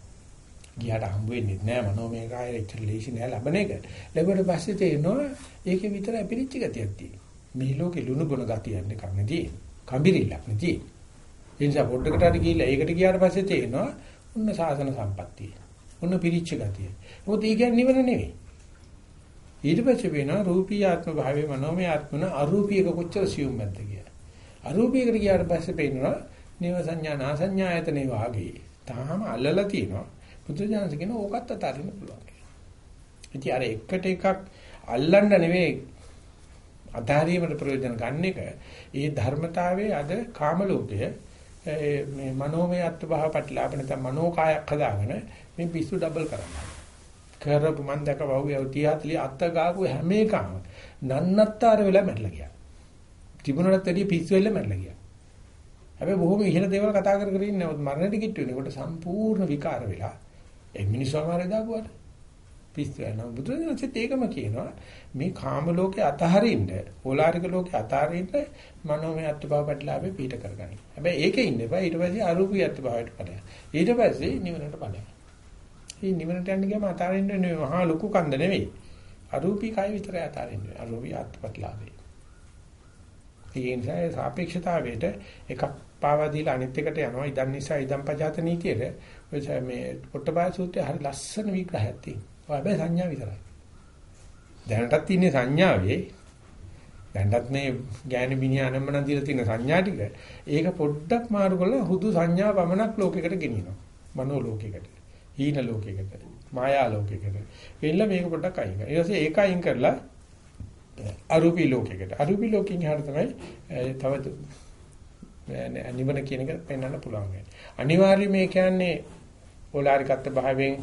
ගියාට හම්බ වෙන්නේ නැහැ මනෝමය කාය ඉච්ඡ ලේසි නෑ ලබන එක. ලැබුවට පස්සේ තේරෙනවා ඒකේ විතර අපිරිච්ච ගතියක් තියෙනවා. මේ ලෝකේ ලුණු ගුණ ගතියක් කන්නේදී කම්බිරිල්ලක් නෙදී. ඒ නිසා පොඩ්ඩකට හරි ගිහිල්ලා ඒකට ගියාට පස්සේ තේරෙනවා ඔන්න සාසන සම්පත්තිය. ඔන්න පිරිච්ච ගතිය. මොකද ඒ කියන්නේ නිවන නෙවෙයි. ඊට පස්සේ වෙනවා රූපී ආත්ම භාවයේ මනෝමය ආත්මන අරූපීක කොච්චර සියුම් නැද්ද කියලා. අරූපීකට ගියාට පස්සේ පේනවා නේව සංඥා නාසඤ්ඤායතනේ වාගේ. තාම අල්ලලා තියෙනවා. බුදුජානක කියන ඕකත් අතාරින්න පුළුවන් කියලා. ඉතින් අර එකට එකක් අල්ලන්න නෙවෙයි අතාරීමට ප්‍රයෝජන ගන්න එක ඒ ධර්මතාවයේ අද කාම ලෝකය මේ මනෝමය අත්භව ප්‍රතිලාභ නැත්නම් මනෝකායක් හදාගෙන මේ පිස්සු ඩබල් කරනවා. කරපු මන් දැක වහුවේ 30 40 අත්ත ගාපු හැම එකම නන්නත්තර වෙලා මැරලා ගියා. තිබුණටත් වැඩිය පිස්සු වෙලා මැරලා ගියා. හැබැයි බොහොම ඉහළ දේවල් කතා කර කර ඉන්නේ නමුත් මරණයට කිට්ටු වෙනකොට සම්පූර්ණ විකාර වෙලා ඒ මිනිස්සු අමාරේ දාපුවාට පිස්සු වෙනවා. බුදුරජාණන්සෙත් ඒකම කියනවා මේ කාම ලෝකේ අතහරින්න, ඕලාරික ලෝකේ අතහරින්න මනෝමය අත්භව පැටලාවේ පිට කරගන්න. හැබැයි ඒකේ ඉන්න එපා. ඊට පස්සේ අරූපී අත්භවයට ඵලයක්. ඊට පස්සේ නිවනට ඵලයක්. මේ නිවනට යන්න ගියාම අතහරින්න නෙවෙයි මහා ලොකු කන්ද නෙවෙයි. අරූපී කය විතරයි අතහරින්න. අරූපී අත්පත්ලාවේ. ඒ නිසා සාපේක්ෂතාවයට එකක් පාවා දීලා අනිත් එකට යනවා. ඉදන් නිසා ඉදන් පජාත නීතියේ ඔය මේ පොට්ටපාය සූත්‍රයේ හරි ලස්සන විග්‍රහයක් තියෙනවා. ඔය හැබැයි සංඥා විතරයි. දැනටත් ඉන්නේ සංඥාවේ දැනටත් මේ ඥාන විඤ්ඤාණ අනම්මන දීලා තියෙන සංඥා ටික ඒක පොඩ්ඩක් මාරු කරලා හුදු සංඥා පමණක් ලෝකයකට ගෙනියනවා. මනෝ ලෝකයකට. හීන ලෝකයකට. මායා ලෝකයකට. වෙන්න මේක පොඩ්ඩක් අයින් කරනවා. ඊට පස්සේ ඒක අයින් කරලා අරූපී ලෝකයකට. අරූපී ලෝකෙන් එහාට තමයි තව නිවන කියන එක පෙන්වන්න පුළුවන්. අනිවාර්යයෙන් මේ කියන්නේ ඕලාරිකත්ව භාවයෙන්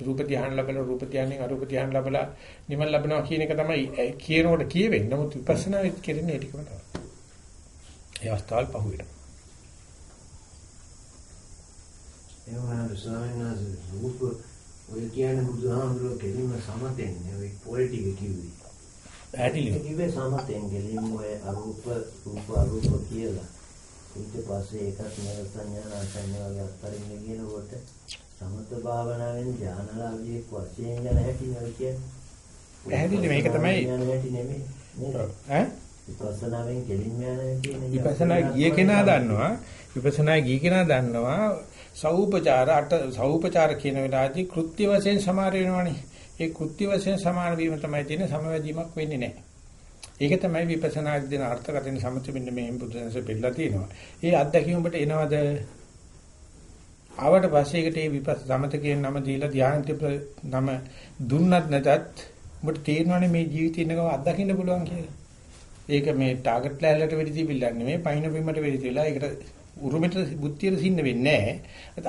රූප ධ්‍යාන ලැබලා රූප ධ්‍යානෙන් අරූප ධ්‍යාන ලැබලා නිවන ලැබනවා කියන එක තමයි කියනකොට කියවෙන්නේ. නමුත් විපස්සනා වෙත් කෙරෙන්නේ ඒ ටිකම තමයි. ඒ අවස්ථාවල් පහු වෙනවා. ඒ වගේම ස්වාමීන් වහන්සේ රූප ඔය කියන්නේ බුදුහාමුදුරුවෝ කෙලින්ම සමතෙන්නේ ඔය පොල් ටික කිව්වේ. පැහැදිලිව. කිව්වේ සමතෙන් කෙලින්ම ඔය අරූප රූප අරූප කියලා. ඊට පස්සේ ඒකත් නර සංඥා සංඥා වගේ අත්තරින් කියනකොට සමත භාවනාවෙන් ඥානලාභියෙක් වශයෙන් ගැන හැටි නෝ කියන්නේ. පැහැදිලි මේක තමයි යන හැටි නෙමෙයි. නේද? ඈ විපස්සනාවෙන් කෙලින්ම යන හැටි නේ. විපස්සනා ගිය කෙනා දන්නවා විපස්සනා ගිය කෙනා දන්නවා සෞපචාර අට සෞපචාර කියන වෙලාවේදී කෘත්‍ය වශයෙන් සමාර වෙනවනේ ඒ කෘත්‍ය වශයෙන් සමාන වීම තමයි තියෙන සමවැදීමක් වෙන්නේ නැහැ ඒක තමයි විපස්සනා දෙන අර්ථකථන සමථ මෙන්න මේ බුදුන්සේ පෙන්නලා තියෙනවා ඒ අත්දැකීම ඔබට එනවද ආවට පස්සේ ඒකට මේ විපස්ස සමත කියන නම දීලා ධානයට නම දුන්නත් නැතත් ඔබට තේරෙනවනේ මේ ජීවිතේ ඉන්නකව අත්දකින්න පුළුවන් කියලා ඒක මේ ටාගට් ලෑල්ලට වෙඩි තිබිල්ලක් නෙමෙයි පයින් බිමට වෙඩි තියලා ඒකට උරුමෙට බුද්ධියට සින්න වෙන්නේ නැහැ.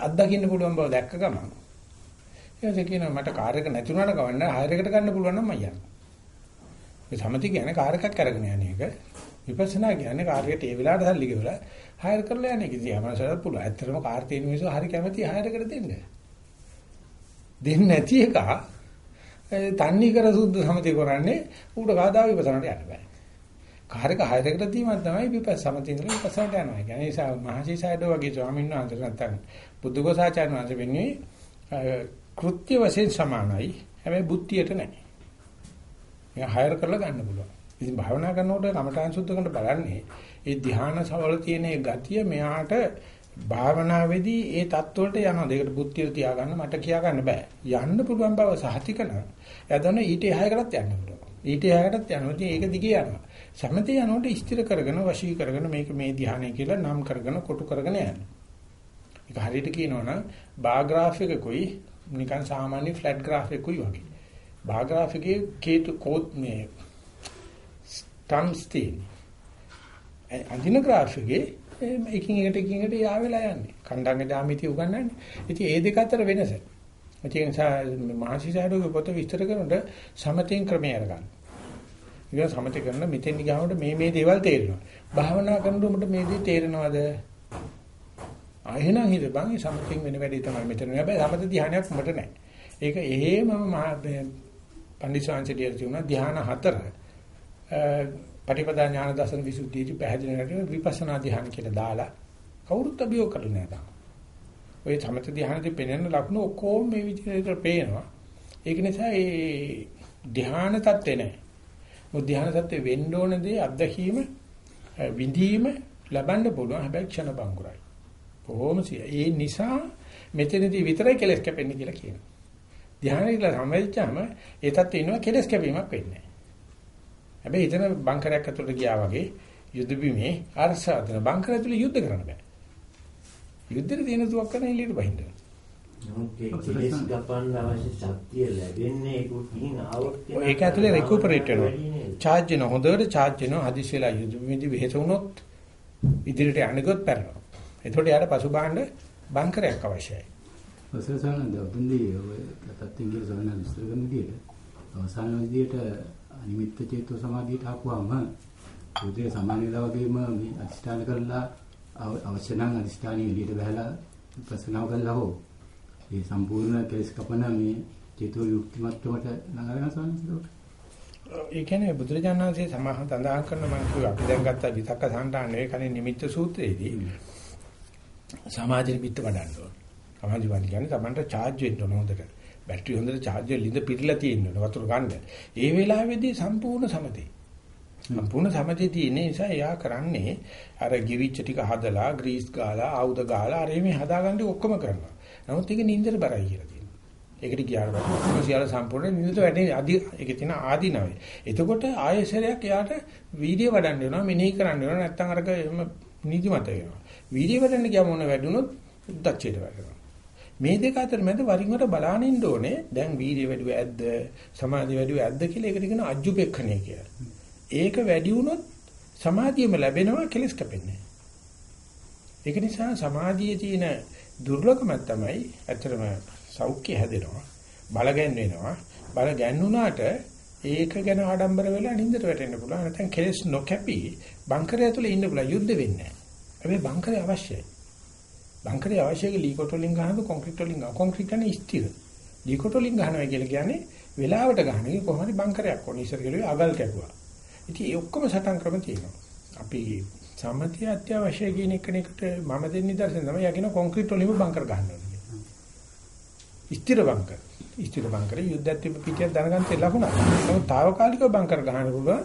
අත්දකින්න පුළුවන් බව දැක්ක ගමන්. ඊට කියනවා මට කාර් එක නැති වුණාට කවන්න හයර් එකට ගන්න පුළුවන් නම් මම යනවා. මේ සමති කියන්නේ කාර් එකක් අරගෙන යන එක. විපස්සනා කියන්නේ කාර් එකට ඒ වෙලාවට සල්ලි ගෙවලා හයර් කරලා යන එක. ඉතින් අපමණසරත් පුළුවන්. ඇත්තටම කාර් තියෙන මිනිස්සු හරි කැමති හයර් එකට දෙන්න. දෙන්නේ නැති එක තන්නේ කර සුද්ධ සමති කරන්නේ ඌට කාදා විපස්සනාට යන්න බෑ. කාර්යක හයරකට දීමක් තමයි විපස්සමති ඉඳලා විපස්සනාට යනවා. ඒ කියන්නේ නිසා මහසීසයිඩෝ වගේ ස්වාමීන් වහන්සේ නැත්තම් බුද්ධඝෝසාචාර්ය වහන්සේ වෙන්නේ කෘත්‍ය වශයෙන් සමානයි. හැබැයි බුද්ධියට නැහැ. ඒක හයර් කරලා ගන්න පුළුවන්. ඉතින් භාවනා කරනකොට කමඨාන් සුද්ධ කරනකොට බලන්නේ ඒ ධ්‍යාන සවල තියෙන ඒ ගතිය මෙයාට භාවනාවේදී ඒ தත්වලට යනවා. ඒකට බුද්ධිය තියාගන්න මට කියා ගන්න බෑ. යන්න පුළුවන් බව සහතික නම් එයා දන්න ඊට එහායකටත් යන්න පුළුවන්. ඊට එහායකටත් යනවා. ඉතින් ඒක දිගේ යනවා. සමතේ යනකොට ස්ථිර කරගෙන වශී කරගෙන මේක මේ ධ්‍යානය කියලා නම් කරගෙන කොටු කරගෙන යන්න. ඒක හරියට කියනවනම් බා ග්‍රාෆ් එකකුයි නිකන් සාමාන්‍ය ෆ්ලැට් ග්‍රාෆ් එකකුයි වගේ. බා ග්‍රාෆ් එකේ කේතු කෝත් මේ ස්ටම්ස් තියෙන. අන්තිම ග්‍රාෆ් එකේ එකින් එකට එකින් එකට යා වෙලා යන්නේ. කණ්ඩාංග ජාමිතිය උගන්වන්නේ. ඉතින් ඒ දෙක අතර වෙනස. ඒ නිසා මහසිසාරෝගේ පොත විස්තර කරනකොට සමතෙන් ක්‍රමය අරගන්න. ඒක සමතේ කරන මෙතෙන් ගියාමට මේ මේ දේවල් තේරෙනවා. භාවනා කරනකොට උඹට මේ දේ තේරෙනවද? ආයෙනම් හිතපන් මේ සමතෙන් වෙන වැඩේ තමයි මෙතන. හැබැයි සමත ධානයක් උඹට නැහැ. ඒක එහෙමම මහා පන්දිසාංශලිය තියුණා ධාන හතර. පටිපදා ඥාන දර්ශන විසුද්ධියදී පැහැදිලි කරලා විපස්සනා ධානය කියලා දාලා කවුරුත් අභියෝග කරලා නැහැ. ඔය සමත ධානයේදී පෙනෙන ලක්ෂණ ඔක්කොම මේ විදිහට පේනවා. ඒක නිසා ඒ ධාන තත්ත්වේ නැහැ. මුද්ධාන සත්‍ය වෙන්න ඕන දේ අත්දැකීම විඳීම ලබන්න පුළුවන් හැබැයි ක්ෂණ බංගුරයි. කොහොම ඒ නිසා මෙතනදී විතරයි කෙලස් කැපෙන්නේ කියලා කියනවා. ධානයේලා සම්වෙච්චාම ඒ තත්ත්වේ ඉන්නවා කෙලස් කැපීමක් වෙන්නේ නැහැ. හැබැයි එතන බංකරයක් ඇතුළට ගියා වගේ යුද්ධ බිමේ අරසාදන බංකර ඇතුළේ යුද්ධ කරන්න බෑ. යුද්ධෙට තියෙන දුවක් කරන එළියට බහින්න. කෙලෙස් ගපන්න අවශ්‍ය ශක්තිය ලැබෙන්නේ ඒකුටින් ආවොත් ඒක ඇතුලේ රෙකුපරේට් වෙනවා. charge වෙනවා. හොඳට charge වෙනවා. හදිස් වෙලා යුදෙදි වෙහෙස වුණොත් ඉදිරියට යන්නකොත් පැරනවා. එතකොට යාට පසුබාහන්න බංකරයක් අවශ්‍යයි. ඔසසන දෙවුන්දී ඔය තත්ත්වෙන් කියලා සවන විස්තර කරන විදිහට අවසාන විදිහට අනිමිත්ත චේතෝ සමාධියට ආපුවාම උදේ සමාන වේලා වගේම මේ අදිෂ්ඨාන කරලා අවශ්‍ය නම් අදිෂ්ඨානිය එළියට බහලා ප්‍රසනාව කළා හෝ ඒ සම්පූර්ණ කෙලස් කපන මේ චේතෝ යුක්තිමත්වමට නගරන සානසිරෝ ඒ කියන්නේ බුදුරජාණන් වහන්සේ සමාහ තඳහන් කරන මම කිව්වා අපි දැන් ගත්ත විතක්ක සම්ඩාන වේ කනේ නිමිත්ත සූත්‍රයේදී සමාජ නිමිත්ත වඩන්න ඕන. සමාජ වඩ කියන්නේ Tamanට charge වෙන්න ඕන හොඳට. බැටරි හොඳට charge වෙලා ලිඳ පිරලා තියෙන්න ඕන වතුර ගන්න. ඒ වෙලාවේදී සම්පූර්ණ සමතේ. සම්පූර්ණ සමතේ තියෙන නිසා එයා කරන්නේ අර ගිවිච්ච ටික හදලා ග්‍රීස් ගාලා ආයුධ ගාලා අර මේ හදාගන්න ඔක්කොම කරනවා. නමුත් ඒක නින්දට බරයි කියලා කියනවා. ඒකට ගියාට පස්සේ සියල්ල සම්පූර්ණ නින්දට වැඩේ ආදි ඒකේ තියෙන ආදීනවයි. එතකොට ආයෙසරයක් එයාට වීර්ය වඩන්න වෙනවා මෙනෙහි කරන්න වෙනවා නැත්නම් අරක එහෙම නිදිමත වෙනවා. වීර්ය වඩන්න ගියාම මොන වැඩුණොත් උද්දච්චයට වැටෙනවා. මේ දෙක අතර මැද වරින් වර බලාගෙන ඉන්න ඕනේ. දැන් වීර්ය වැඩිව ඇද්ද සමාධිය වැඩිව ඇද්ද කියලා ඒකට කියන අජ්ජුපෙක්ඛණය කියලා. ඒක වැඩි වුණොත් සමාධියම ලැබෙනවා කෙලස් කැපෙන්නේ. ඒක නිසා සමාධියේ තියෙන දුර්ලභම තමයි ඇත්තටම සෞඛ්‍ය හැදෙනවා බල ගැන්වෙනවා බල ගැන්ුණාට ඒක ගැන ආඩම්බර වෙලා නින්දට වැටෙන්න පුළුවන් නැත්නම් කෙලස් නොකැපි බංකරය ඇතුලේ ඉන්න පුළුවන් යුද්ධ වෙන්නේ නැහැ බංකරය අවශ්‍යයි බංකරය අවශ්‍යයි ලී කොට වලින් ගහනද කොන්ක්‍රීට් වලින් ගහ කොන්ක්‍රීට් කියන්නේ ස්ථිර ඩිකොට් වලින් ගහනවා කියලා කියන්නේ වෙලාවට ගහන එක කොහොමද බංකරයක් ඕනේ ඉස්සර කියලා අගල් කැපුවා. ඉතින් ඒ ඔක්කොම සටන් ක්‍රම තියෙනවා. අපි සම්මතිය අත්‍යවශ්‍ය කියන එකනකට මම දෙන්නේ නිදර්ශන තමයි යකින කොන්ක්‍රීට් වලින්ම බංකර ගන්නවා කියන්නේ. ස්ථිර බංකර. ස්ථිර බංකර යුද්ධත් පිටියක් දැනගන්න ලකුණක්. නමුත් తాවකාලිකව බංකර ගන්න පුළුවන්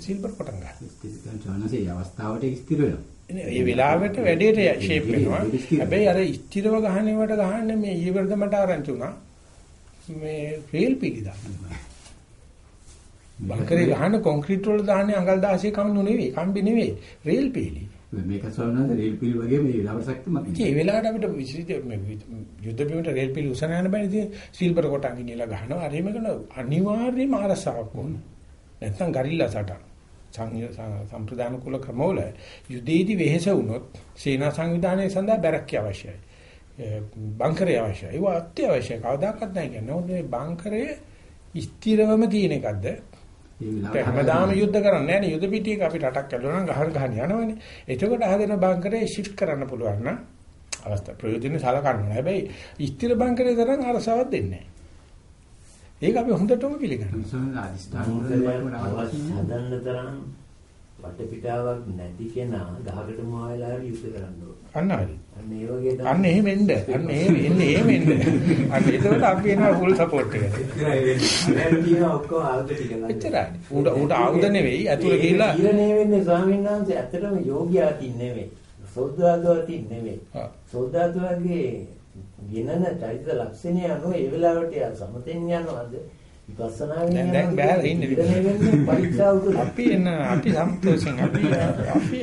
සිල්වර් පටන් ගන්න. ස්ථිර චානසේ අවස්ථාවට ස්ථිර වෙනවා. ඒ වෙලාවට වැඩේට ෂේප් වෙනවා. හැබැයි අර ස්ථිරව ගහනවට ගහන්නේ මේ ඊවර්ද මට ආරංචි උනා. මේ රේල් පිළි දාන්න. බංකරේ ගහන කොන්ක්‍රීට් වල දාන්නේ අඟල් 16 කම්නු නෙවෙයි, කම්බි නෙවෙයි, රේල් පිළි. මේක සවනද රේල් පිළි වගේ මේ දවසක් තමයි. ඉතින් ඒ වෙලාවට අපිට විශේෂ මේ යුද්ධ බිමට රේල් පිළි උසන යන බෑ ඉතින් සිල්වර් කොටන් ගිනියලා ගහනවා. අර එහෙම කරන අනිවාර්යයෙන්ම අරසාවක් ඕන. නැත්නම් ගරිල්ලා සටන්. සම්ප්‍රදාන කුල ක්‍රමවල යුදේදී වෙහෙස වුණොත් සේනා සංවිධානය සඳහා බැරක්කිය අවශ්‍යයි. බංකරය අවශ්‍යයි. ඒව අත්‍යවශ්‍යයි. කවදාකවත් නැහැ කියන්නේ. ඕනේ බංකරය ස්ථිරවම තියෙන එකක්ද? හැමදාම යුද්ධ කරන්නේ නැහැ නේ. යුද පිටියක අපි රටක් ඇල්ලුවා නම් ගහන ගහන යනවනේ. එතකොට හදන බංකරේ ෂිෆ්ට් කරන්න පුළුවන් නම් අවස්ථා ප්‍රයෝජනෙ සලකන්න ඕනේ. හැබැයි ස්ථිර බංකරේ තරම් අරසාවක් දෙන්නේ නැහැ. ඒක අපි හොඳටම පිළිගන්නවා. හදන්න තරම් වටපිටාවක් නැති කෙනා ගහකට මොහයලා හරි යුද්ධ කරන්න ඕන. අන්න හරි. අන්න ඒ වගේ තමයි. අන්න එහෙම එන්න. අන්න එහෙම එන්නේ එහෙම එන්න. අන්න ඒකට අපි එනවා ෆුල් සපෝට් එක. දැන් තියෙන ඔක්කොම ආයුධ ටික ගන්න. එච්චරයි. උඩ උඩ ආයුධ නෙවෙයි ඇතුළේ ගිහිල්ලා ඊරණේ වෙන්නේ ස්වාමීන් වහන්සේ ඇත්තටම යෝගියාති නෙවෙයි. සෝදාදුවාති නෙවෙයි. සෝදාදුවාගේ ගිනන චෛත්‍ය ලක්ෂණය අනුව ඒ වෙලාවට යා සමතෙන් යනවාද? විපස්සනාවෙන් දැන්- දැන් බෑලා ඉන්නේ විතරයි. ඊරණේ වෙන්නේ පරීක්ෂා උතුර. අපි එන අපි සම්තෝෂෙන් අපි <laughs> අපි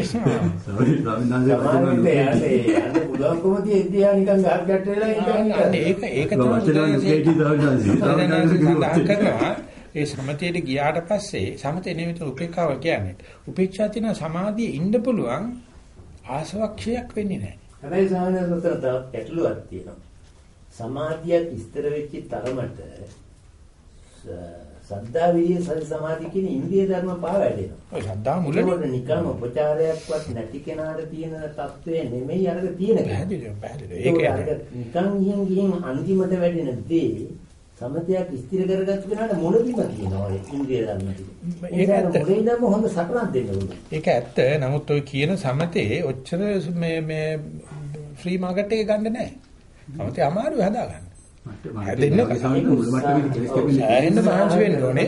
කරනවා ඒ සමතේට ගියාට පස්සේ සමතේ නෙවෙයි උපේක්ඛාව කියන්නේ. උපේක්ෂා තියෙන සමාධියේ ඉන්න පුළුවන් ආසවක්ෂයක් වෙන්නේ නැහැ. හැබැයි සාමාන්‍ය උතර තවත් ගැටලුවක් තියෙනවා. සමාධියක් ඉස්තර වෙච්ච තරමට ස- සද්ධා විරිය සති සමාධි කියන ඉන්ද්‍රිය ධර්ම පහ වැඩෙනවා. ඔය මුලනේ ඒකෝට නිකන් උපචාරයක්වත් නැති කෙනාට තියෙන తත්වය නෙමෙයි අරක තියෙන. පැහැදිලිව පැහැදිලිව. ඒක නිකන් ගිහින් ගිහින් අන්තිමට වැඩෙන දේ සමතයක් ස්ථිර කරගත්ත කෙනාට මුලදිම තියෙනවා ඒ ඉන්ද්‍රිය ධර්ම ටික. ඒක ඇත්ත. මුලින්ම හොඳ සටනක් දෙන්න ඕනේ. ඒක ඇත්ත. නමුත් ඔය කියන සමතේ ඔච්චර මේ මේ ෆ්‍රී මාකට් එකේ ගන්න නැහැ. සමතේ අමාරුයි හදාගන්න. හැදෙන්න සෑහෙන්න මහන්සි වෙන්න ඕනේ.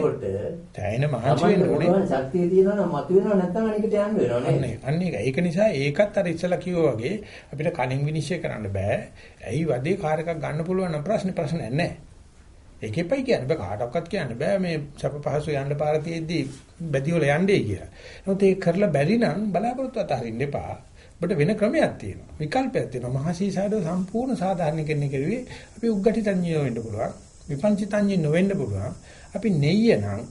තැයින මහන්සි වෙන්න ඕනේ. ශක්තිය තියෙනවා නම් මතුවෙනවා නැත්නම් අනිකට යන්න වෙනවා? ඒක. අන්න ඒක. ඒක නිසා ඒකත් අර ඉස්සලා කිව්වා වගේ අපිට කලින් විනිශ්චය කරන්න බෑ. ඇයි වදේ කාර් එකක් ගන්න පුළුවන් නම් ප්‍රශ්නේ ප්‍රශ්නයක් නැහැ. ඒකෙපයි කියන්න බෑ කාටවත් කියන්න බෑ මේ සැප පහසු යන්න පාර තියෙද්දි බැදිවල යන්නේ කියලා. නමුත් ඒක කරලා බැරි නම් බලාපොරොත්තු අතහරින්න එපා. ඔබට වෙන ක්‍රමයක් තියෙනවා. විකල්පයක් තියෙනවා. මහසීසාරද සම්පූර්ණ සාධාරණීකරණය කරුවේ අපි උග්ගටිතඤ්ඤය වෙන්න පුළුවන්. විපංචිතඤ්ඤය නොවෙන්න පුළුවන්. අපි නෙయ్య නම්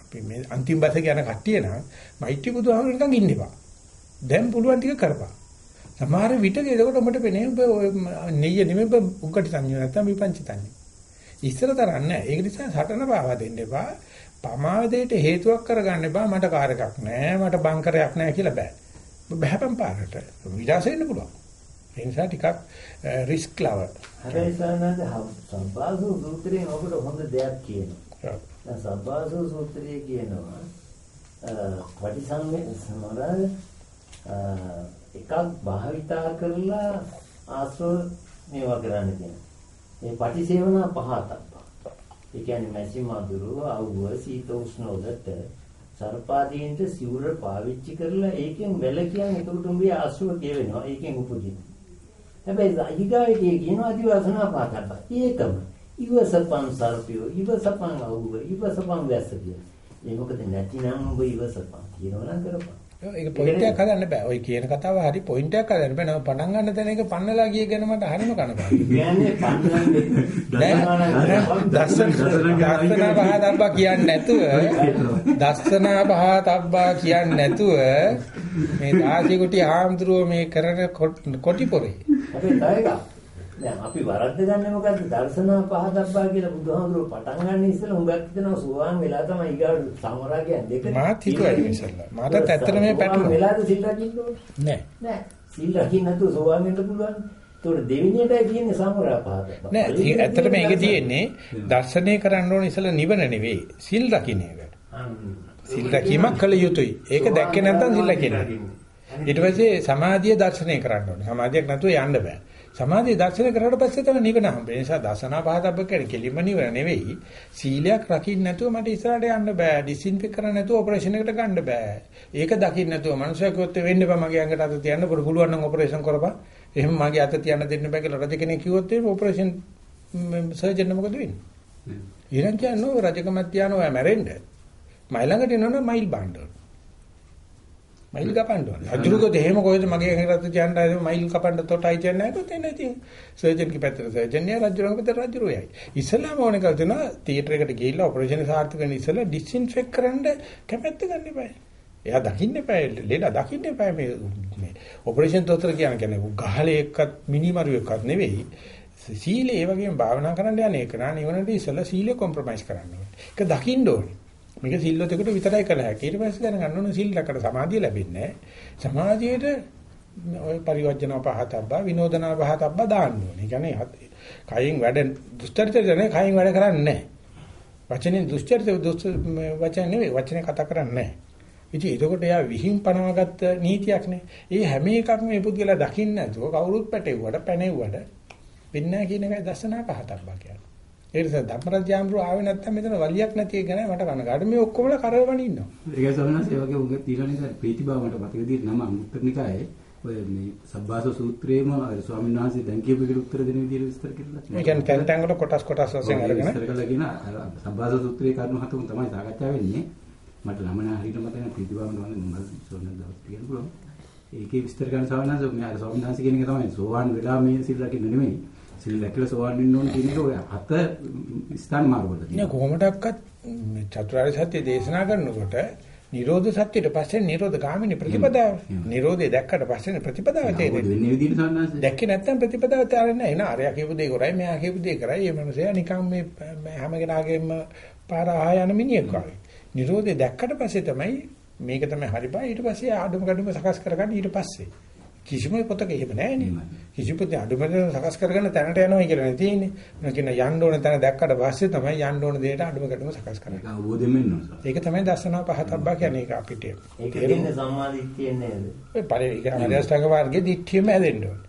අපි මේ අන්තිම බස කියන කට්ටිය නම් මෛත්‍රී බුදුහාමුදුරුවෝ නිකන් ඉන්නවා. දැන් පුළුවන් ටික කරපන්. සමහර විටක එතකොට ඔබට පෙනේ ඔබ නෙయ్య නෙමෙයි ඔබ උග්ගටිතඤ්ඤය නැත්නම් විපංචිතඤ්ඤය. ඉස්සර තරන්නේ නැහැ. ඒක නිසා සටන පාවා දෙන්න එපා. පමාදයට හේතුවක් කරගන්න එපා. මට කාර් එකක් නැහැ, මට බංකරයක් නැහැ කියලා බෑ. බහැපම් පාරට විලාස වෙන්න පුළුවන්. ඒ නිසා ටිකක් රිස්ක් ලව. හැබැයි සානන්ද සම්බාසු සූත්‍රයෙන් ඔබට හොඳ දෙයක් කියනවා. දැන් සම්බාසු සූත්‍රයේ කියනවා පටිසංවේ සමර එකක් භාවිතා කරලා ආශ්‍රව මේවා කරන්න කියන. මේ පටිසේවනා පහතක්. ඒ කියන්නේ මැසි මදුරු අවුව සීත උෂ්ණ වලට සර්පාදීන්ට සිවුර පාවිච්චි කරලා ඒකෙන් වැල කියන්නේ එතකොට උඹේ ආශ්‍රව කියවෙනවා. ඒකෙන් උපදින. හැබැයි අහිගාවේ කියනවා අදිවාසනා පාතක්. ඒකම ඉවසපන් සර්පියෝ ඉවසපන් අවුව ඉවසපන් වැස්ස කියලා. ඒ මොකද නැතිනම් ඔබ ඉවසපන් කියනවා නම් කරපන්. ඒක පොයින්ට් එකක් හදන්න බෑ. ඔය කියන කතාව හරි පොයින්ට් එකක් හදන්න බෑ. නම පටන් ගන්න තැන එක පන්නලා ගිය ගැන මට හරිම කනගාටුයි. කියන්නේ පන්නන්නේ කියන්නේ නැතුව දස්සනා පහතබ්බා කියන්නේ නැතුව මේ දාසි කුටි හාමුදුරුව මේ කරන කොටි පොරේ. එකක්. දැන් අපි වරද්ද ගන්න මොකද්ද? දර්ශනා පහදබ්බා කියලා බුදුහාමුදුරුවෝ පටන් ගන්න ඉස්සෙල්ලා උඹක් හිතනවා සුවාන් වෙලා තමයි ඊගාට සමරා කියන්නේ දෙක. මාත් හිතුවා ඉස්සෙල්ලා. මටත් ඇත්තට මේ පැටලුණා. වෙලාද සිල් රකින්න ඕනේ? නෑ. නෑ. සිල් රකින්න නැතුව සෝවාන් වෙන්න පුළුවන්. ඒතකොට දෙවිනියටයි කියන්නේ සමරා පහත. නෑ ඇත්තට මේක තියෙන්නේ දර්ශනය කරන්න ඕන ඉස්සලා නිවන නෙවෙයි සිල් රකින්න එක. සිල් රැකීමක් කළ යුතුයි. ඒක දැක්කේ නැත්නම් සිල් රැකෙන්නේ. ඊට පස්සේ සමාධිය දර්ශනය කරන්න ඕනේ. සමාධියක් නැතුව යන්න බෑ. සමාධිය දර්ශනය කරලා පස්සේ තමයි නිවන හම්බෙන්නේ. ඒ නිසා දසනා පහතබ්බ කියන්නේ කෙලින්ම නිවන නෙවෙයි. සීලයක් රකින්න නැතුව මට ඉස්සරහට යන්න බෑ. ඩිසින්ෆෙක්ට් කරන්න නැතුව ඔපරේෂන් එකට ගන්න බෑ. ඒක දකින්න නැතුව මනුස්සයෙක් කිව්වොත් වෙන්න එපා මගේ ඇඟට අත තියන්න පුළුවන් නම් ඔපරේෂන් කරපන්. එහෙම මගේ අත තියන්න දෙන්න බෑ කියලා රජ කෙනෙක් කිව්වොත් ඒ ඔපරේෂන් සර්ජන් මොකද වෙන්නේ? ඊරන් කියන්නේ රජකමත් තියාන ඔයා මැරෙන්න. මයි ළඟට එනවනම් මයිල් ඕන. මයිල් කපන්න ඕන. අජුරුකෝ එහෙම කොහෙද මගේ ඇඟට තියන්න ආවේ මයිල් කපන්න තොටයි කියන්නේ නැහැ කොහෙද නැති. සර්ජන් කි පැත්තට සර්ජන් යා රජුරංග පැත්තට රජුරෝයයි. ඉස්සලාම ඕනේ කරලා දෙනවා තියටර් එකට ගිහිල්ලා ඔපරේෂන් සාර්ථක වෙන ඉස්සලා ඩිස්ඉන්ෆෙක්ට් කරන්න කැමැත්ත ගන්න එපා. එයා දකින්න එපා ලේලා දකින්න එපා මේ මේ ඔපරේෂන් තොතර කියන්නේ ගහලේ එක්කත් මිනිමරු එක්කත් නෙවෙයි. සීලේ ඒ වගේම භාවනා කරන්න යන එක නා නිවනට ඉස්සලා සීලය කොම්ප්‍රොමයිස් කරන්න ඕනේ. ඒක දකින්න ඕනේ. මේක සිල්වතෙකුට විතරයි කළ හැකි. ඊට පස්සේ දැනගන්න ඕනේ සිල් රැකට සමාධිය ලැබෙන්නේ නැහැ. සමාධියට ඔය පරිවර්ජන පහතබ්බා විනෝදනා පහතබ්බා දාන්න ඕනේ. ඒ කියන්නේ කයින් වැඩ දුස්චරිතද නැහැ කයින් වැඩ කරන්නේ නැහැ. වචනෙන් දුස්චරිත වචන නෙවෙයි වචනේ කතා කරන්නේ නැහැ. ඉතින් එතකොට එයා විහිං පනවගත්ත නීතියක් නේ. ඒ හැම එකක්ම මේ පුද්ගලයා දකින්න නැතුව කවුරුත් පැටෙව්වට පැනෙව්වට වෙන්නේ නැහැ කියන එකයි දසනා පහතබ්බා කියන්නේ. ඒ නිසා ධම්මරජාම්රු ආවේ නැත්තම් මෙතන වලියක් නැති එක ගැන මට කනගාටු මේ ඔක්කොමලා කරවගෙන ඉන්නවා. ඒකයි සවනස් ඒ වගේ උග తీරන නිසා ප්‍රීතිභාව මට මතක විදිහට නම අමුත්‍තරනිකායේ ඔය මේ සබ්බාස සූත්‍රයේම ස්වාමීන් වහන්සේ දැන් කියපු එකට උත්තර දෙන විදිහට විස්තර කරලා. ඒ කියන්නේ තැන් තැන් වල කොටස් කොටස් වශයෙන් අරගෙන විස්තර කළා කියන සබ්බාස සූත්‍රයේ කරුණු හතම තමයි සාකච්ඡා වෙන්නේ. මට ළම නා හරියට මතක නැහැ ප්‍රීතිභාව නෝන මම සෝනන් දවස් කියන්න පුළුවන්. ඒකේ විස්තර කරන ස්වාමීන් වහන්සේ මේ අර ස්වාමීන් වහන්සේ කියන එක තමයි සෝවාන් වෙලා මේ සිල් රකින්න නෙමෙයි. සිල් රැකලා සෝවන් වෙන්න ඕන කියන එක ඔය හත ස්ථාන මාර්ගවල තියෙනවා. කොහොමඩක්වත් චතුරාර්ය සත්‍ය දේශනා කරනකොට නිරෝධ සත්‍යයට පස්සේ නිරෝධ ගාමිනී ප්‍රතිපදාව. නිරෝධය දැක්කට පස්සේ ප්‍රතිපදාව තේරෙන්නේ. දැක්කේ නැත්නම් ප්‍රතිපදාව තේරෙන්නේ නැහැ. එන අරයා කියපු දේ කරයි මෙයා කියපු දේ කරයි. මේ මනුස්සයා නිකන් මේ හැම කෙනාගේම පාර ආය යන මිනිහෙක් වගේ. නිරෝධය දැක්කට පස්සේ තමයි මේක තමයි හරි බා ඊට පස්සේ ආඩම කඩම සකස් කරගන්න ඊට පස්සේ. කිසිම පොතක එහෙම නැහැ නේ. කිසි පොතේ අඩුමතර සකස් කරගෙන තැනට යනවා කියලා නේ තියෙන්නේ. මොන කියන යන්න ඕන තැන දැක්කට පස්සේ තමයි යන්න ඕන දෙයට අඩුමකටම සකස් කරන්නේ. ඒක අවබෝධයෙන් වෙන්න ඕන. ඒක තමයි දර්ශනා පහතබ්බා කියන්නේ ඒක අපිට. ඒක දෙන්නේ සම්මාදිට්ඨිය නේද? ඒ පරිවික ආර්යශ්‍රාංග මාර්ගයේ දිට්ඨියම හැදෙන්න ඕන.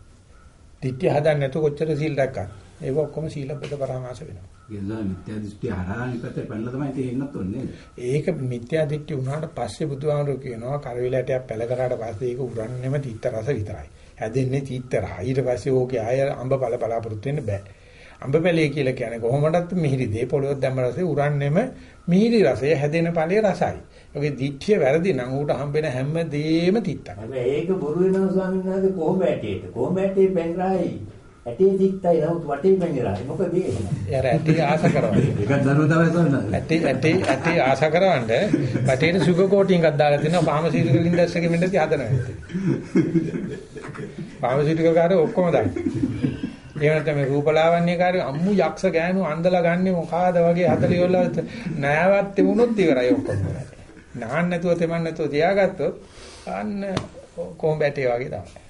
දිට්ඨිය හදන්න නැතුව කොච්චර සීල් රැක්කත් ඒක ඔක්කොම සීලබ්බත පරාමාස වෙනවා. ගෙන්දා මිත්‍යා දෘෂ්ටි හරහා නිපතේ පැනලා තමයි තේරෙන්නත් ඕනේ නේද? ඒක මිත්‍යා දෘෂ්ටි වුණාට පස්සේ බුදුහාමුදුරුවෝ කියනවා කරවිලටයක් පැල කරාට පස්සේ ඒක උරන්නේම තීත්ත රස විතරයි. හැදෙන්නේ තීත්තරහ. ඊට පස්සේ ඕකේ ආය අඹ බල බලාපොරොත්තු වෙන්න බෑ. අඹ පැලේ කියලා කියන්නේ කොහොමදත් මිහිරි දේ පොළොවත් දැම්ම රසේ උරන්නේම මිහිරි රසය හැදෙන ඵලයේ රසයි. ඔගේ දිට්ඨිය වැරදි නම් ඌට හම්බෙන හැම දෙෙම තිත්තක්. හැබැයි ඒක බොරු වෙනවා ස්වාමීන් වහන්සේ කොහොම ඇටේට? කොහොම ඇටේ පෙන්රායි? ඇටේ තිත්තයි නමුත් වටේ පෙන්රායි. මොකද ඒ? යාර ඇටේ ආස කරවන්නේ. ඒකත් දරුව තමයි සොන්න. ඇටේ ඇටේ ඇටේ ආස කරවන්නේ වටේට සුගර් කෝටින් එකක් දාලා තිනවා ෆාමසිටිකල් ඉන්ඩස්ට්‍රි එකේ මෙන්න හදනවා. ෆාමසිටිකල් කාරේ ඔක්කොම දාන්න. ඒ වෙනත මේ රූපලාවන්‍යකාරී අම්මු යක්ෂ ගෑනු අන්දලා ගන්නේ මොකාද වගේ 40 වල නෑවත් තිබුණොත් ඉවරයි ඔක්කොම. නාන්න නැතුව තෙමන් නැතුව තියාගත්තොත් අන්න කොහොම බැටේ වගේ තමයි.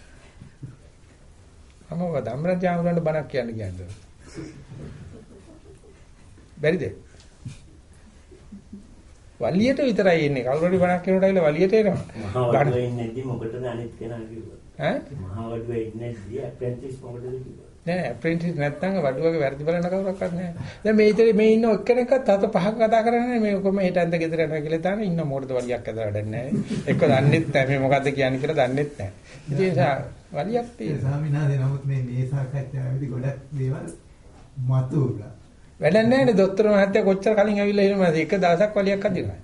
අමව ධම්රජාමුරන්ට බණක් කියන්න කියන්නේ. බැරිද? වලියට විතරයි එන්නේ. කවුරුහරි බණක් කියනකොට ඇවිල්ලා වලියට එනවා. මහා වඩුවේ ඉන්නේ නැද්දි මොකටද අනිත් කෙනා කිව්වා. ඈ? මහා වඩුවේ ඉන්නේ නැද්දි ඇප්‍රෙන්ටිස් මොකටද කිව්වා. නෑ ඇප්‍රෙන්ටිස් නැත්තම් වඩුවගේ වැරදි බලන කවුරක්වත් නෑ. දැන් මේ ඉතින් මේ ඉන්න එක්කෙනෙක්වත් හත පහක් කතා කරන්නේ මේ කොහොම හෙට ඇඳ ගෙදර යනවා කියලා තාන ඉන්න මොකටද වලියක් ඇදලා වැඩක් නෑ. එක්ක දන්නෙත් නෑ මේ මොකද්ද කියන්නේ කියලා දන්නෙත් නෑ. ඉතින් ඒ වලියක් තියෙනවා. ස්වාමිනාදේ නමුත් මේ මේ සාකච්ඡාවේදී ගොඩක් දේවල් මතුවලා. වැඩක් නෑනේ දොස්තර මහත්තයා කොච්චර කලින් ඇවිල්ලා ඉන්න මාස එක දවසක් වලියක් අදිනවා.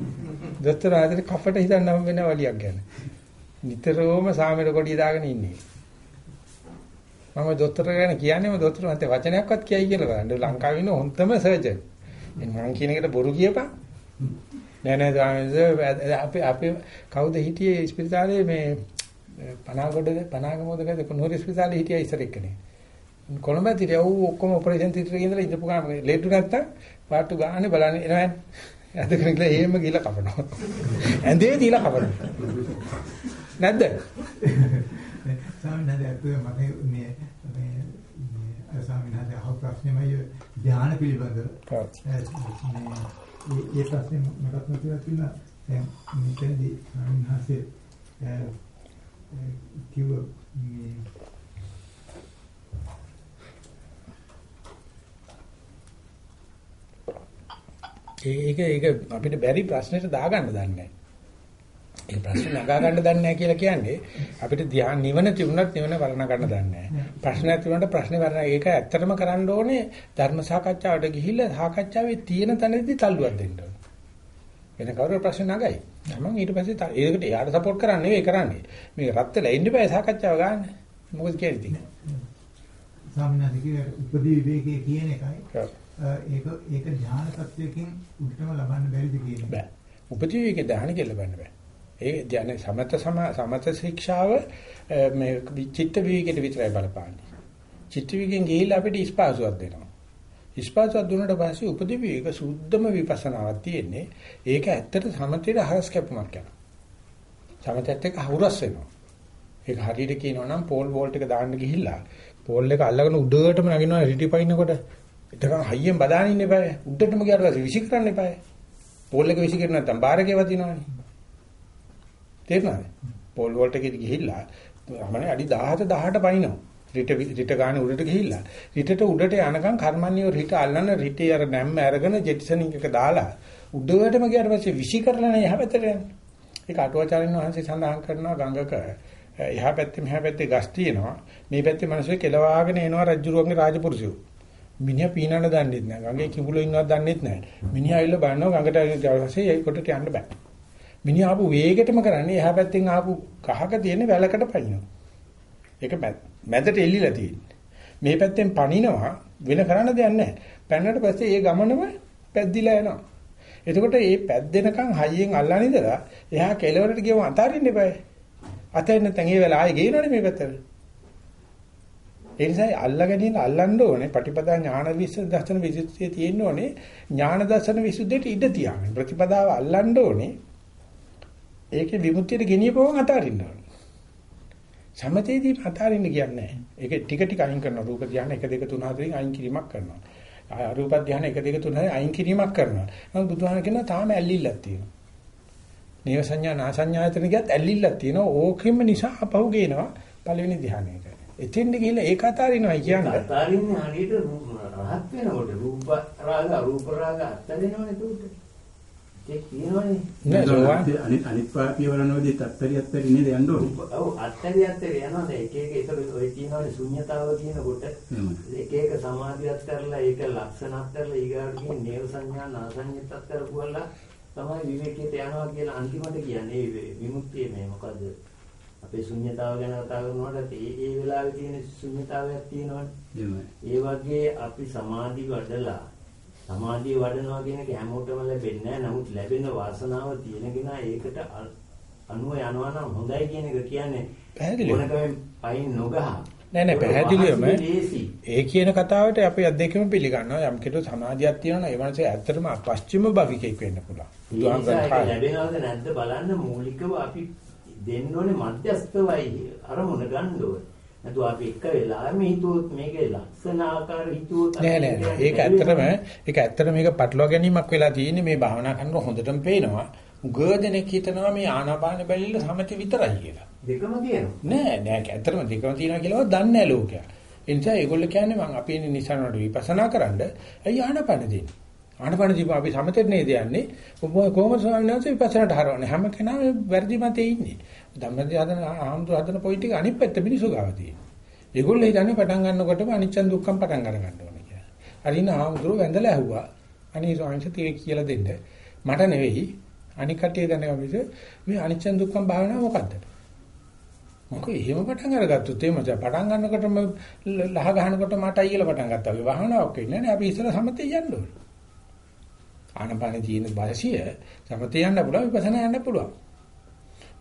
<laughs> දොස්තර ආදිට කපට හිතන්න හම් වෙන වලියක් ගැන. නිතරම සාමෙර කොඩිය දාගෙන ඉන්නේ. මම දොස්තර ගැන කියන්නේම දොස්තර මහත්තයා වචනයක්වත් කියයි කියලා බලන්න. ලංකාවේ ඉන්න හොඳම සර්ජන්. මම කියන එකට බොරු කියපන්. නෑ නෑ ස්වාමීන් අපි අපි කවුද හිටියේ ස්පිරිතාලේ මේ පනාගොඩද පනාගමෝදකද කුණුහුරු ස්පිරිතාලේ හිටියා ඉස්සර එක්කනේ. කොළඹ තිරිය ඌ ඔක්කොම ඔපරේෂන් තියටර් එකේ ඉඳලා ඉඳපු ගාම ලේටු නැත්තම් පාටු ගානේ බලන්න එනවා. ඇදගෙන ගිහලා එහෙම ගිහලා කපනවා. ඇඳේ දීලා කපනවා. නැද්ද? ස්වාමිනාදේ අතේ මම මේ මේ අර වහන්සේ අහපු ප්‍රශ්නේමයි ධ්‍යාන පිළිබඳව. මේ ඒ- ප්‍රශ්නේ මටත් මතකයි තියෙනවා. දැන් මෙතනදී ඈ, කිව්ව මේ ඒක ඒක අපිට බැරි ප්‍රශ්නෙට දාගන්න දන්නේ නැහැ. ඒ ප්‍රශ්න නගා ගන්න දන්නේ නැහැ කියලා කියන්නේ අපිට ධ්‍යාන නිවන තිබුණත් නිවන වර්ණ ගන්න දන්නේ නැහැ. ප්‍රශ්නයක් තිබුණාට ප්‍රශ්නේ වර්ණ ඒක ඇත්තටම කරන්න ඕනේ ධර්ම සාකච්ඡාවට ගිහිල්ලා සාකච්ඡාවේ තියෙන තැනදී තල්ලුවක් දෙන්න ඕනේ. වෙන කවුරු ප්‍රශ්න නගයි. තමන් ඊට පස්සේ ඒකට එයාට සපෝට් කරන්නේ නෙවෙයි කරන්නේ. මේක රත් වෙලා ඉන්න බෑ සාකච්ඡාව ගන්න. මොකද කියන්නේ? වහන්සේ කිව්වේ උපදී විවේකයේ කියන එකයි. ඒක ඒක ඥාන තත්වයකින් උඩටම ලබන්න බැරිද කියන එක. බෑ. උපදීවික දාහන කියලා බන්න බෑ. ඒ ධානය සමත සම සමත ශික්ෂාව අ, මේ චිත්ත විවිකයට විතරයි බලපාන්නේ. චිත්ත විවිකෙන් ගිහිල්ලා අපිට ඉස්පාසුවක් දෙනවා. ඉස්පාසුවක් දුන්නට පස්සේ උපදී විවික සුද්ධම විපස්සනාවක් තියෙන්නේ. ඒක ඇත්තට සමතේට හරස් කැපුමක් යනවා. සමතයත් එක්ක හවුරස් වෙනවා. ඒක හරියට කියනවා නම් පෝල් වෝල්ට් එක දාන්න ගිහිල්ලා පෝල් එක අල්ලගෙන උඩටම නගිනවා රිටි පයින්නකොට එතකන් හයියෙන් බදාගෙන ඉන්න එපා. උඩටම ගියාට පස්සේ විසි කරන්න එපා. පෝල් එක විසි කරේ නැත්නම් බාර් එකේ වදිනවනේ. තේරුණාද? පෝල් වෝල්ට් එකේ ගිහිල්ලා අපමණ අඩි 17 18 පයින්නවා. රිට රිට ගාන උඩට ගිහිල්ලා රිටට උඩට යනකම් කර්මන්නියෝ රිට අල්ලන රිටේ අර නැම්ම අරගෙන ජෙට්සනින් එක දාලා උඩටම ගියාට පස්සේ විසි කරලා නේ එහා පැත්තට යන්නේ. ඒක අටුවාචාරින් වහන්සේ සඳහන් කරනවා ගංගක එහා පැත්තේ මෙහා පැත්තේ ගස් තියෙනවා. මේ පැත්තේ මිනිස්සු කෙලවාගෙන එනවා රජුරුවන්ගේ රාජපුරුෂයෝ. මිනිහා පීනන්න දන්නෙත් නැහැ. ගඟේ කිඹුලෝ ඉන්නවත් දන්නෙත් නැහැ. මිනිහා ඇවිල්ලා බලනවා ගඟට ඊට ඒකට යන්න බෑ. මිනිහා ආපු වේගෙටම කරන්නේ එහා පැත්තෙන් ආපු කහක තියෙන වැලකට පනිනවා. ඒක මැදට එල්ලිලා තියෙන්නේ. මේ පැත්තෙන් පනිනවා වෙන කරන්න දෙයක් නැහැ. පැනනට පස්සේ ඒ ගමනම පැද්දිලා යනවා. එතකොට මේ පැද්දෙනකන් හයියෙන් අල්ලන ඉඳලා එහා කෙළවරට ගියම අතාරින්න එපා. අතෙන් නැත්නම් ඒ වෙලාව ආයේ ගේනවනේ මේ පැත්තට. ඒ නිසා අල්ලගෙන ඉන්න අල්ලන්න ඕනේ ප්‍රතිපදා ඥාන විශ්ව දර්ශන විසුද්ධිය තියෙන්න ඕනේ ඥාන දර්ශන විසුද්ධියට ඉඩ තියාගන්න. ප්‍රතිපදාව අල්ලන්න ඕනේ. ඒකේ විමුක්තියට ගෙනියපුවම අතාරින්න ඕනේ. සමතේදී අතාරින්න කියන්නේ. ඒක ටික ටික අයින් කරනවා. රූප ධානය 1 2 3 4 අයින් කිරීමක් කරනවා. අරූප ධානය 1 2 3 අයින් කිරීමක් කරනවා. නමුත් බුදුහාම කියනවා තාම ඇල්ලිල්ලක් තියෙනවා. නේව සංඥා නාසඤ්ඤායතන කියත් ඇල්ලිල්ලක් තියෙනවා. ඕකෙම නිසා අපහු ගේනවා පළවෙනි ධානයට. එතෙන්ද ගිහලා ඒක අතාරිනවා කියන්නේ. අතාරින්නේ හරියට රහත් වෙනකොට රූප රාග අරූප රාග අත්හැරෙනවනේ ඒකට. ඒක කියනවනේ. නෑ සෝවාන්. අනිත් අනිත් පාපිය වලනෝදී තත්තරි අත්තරි නේද යන්න ඕනේ. ඔව් අත්හැරි අත්හැරි යනවා දැන් එක එක ඒක ඔය කියනවනේ ශුන්්‍යතාව කියනකොට. එක එක සමාධියක් කරලා ඒක ලක්ෂණක් කරලා ඊගාට කියන නේව සංඥා නාසඤ්ඤයත් කරපුවලා තමයි විවේකයට යනවා කියලා අන්තිමට කියන්නේ ඒ විමුක්තිය මේ මොකද අපේ ශුන්්‍යතාව ගැන කතා කරනකොට ඒ ඒ වෙලාවේ තියෙන ශුන්්‍යතාවයක් තියෙනවනේ. ඒ වගේ අපි සමාධි වඩලා සමාධිය වඩනවා කියන එක හැමෝටම ලැබෙන්නේ නැහැ. නමුත් ලැබෙන වාසනාව තියෙන කෙනා ඒකට අනුව යනවා නම් හොඳයි කියන එක කියන්නේ. මොනකම පයින් නොගහ. නෑ නෑ පැහැදිලිවම. ඒ කියන කතාවට අපි අත්දැකීම පිළිගන්නවා යම් කෙනෙකු සමාධියක් තියෙනවා ඒ වගේ ඇත්තටම පස්චිම භවිකෙක් වෙන්න පුළුවන්. ඒ නිසා ඒක බුදුහාම ලැබෙනවද නැද්ද බලන්න මූලිකව අපි දෙන්න ඕනේ මධ්‍යස්ථවයි අරමුණ ගන්න ඕනේ. නැතු අපි එක වෙලාවෙම හිතුවොත් මේකේ ලක්ෂණ ආකාර හිතුවොත් නෑ නෑ. ඒක ඇත්තටම ඒක ඇත්තටම මේක පටලවා ගැනීමක් වෙලා තියෙන්නේ මේ භාවනා කරනකොට හොඳටම පේනවා. උගදෙනෙක් හිතනවා මේ ආනාපාන බැලිල්ල සමති විතරයි කියලා. දෙකම තියෙනවා. නෑ නෑ ඇත්තටම දෙකම තියෙනවා කියලාවත් දන්නේ නෑ ලෝකයා. ඒ නිසා ඒගොල්ලෝ කියන්නේ මං අපි ඉන්නේ නිසනවට විපස්සනා කරන්න ඇයි ආනපන දෙන්නේ. ආනපන දීප අපි සමතෙත් නේද යන්නේ. කොහොමද ස්වාමීන් වහන්සේ විපස්සනාට හරවන්නේ? හැම කෙනාම වැරදි මතේ ඉන්නේ. ධම්මදී හදන ආම්තු හදන පොයින්ට් එක අනිත් පැත්ත මිනිස්සු ගාව තියෙනවා. ඒගොල්ලෝ හිතන්නේ පටන් ගන්නකොටම අනිච්චන් දුක්ඛම් පටන් අර ගන්න ඕනේ කියලා. හරින ආම්තුරු වැඳලා ඇහුවා. අනේ ස්වාමීන් වහන්සේ කියලා දෙන්න. මට නෙවෙයි අනික් කටිය දැනගමිස මේ අනිච්චන් දුක්ඛම් භාවනාව මොකද්ද? මොකද එහෙම පටන් අරගත්තොත් එහෙම දැන් පටන් ගන්නකොටම ලහ ගහනකොට මටයි කියලා පටන් ගත්තා වගේ වහනාවක් වෙන්නේ නැහැ අපි ඉස්සර සමතේ යන්න ඕනේ ආනපාන තියෙන බයසිය සමතේ යන්න පුළුවන් විපස්සනා යන්න පුළුවන්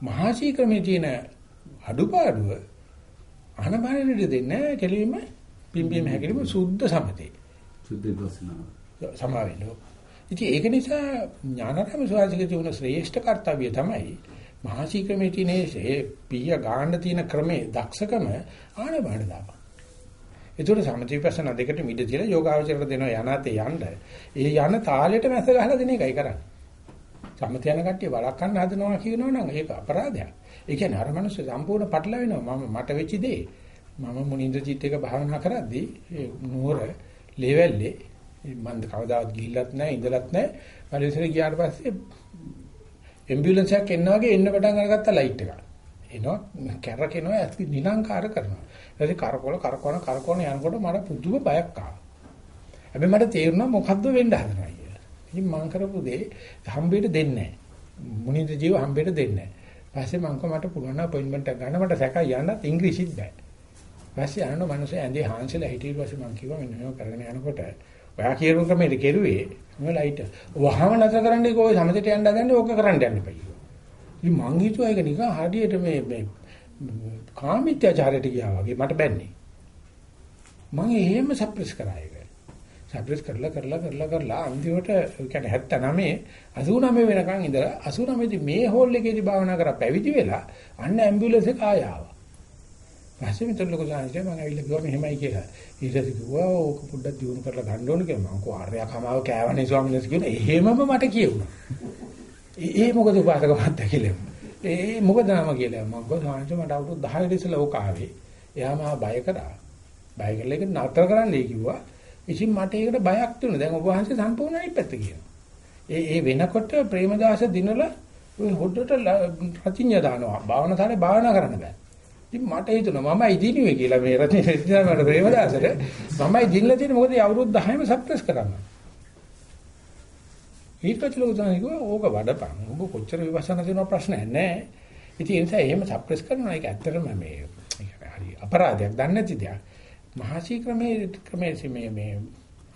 මහාශී ක්‍රමයේ තියෙන අඩුපාඩුව ආනපානෙට දෙන්නේ කෙලින්ම පිම්බීම හැකිලිම සුද්ධ සමතේ සුද්ධ දර්ශනාව. සමා වෙන්න ඉතින් ඒක නිසා ඥානරම සුවාසිකේ තියෙන ශ්‍රේෂ්ඨ කාර්යය තමයි මහාශී ක්‍රමයේ තියෙන ඒ පිය ගාන්න තියෙන ක්‍රමේ දක්ෂකම ආනපාන දාපන් ඒකට සමථ විපස්සනා දෙකට මිද තියලා යෝගාවචරයට දෙනවා යනාතේ යන්න. ඒ යන තාලෙට මැස ගහලා දෙන එකයි කරන්නේ. සමථ යන කට්ටිය වළක්වන්න හදනවා කියනවනම් ඒක අපරාධයක්. ඒ කියන්නේ අර මිනිස්සු සම්පූර්ණ පටලවෙනවා. මම මට වෙච්ච දේ මම මුනින්ද චිත්ත එක භාවනා කරද්දී ඒ නුවර ලෙවල්ලේ මම කවදාවත් ගිහිල්ලත් නැහැ ඉඳලත් නැහැ. පරිසරේ ගියාට පස්සේ ඇම්බියුලන්ස් එකක් එන්න වගේ එන්න පටන් අරගත්ත ලයිට් එක. එනවා කැරකෙනවා ඇස් නිලංකාර කරනවා. ඊට කරකවල කරකවන කරකවන යනකොට මට පුදුම බයක් ආවා. හැබැයි මට තේරුණා මොකද්ද වෙන්න හදනවා කියලා. ඉතින් මං කරපු දේ හම්බෙට දෙන්නේ නැහැ. මුනින්ද ජීව හම්බෙට දෙන්නේ නැහැ. පස්සේ මං මට පුළුවන් අපොයින්ට්මන්ට් එක ගන්න මට සැකයි යන්නත් ඉංග්‍රීසිත් බෑ. පස්සේ අනන මිනිස්සු ඇඳේ හාන්සලා හිටිය පස්සේ මං කිව්වා මෙන්න මේක කරගෙන යනකොට ඔයා කියන ක්‍රමයට කෙරුවේ මේ ලයිට් වහම නැතර කරන්නේ කොයි සමතේට යන්න හදන්නේ ඕක කරන්න යන්න එපා. ඉතින් මං හිතුවා ඒක නිකන් හරියට මේ මේ කාමීත්‍යචාරයට ගියා වගේ මට බැන්නේ. මං එහෙම සප්‍රෙස් කරා ඒක. සප්‍රෙස් කරලා කරලා කරලා කරලා අන්තිමට කියන්නේ 79 89 වෙනකන් ඉඳලා 89 දී මේ හෝල් එකේදී භාවනා කරා පැවිදි වෙලා අන්න ඇම්බියුලන්ස් එක ආය ආවා. පස්සේ මෙතන ලොකු සාහිත්‍ය මම ඇවිල්ලා කිව්වා මෙහෙමයි කියලා. ඊට පස්සේ කිව්වා ඕක පොඩ්ඩක් දියුණු කරලා ගන්න ඕන කියලා. මම කෝ ආර්ය කමාව කෑවනේ ස්වාමීන් වහන්සේ කියනවා. එහෙමම මට කියුණා. ඒ මොකද උපාසක මහත්තයා කියලා. ඒ මොකද නම කියලා. මම කිව්වා ස්වාමීන් මට අවුරුදු 10 ඉස්සෙල්ලා ඕක ආවේ. එයා මාව බය කරා. බය කරලා ඒක නතර කරන්නයි කිව්වා. ඉතින් මට ඒකට බයක් තුනේ. දැන් ඔබ වහන්සේ සම්පූර්ණ අනිත් පැත්ත කියනවා. ඒ ඒ වෙනකොට ප්‍රේමදාස දිනවල ඔය හොඩට රතිඤ්ඤ දානවා. භාවනාසාරේ භාවනා කරන්න බෑ. ඉතින් මට හිතුණා මමයි දිනුවේ කියලා මේ රතිඤ්ඤ රතිඤ්ඤ මට ප්‍රේමදාසට මමයි දිනලා තියෙන්නේ මොකද අවුරුදු 10ම සප්‍රෙස් කරන්න. ඊට පස්සේ ලොකු තමයි කිව්වා ඕක වඩපන්. ඔබ කොච්චර විවසන දෙනවා ප්‍රශ්නයක් නැහැ. ඉතින් ඒ නිසා එහෙම සප්‍රෙස් කරනවා ඒක ඇත්තටම මේ හරි අපරාධයක් දන්නේ නැති දෙයක්. මහසී ක්‍රමයේ ක්‍රමයේ මේ මේ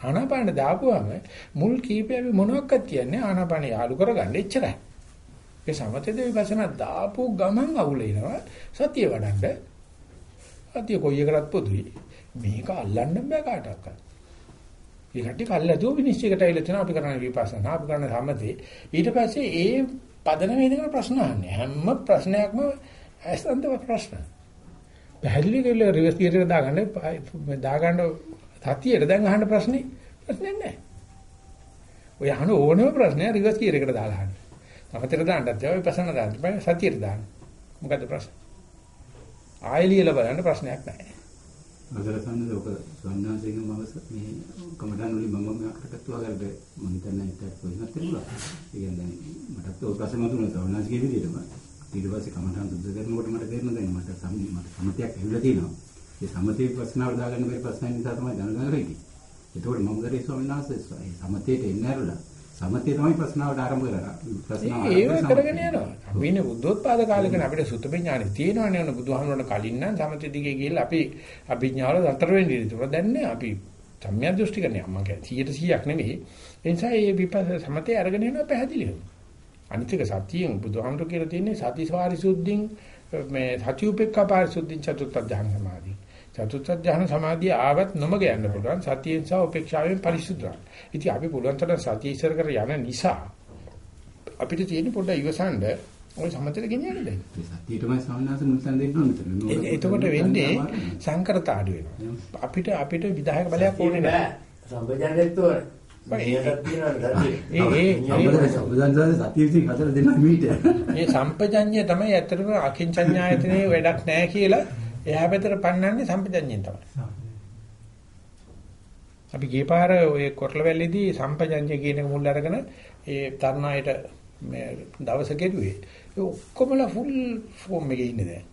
ආනාපාන දාපුවම මුල් කීපය අපි මොනවක්වත් කියන්නේ ආනාපාන යාලු කරගන්න එච්චරයි. ඒ සමතේද විපස්සනා දාපු ගමන් අවුල එනවා සතිය වඩන්න. සතිය කොයි එකකටත් පොදුයි. මේක අල්ලන්න බෑ කාටවත්. ඒකට කල්ලාදෝ විනිශ්චයකට ඇවිල්ලා තියෙනවා අපි කරන විපස්සනා අපි කරන සමතේ. ඊට පස්සේ ඒ පදනම ඉදගෙන ප්‍රශ්න අහන්නේ. හැම ප්‍රශ්නයක්ම ඇසන්තව ප්‍රශ්න. පැහැදිලි කරලා රිවර්ස් ගියරට දාගන්න දාගන්න සතියට දැන් අහන්න ප්‍රශ්නේ ප්‍රශ්නයක් නැහැ. ඔය අහන ඕනම ප්‍රශ්නයක් රිවර්ස් ගියරකට දාලා අහන්න. සමතේට දාන්නත් ජාව විපස්සනා දාන්න බෑ සතියට දාන්න. මොකද්ද ප්‍රශ්න? ආයෙලියල බලන්න ප්‍රශ්නයක් නැහැ. අදර සම්මත ඔක සම්මාසයෙන් මම මේ කමඩන් වලින් මම මේකට වගල්ද මම හිතන්නේ ඒක කොහොමද තිබුණා. ඒ කියන්නේ මටත් ඔය ප්‍රශ්න මතුනේ සම්මාසිකේ විදිහටම. ඊට පස්සේ කමඩන් සුද්ධ කරනකොට මට තේරෙනවා දැන් මට සම්මි මට සමතයක් ඇවිල්ලා තියෙනවා. ඒ සමතේ ප්‍රශ්නාවට දාගන්න බැරි ප්‍රශ්න නිසා තමයි දැනගන්න වෙන්නේ. ඒකෝට මම ගරේ ස්වාමීන් වහන්සේ සමතේට එන්න ඇරලා සමතේ තමයි ප්‍රශ්නාවට ආරම්භ කරා. ප්‍රශ්නාව ඒක කරගෙන යනවා. ඉන්නේ බුද්ධෝත්පාද කාලෙකනේ අපිට සුතපේ ඥානෙ තියෙනවනේ නේද බුදුහාමුදුරන කලින් නම් සමතේ දිගේ ගිහිල්ලා අපි අභිඥාවල අතර වෙන්නේ ඉතින් දැන් නෑ අපි සම්‍යක් දෘෂ්ටි කරන්නේ අම්මා කියන්නේ 100%ක් නෙවෙයි. ඒ නිසා මේ විපස්ස සමතේ අරගෙන යනවා පැහැදිලිව. අනිත් එක සතියෙන් බුදුහාමුදුර කියලා තියෙන්නේ සතිස්වාරිසුද්ධින් මේ සති උපේක්ඛා පාරිසුද්ධින් චතුත්ථ ඥාන සමාධි. චතුත්ථ ඥාන සමාධිය ආවත් නොමග යන්න පුළුවන් සතියෙන් සහ උපේක්ෂාවෙන් පරිසුද්ධයි. ඉතින් අපි පුළුවන් තරම් සතිය ඉස්සර කර යන නිසා අපිට තියෙන පොඩ්ඩ ඉවසන්න ඔය සමතේට ගෙනියන්න දෙන්න. සතියටමයි සාමනාස මුල්සන් දෙන්න ඕනේ. එතකොට වෙන්නේ සංකරත ආඩු වෙනවා. අපිට අපිට විදායක බලයක් ඕනේ නැහැ. සම්පජන්නෙත් ඕනේ. ඒ සම්පජඤ්ඤය තමයි ඇත්තටම අකින්චඤ්ඤායතනේ වැඩක් නැහැ කියලා එහා පැත්තට පන්නන්නේ සම්පජඤ්ඤයෙන් තමයි. අපි ගිය පාර ඔය කොරළවැල්ලේදී සම්පජඤ්ඤය කියන එක මුල් අරගෙන ඒ තරණායට මේ දවස කෙරුවේ. ඒ ඔක්කොමලා ෆුල් ෆෝම් එකේ ඉන්නේ දැන්.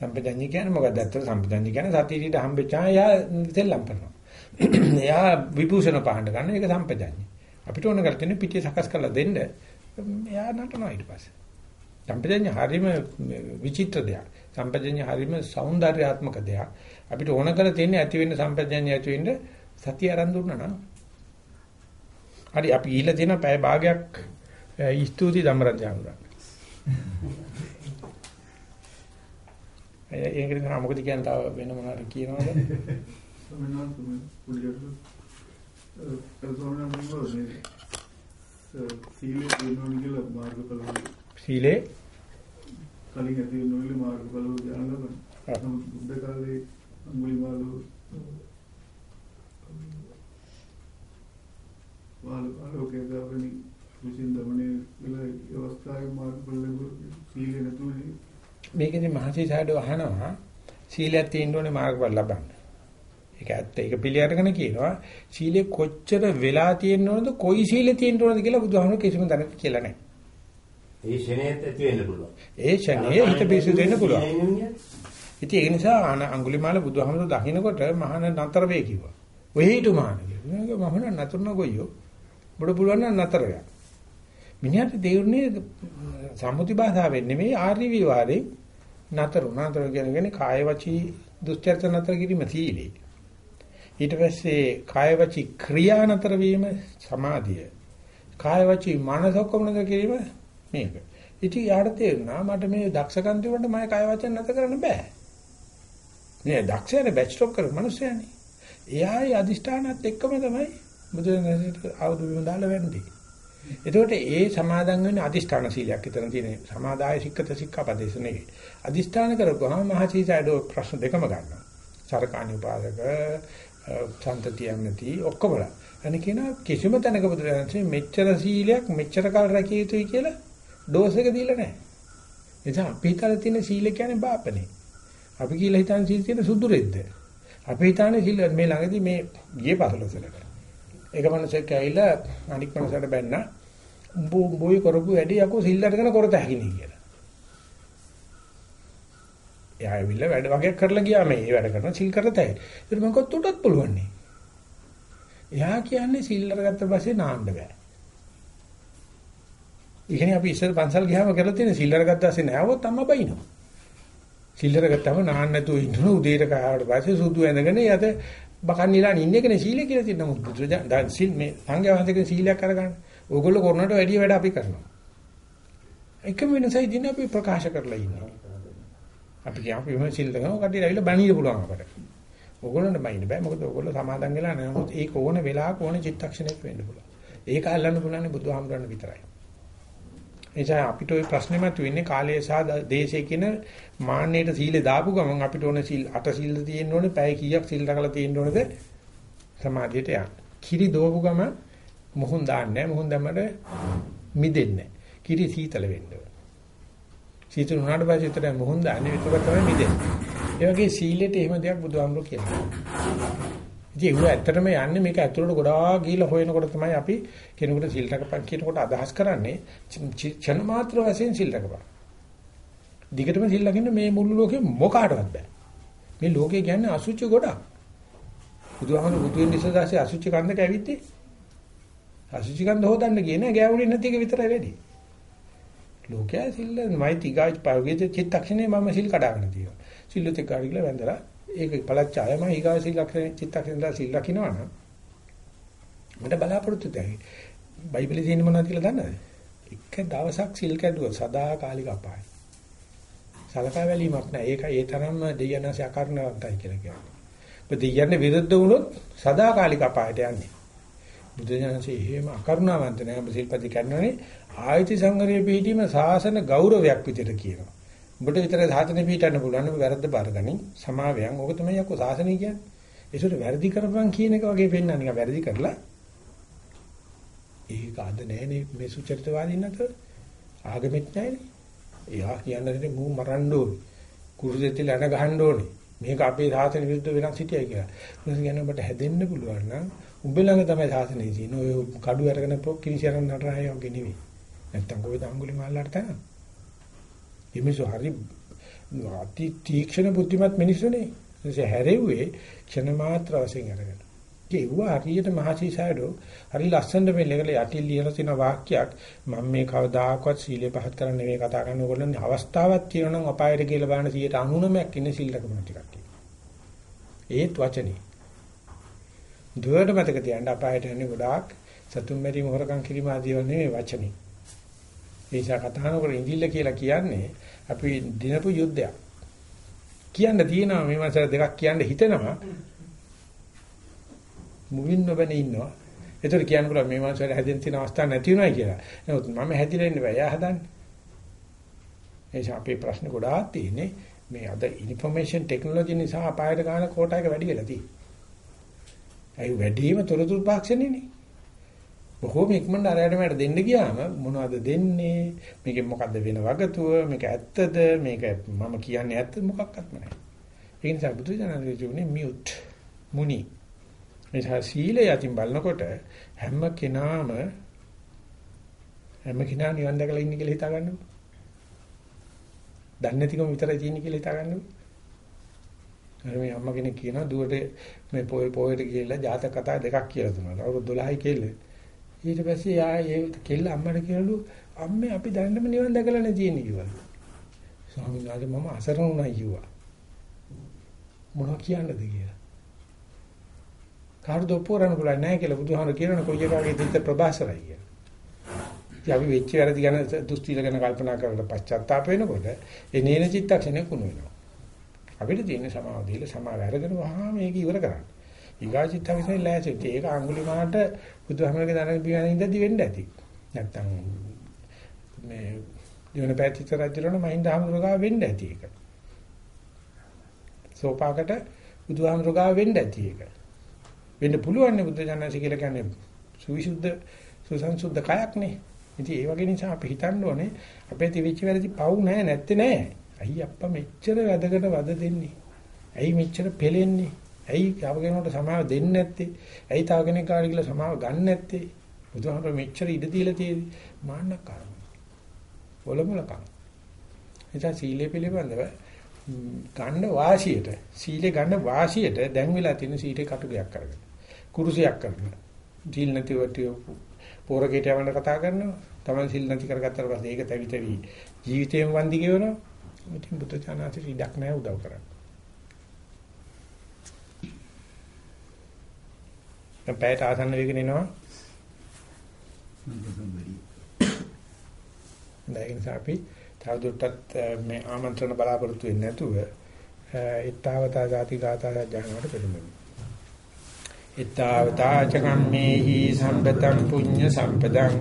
සම්පජඤ්ඤය කියන්නේ මොකක්ද? ඇත්තට සම්පජඤ්ඤය කියන්නේ සතියට හම්බෙච්චා එයා දෙල්ලම් කරනවා. <clears throat> එයා විභූෂණ පහඳ ගන්න ඒක සම්පජඤ්ඤය. අපිට ඕන කරලා තියෙන්නේ පිටිය සකස් කරලා දෙන්න. එයා නටනවා ඊට පස්සේ. සම්පජඤ්ඤය හරීම විචිත්‍ර දෙයක්. සම්පජඤ්ඤය හරීම సౌందర్యාත්මක දෙයක්. අපිට ඕන කරලා තියෙන්නේ ඇති වෙන්න සම්පජඤ්ඤය ඇති වෙන්න සතිය ආරම්භ දුන්නා නම්. හරි අපි ඉහිලා තියෙන පැය භාගයක් ස්තුති ධම්මරජානුරා. <laughs> ඒකට මොකද කියන්නේ තව වෙන මොනවද කියනවද? සමනස් පුලියට එතකොට මොකද සීලේ දිනවල කියලා මාර්ගඵල සීලේ කලින් ඇති වෙන නොවිල මාර්ගඵල ඥාන ලබන. නමුත් බුද්ධ කාලේ අඟුලිමාල ආලෝකයේ ගාවනි විසින් දමනේ වෙලා ඒ අවස්ථාවේ මාර්ගඵල සීලේ නැතුනේ මේකෙදි මහසි සාඩෝ අහනවා සීලයක් තියෙන්න ඕනේ මාර්ගඵල ලබන්න. ඒක ඇත්ත. ඒක පිළි අරගෙන කියනවා සීලේ කොච්චර වෙලා තියෙන්න ඕනද කොයි සීලේ තියෙන්න ඕනද කියලා බුදුහාමුදුරු කිසිම දැනට කියලා නැහැ. ඒ ෂණේත් ඇති වෙන්න පුළුවන්. ඒ ෂණේ හිත පිසු දෙන්න පුළුවන්. ඉතින් ඒ නිසා අඟුලිමාල බුදුහාමුදුරු දකින්නකොට මහාන නතර වේ කිව්වා. ඔය හිටු මහාන කිව්වා. මහාන නතර නොගොයියෝ. බඩ පුළුවන් නම් නතර වෙනවා. මිනිහට දෙවුනේ සම්මුති භාෂාවෙන් නෙමෙයි ආර්ය විවාරේ නතර නතර කියන්නේ කාය වචී දුස්චර්ත නතර කිරීම සීලේ. ඊට පස්සේ කාය වචී ක්‍රියා නතර වීම සමාධිය. කාය වචී මනස ඔක්කොම නතර කිරීම මේක. ඉතින් යාට තේරුණා මට මේ දක්ෂකම් තිබුණාට මම කාය වචන නතර කරන්න බෑ. නේ දක්ෂයනේ බැච් ස්ටොප් කරපු මිනිස්සයනේ. එයායි අදිෂ්ඨානත් එක්කම තමයි බුදුරජාණන්සේට ආවුදු බිම දාලා වෙන්නේ. එතකොට ඒ සමාදන් වෙන්නේ අදිෂ්ඨාන සීලයක් විතර තියෙන සමාදාය සික්කත සික්ඛාපදේශ නෙවෙයි. අදිෂ්ඨාන කරගොහම මහචීසයිඩෝ ප්‍රශ්න දෙකම ගන්නවා. සරකාණි උපාදක සම්තතියක් නැති ඔක්කොමලා. අනේ කියන කිසිම තැනක බුදුරජාණන්සේ මෙච්චර සීලයක් මෙච්චර කල් රැකිය යුතුයි කියලා ඩෝස් එක දීලා නැහැ. එතන අපි හිතලා තියෙන සීල කියන්නේ බාපනේ. අපි කියලා හිතන සීල තියෙන සුදුරෙද්ද. අපි හිතන්නේ සීල මේ ළඟදී මේ ගියේ පසලසලට. ඒක මනසෙක් ඇවිල්ලා අනික් මනසට බැන්න උඹ උඹයි කරපු වැඩි යකෝ සිල් අරගෙන කරත හැකිනේ කියලා. එයා ඇවිල්ලා වැඩ වගේක් කරලා ගියා මේ වැඩ කරන සිල් කරතයි. ඒක මම කොත් උටත් පුළුවන් නේ. එයා කියන්නේ සිල් අරගත්ත පස්සේ නාන්න බෑ. ඉතින් අපි ඉස්සර පන්සල් ගියාම කරලා තියෙන සිල් අරගත්ත පස්සේ නෑවොත් අම්මා බයිනවා. සිල් අරගත්තම නාන්න නැතුව ඉන්න උදේට කාවට පස්සේ සුදු ඇඳගෙන යත බකන් නිලා ඉන්නේ කනේ සීලය කියලා තියෙන නමුත් බුදුරජාණන් සිල් මේ සංඝයා වහන්සේගේ සීලයක් අරගන්න. ඕගොල්ලෝ කරනට වැඩිය වැඩ අපි කරනවා. එකම වෙනසයි දින අපි ප්‍රකාශ කරලා ඉන්නවා. අපි කියමු අපි මොන සිල් දගම කඩේ ඇවිල්ලා බණීද පුළුවන් අපට. ඕගොල්ලන්ට බයින්න බෑ මොකද ඕගොල්ලෝ සමාදන් වෙලා නැහැ. නමුත් ඒක ඕන වෙලාවක ඕන චිත්තක්ෂණයක් වෙන්න පුළුවන්. ඒක අල්ලන්න පුළුවන් බුදුහාමුදුරන් විතරයි. එනිසා අපිට ওই ප්‍රශ්නේ මතුවෙන්නේ කාලය සහ දේශය කියන මාන්නයට සීලේ දාපු ගමන් අපිට ඕන සීල් අට සීල් තියෙන්න ඕනේ පැය කීයක් සීල් රැකලා තියෙන්න ඕනද සමාධියට යන්න. කිරි දෝපු ගමන් මොහොන් දාන්නේ නැහැ. මොහොන් දැම්මට මිදෙන්නේ නැහැ. කිරි සීතල වෙන්න ඕනේ. සීතල වුණාට පස්සේ විතර මොහොන් දාන්නේ විතර තමයි මිදෙන්නේ. ඒ වගේ සීලෙට එහෙම දෙයක් බුදුහාමුදුරු කියනවා. ඉතින් ඒක ඇත්තටම යන්නේ මේක ඇතුළට ගොඩාක් ගිහිලා හොයනකොට තමයි අපි කෙනෙකුට සිල් රකපන් කියනකොට අදහස් කරන්නේ ක්ෂණ මාත්‍ර වශයෙන් සිල් රකපන්. දිගටම සිල් ලකින්න මේ මුළු ලෝකෙ මොකාටවත් බෑ. මේ ලෝකේ කියන්නේ අසුචි ගොඩක්. බුදුහාමුදුරු බුදු වෙන ඉස්සදාසේ අසුචි කන්දක ඇවිද්දේ. අසුචි කන්ද හොදන්න ගියේ නෑ ගෑවුනේ නැති එක විතරයි වැඩි. ලෝකයා සිල් මයිති ගාජ් පාවගේ චිත්තක්ෂණේ මම සිල් කඩාගෙන තියෙනවා. සිල්ලුත් එක්ක ආවිලා වැඳලා ඒක පළච්චායම ඊගාව සිල් ලක්ෂණ චිත්තක්ෂණ සිල් ලකිනවා නම් මට බලාපොරොත්තු දෙයි. බයිබලයේ තියෙන මොනවද කියලා දන්නවද? එක දවසක් සිල් කැඩුවා සදාකාලික අපායයි. සලකා බැලීමක් නැහැ. ඒක ඒ තරම්ම දෙයනස අකරණවන්තයි කියලා කියන්නේ. ඔබ දෙයන්නේ විරුද්ධ වුණොත් සදාකාලික අපායට යන්නේ. බුදුජානසී එහෙම අකරුණාවන්ත නැහැ. ඔබ සිල්පති කරනනේ ආයති සංගරේ පිහිටීම සාසන ගෞරවයක් විදිහට කියනවා. ඔබට විතර සාසනෙ පිහිටන්න පුළුවන්. ඔබ වැරද්ද බාරගනින්. සමාවයන්. ඕක තමයි යකෝ සාසනය කියන්නේ. ඒසොට වැරදි කරපන් කියන එක වගේ පෙන්නන නිකන් වැරදි කරලා ඒක අද නෑනේ මේ සුචරිතවාදීන් අතර ආගමෙත් නෑනේ. එයා කියන්නේ මූ මරන්න ඕනේ. කුරු දෙතිල අන ගහන්න ඕනේ. මේක අපේ සාසන විරුද්ධ වෙනස් හිටියයි කියලා. මොකද කියන්නේ ඔබට හැදෙන්න පුළුවන් නම් උඹ ළඟ තමයි සාසනේ තියෙන. ඔය කඩු අරගෙන කිරිසියරන් නටරහය වගේ නෙවෙයි. නැත්තම් කොහෙද අඟුලි මාල්ලාට තන. එමිසු හරි අති තීක්ෂණ බුද්ධිමත් මිනිස්සුනේ. එසේ හැරෙව්වේ ක්ෂණ මාත්‍ර වශයෙන් අරගෙන. ඒවා හරියට මහසීසයඩෝ හරි ලස්සනට මේ ලෙගල යටින් ලියලා තියෙන වාක්‍යයක් මම මේ කවදාකවත් සීලය පහත් කරන්න නෙවෙයි කතා කරන්න ඕගොල්ලන්ගේ අවස්ථාවක් තියෙනවා නම් අපායට කියලා බලන 99ක් ඉන්නේ සීලකම ටිකක්. ඒත් වචනේ. දුවට මතක තියන්න අපායට යන්නේ ගොඩාක් සතුම් මැරි මොහරකම් කිරීම ආදී නෙවෙයි වචනේ. ඒ නිසා කතා නොකර ඉඳිල්ල කියලා කියන්නේ අපි දිනපු යුද්ධයක්. කියන්න තියෙනවා මේ මාසෙ දෙකක් කියන්න හිතෙනවා. මුවින් නොබැන ඉන්නවා. ඒතර කියන්න පුළුවන් මේ මාසෙ හැදෙන්න තියෙන අවස්ථා නැති වෙනවයි කියලා. නමුත් මම හැදිලා ඉන්න බෑ. යා හදන්නේ. එනිසා අපේ ප්‍රශ්න ගොඩාක් තියෙන්නේ මේ අද ইনফර්මේෂන් ටෙක්නොලොජි නිසා අපායට ගන්න කෝටා එක වැඩි වෙලා තියෙනවා. ඒ වැඩිම තොරතුරු පාක්ෂණයනේ. බොහෝම ඉක්මනට අරයට මට දෙන්න ගියාම මොනවද දෙන්නේ? මේකෙන් මොකද්ද වෙන වගතුව? මේක ඇත්තද? මේක මම කියන්නේ ඇත්තද මොකක්වත් නැහැ. ඒ නිසා බුදුසසුනේ කියන්නේ මියුට් මුනි. එතන සීලය යටින් බලනකොට හැම කෙනාම හැම කෙනා නිවන් දැකලා ඉන්නේ කියලා හිතා ගන්නකො. දන්නේ නැතිකම විතරයි තියෙන්නේ කියලා හිතා ගන්නකො. අර මේ අම්මා කෙනෙක් කියනවා දුවට මේ පොය පොයට ගිහලා ජාතක කතා දෙකක් කියලා දුන්නා. අවුරුදු 12යි කෙල්ල. ඊට පස්සේ යා ඒ කෙල්ල අම්මට කියලු අම්මේ අපි දැන්නම නිවන් දැකලා නැති ඉන්නේ කිව්වා. ස්වාමීන් වහන්සේ මම අසරණ වුණා කිව්වා. මොනවා කියන්නද කියලා. කාටද ඔප්පුරන්න පුළුවන් නැහැ කියලා බුදුහාමර කියනන කොයි එකාගේ දිත්ත ප්‍රභාසරයි කියලා. ඉතින් අපි වෙච්ච වැරදි ගැන දුස්තිල ගැන කල්පනා කරලා පශ්චාත්තාප වෙනකොට ඒ නේන චිත්තක්ෂණය කුණු වෙනවා. අපිට තියෙන සමාව දීලා සමාව අරගෙන වහා මේක ඉවර කරන්න. ඊගාචිත්තක්ෂණය ලෑසෙ. ඒක අඟුලිමාට බුදුහාමරගේ දරන බියන ඉඳදී වෙන්න ඇති. නැත්තම් මේ දිවන පැතිච්ච රජුරණ මහින්ද හමුරුගා වෙන්න ඇති ඒක. සෝපාකට බුදුහාමරුගා වෙන්න ඇති ඒක. වෙන්න පුළුවන් නේ බුද්ධ ඥානසි කියලා කියන්නේ සුවිසුද්ධ සුසංසුද්ධ කයක් නේ. ඉතින් ඒ වගේ නිසා අපි හිතන්න ඕනේ අපේ තිවිච්ච වැරදි පව් නැහැ නැත්තේ නෑ. අයිය අප්පා මෙච්චර වැදකට වද දෙන්නේ. ඇයි මෙච්චර පෙලෙන්නේ? ඇයි කව කෙනෙකුට සමාව දෙන්නේ නැත්තේ? ඇයි තව කෙනෙක් කාට කියලා සමාව ගන්න නැත්තේ? බුදුහාමර මෙච්චර ඉඩ දීලා තියෙදි මාන්නකාර. ඔලමුලකම්. එතන සීලය පිළිබඳව ගන්න වාසියට සීලේ ගන්න වාසියට දැන් වෙලා තියෙන සීලේ කටුගයක් කරගෙන. කුරුසයක් කරගෙන. සීල් නැතිව පෝරකේට යවන්න කතා කරනවා. තමයි සීල් නැති කරගත්තට පස්සේ ඒක තැවි තැවි ජීවිතේම වන්දි ගෙවනවා. ඉතින් බුද්ධ ඥානසිට ඉඩක් නැහැ උදව් කරන්න. දැන් පැයට ආසන්න වෙගෙන එනවා. දැන් නිසා අපි තවදුරටත් මේ ආමන්ත්‍රණ බලාපොරොත්තු වෙන්නේ නැතුව ඊත්තාවතා ಜಾති ගාථා ජානකට පෙළඹෙමු. ඊත්තාවතා චකම්මේහි සම්පතං පුඤ්ඤ සම්පදං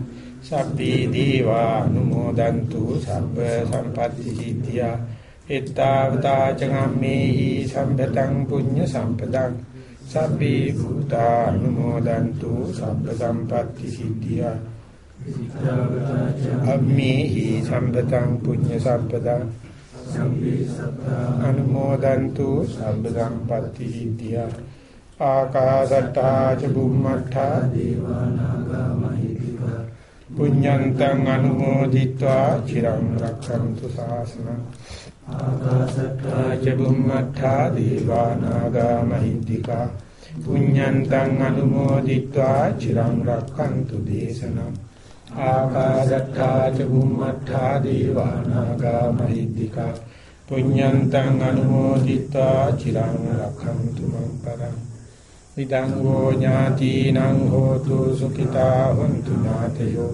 සබ්බේ දීවා අනුමෝදන්තු සබ්බ සම්පatti සිද්ධියා ඊත්තාවතා චකම්මේහි සම්පතං පුඤ්ඤ සම්පදං සබ්බේ භූතා අනුමෝදන්තු සබ්බ සම්පත්ති සිද්ධියා. අම්මේහි සම්බතං පුඤ්ඤ සම්පදා අනුමෝදන්තු සබ්බ සම්පත්ති සිද්ධියා. ආකාසට්ටා ච බුම්මට්ටා දේවානාගා මහිද්దికා පුඤ්ඤන්තං අනුමෝදිත්වා. චිරං රක්ඛන්තු සාසනං. ආකාශත්තා ච බුම්මත්තා දීවානාගා මහිද්దికා පුඤ්ඤන්තං අනුමෝදිත්වා චිරං රක්ඛන්තු දේශනම් ආකාශත්තා ච බුම්මත්තා දීවානාගා මහිද්దికා පුඤ්ඤන්තං අනුමෝදිත්වා චිරං රක්ඛන්තු මං පරං ඉදං ඥාතිනං හෝතු සුඛිතා වന്തു ඥාතයෝ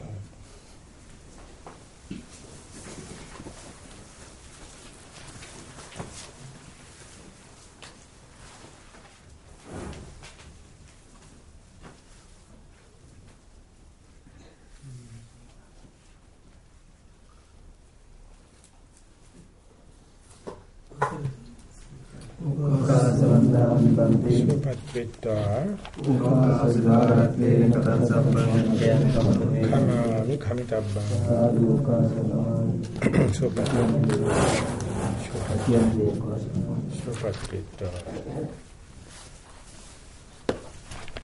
සාදු සුපත් වෙත්තා උපාසදාරත්වේන කතං සම්පන්නයන් කමතමේ කමාමි කමිතබ්බං සුපත් සුපත් වෙත්තා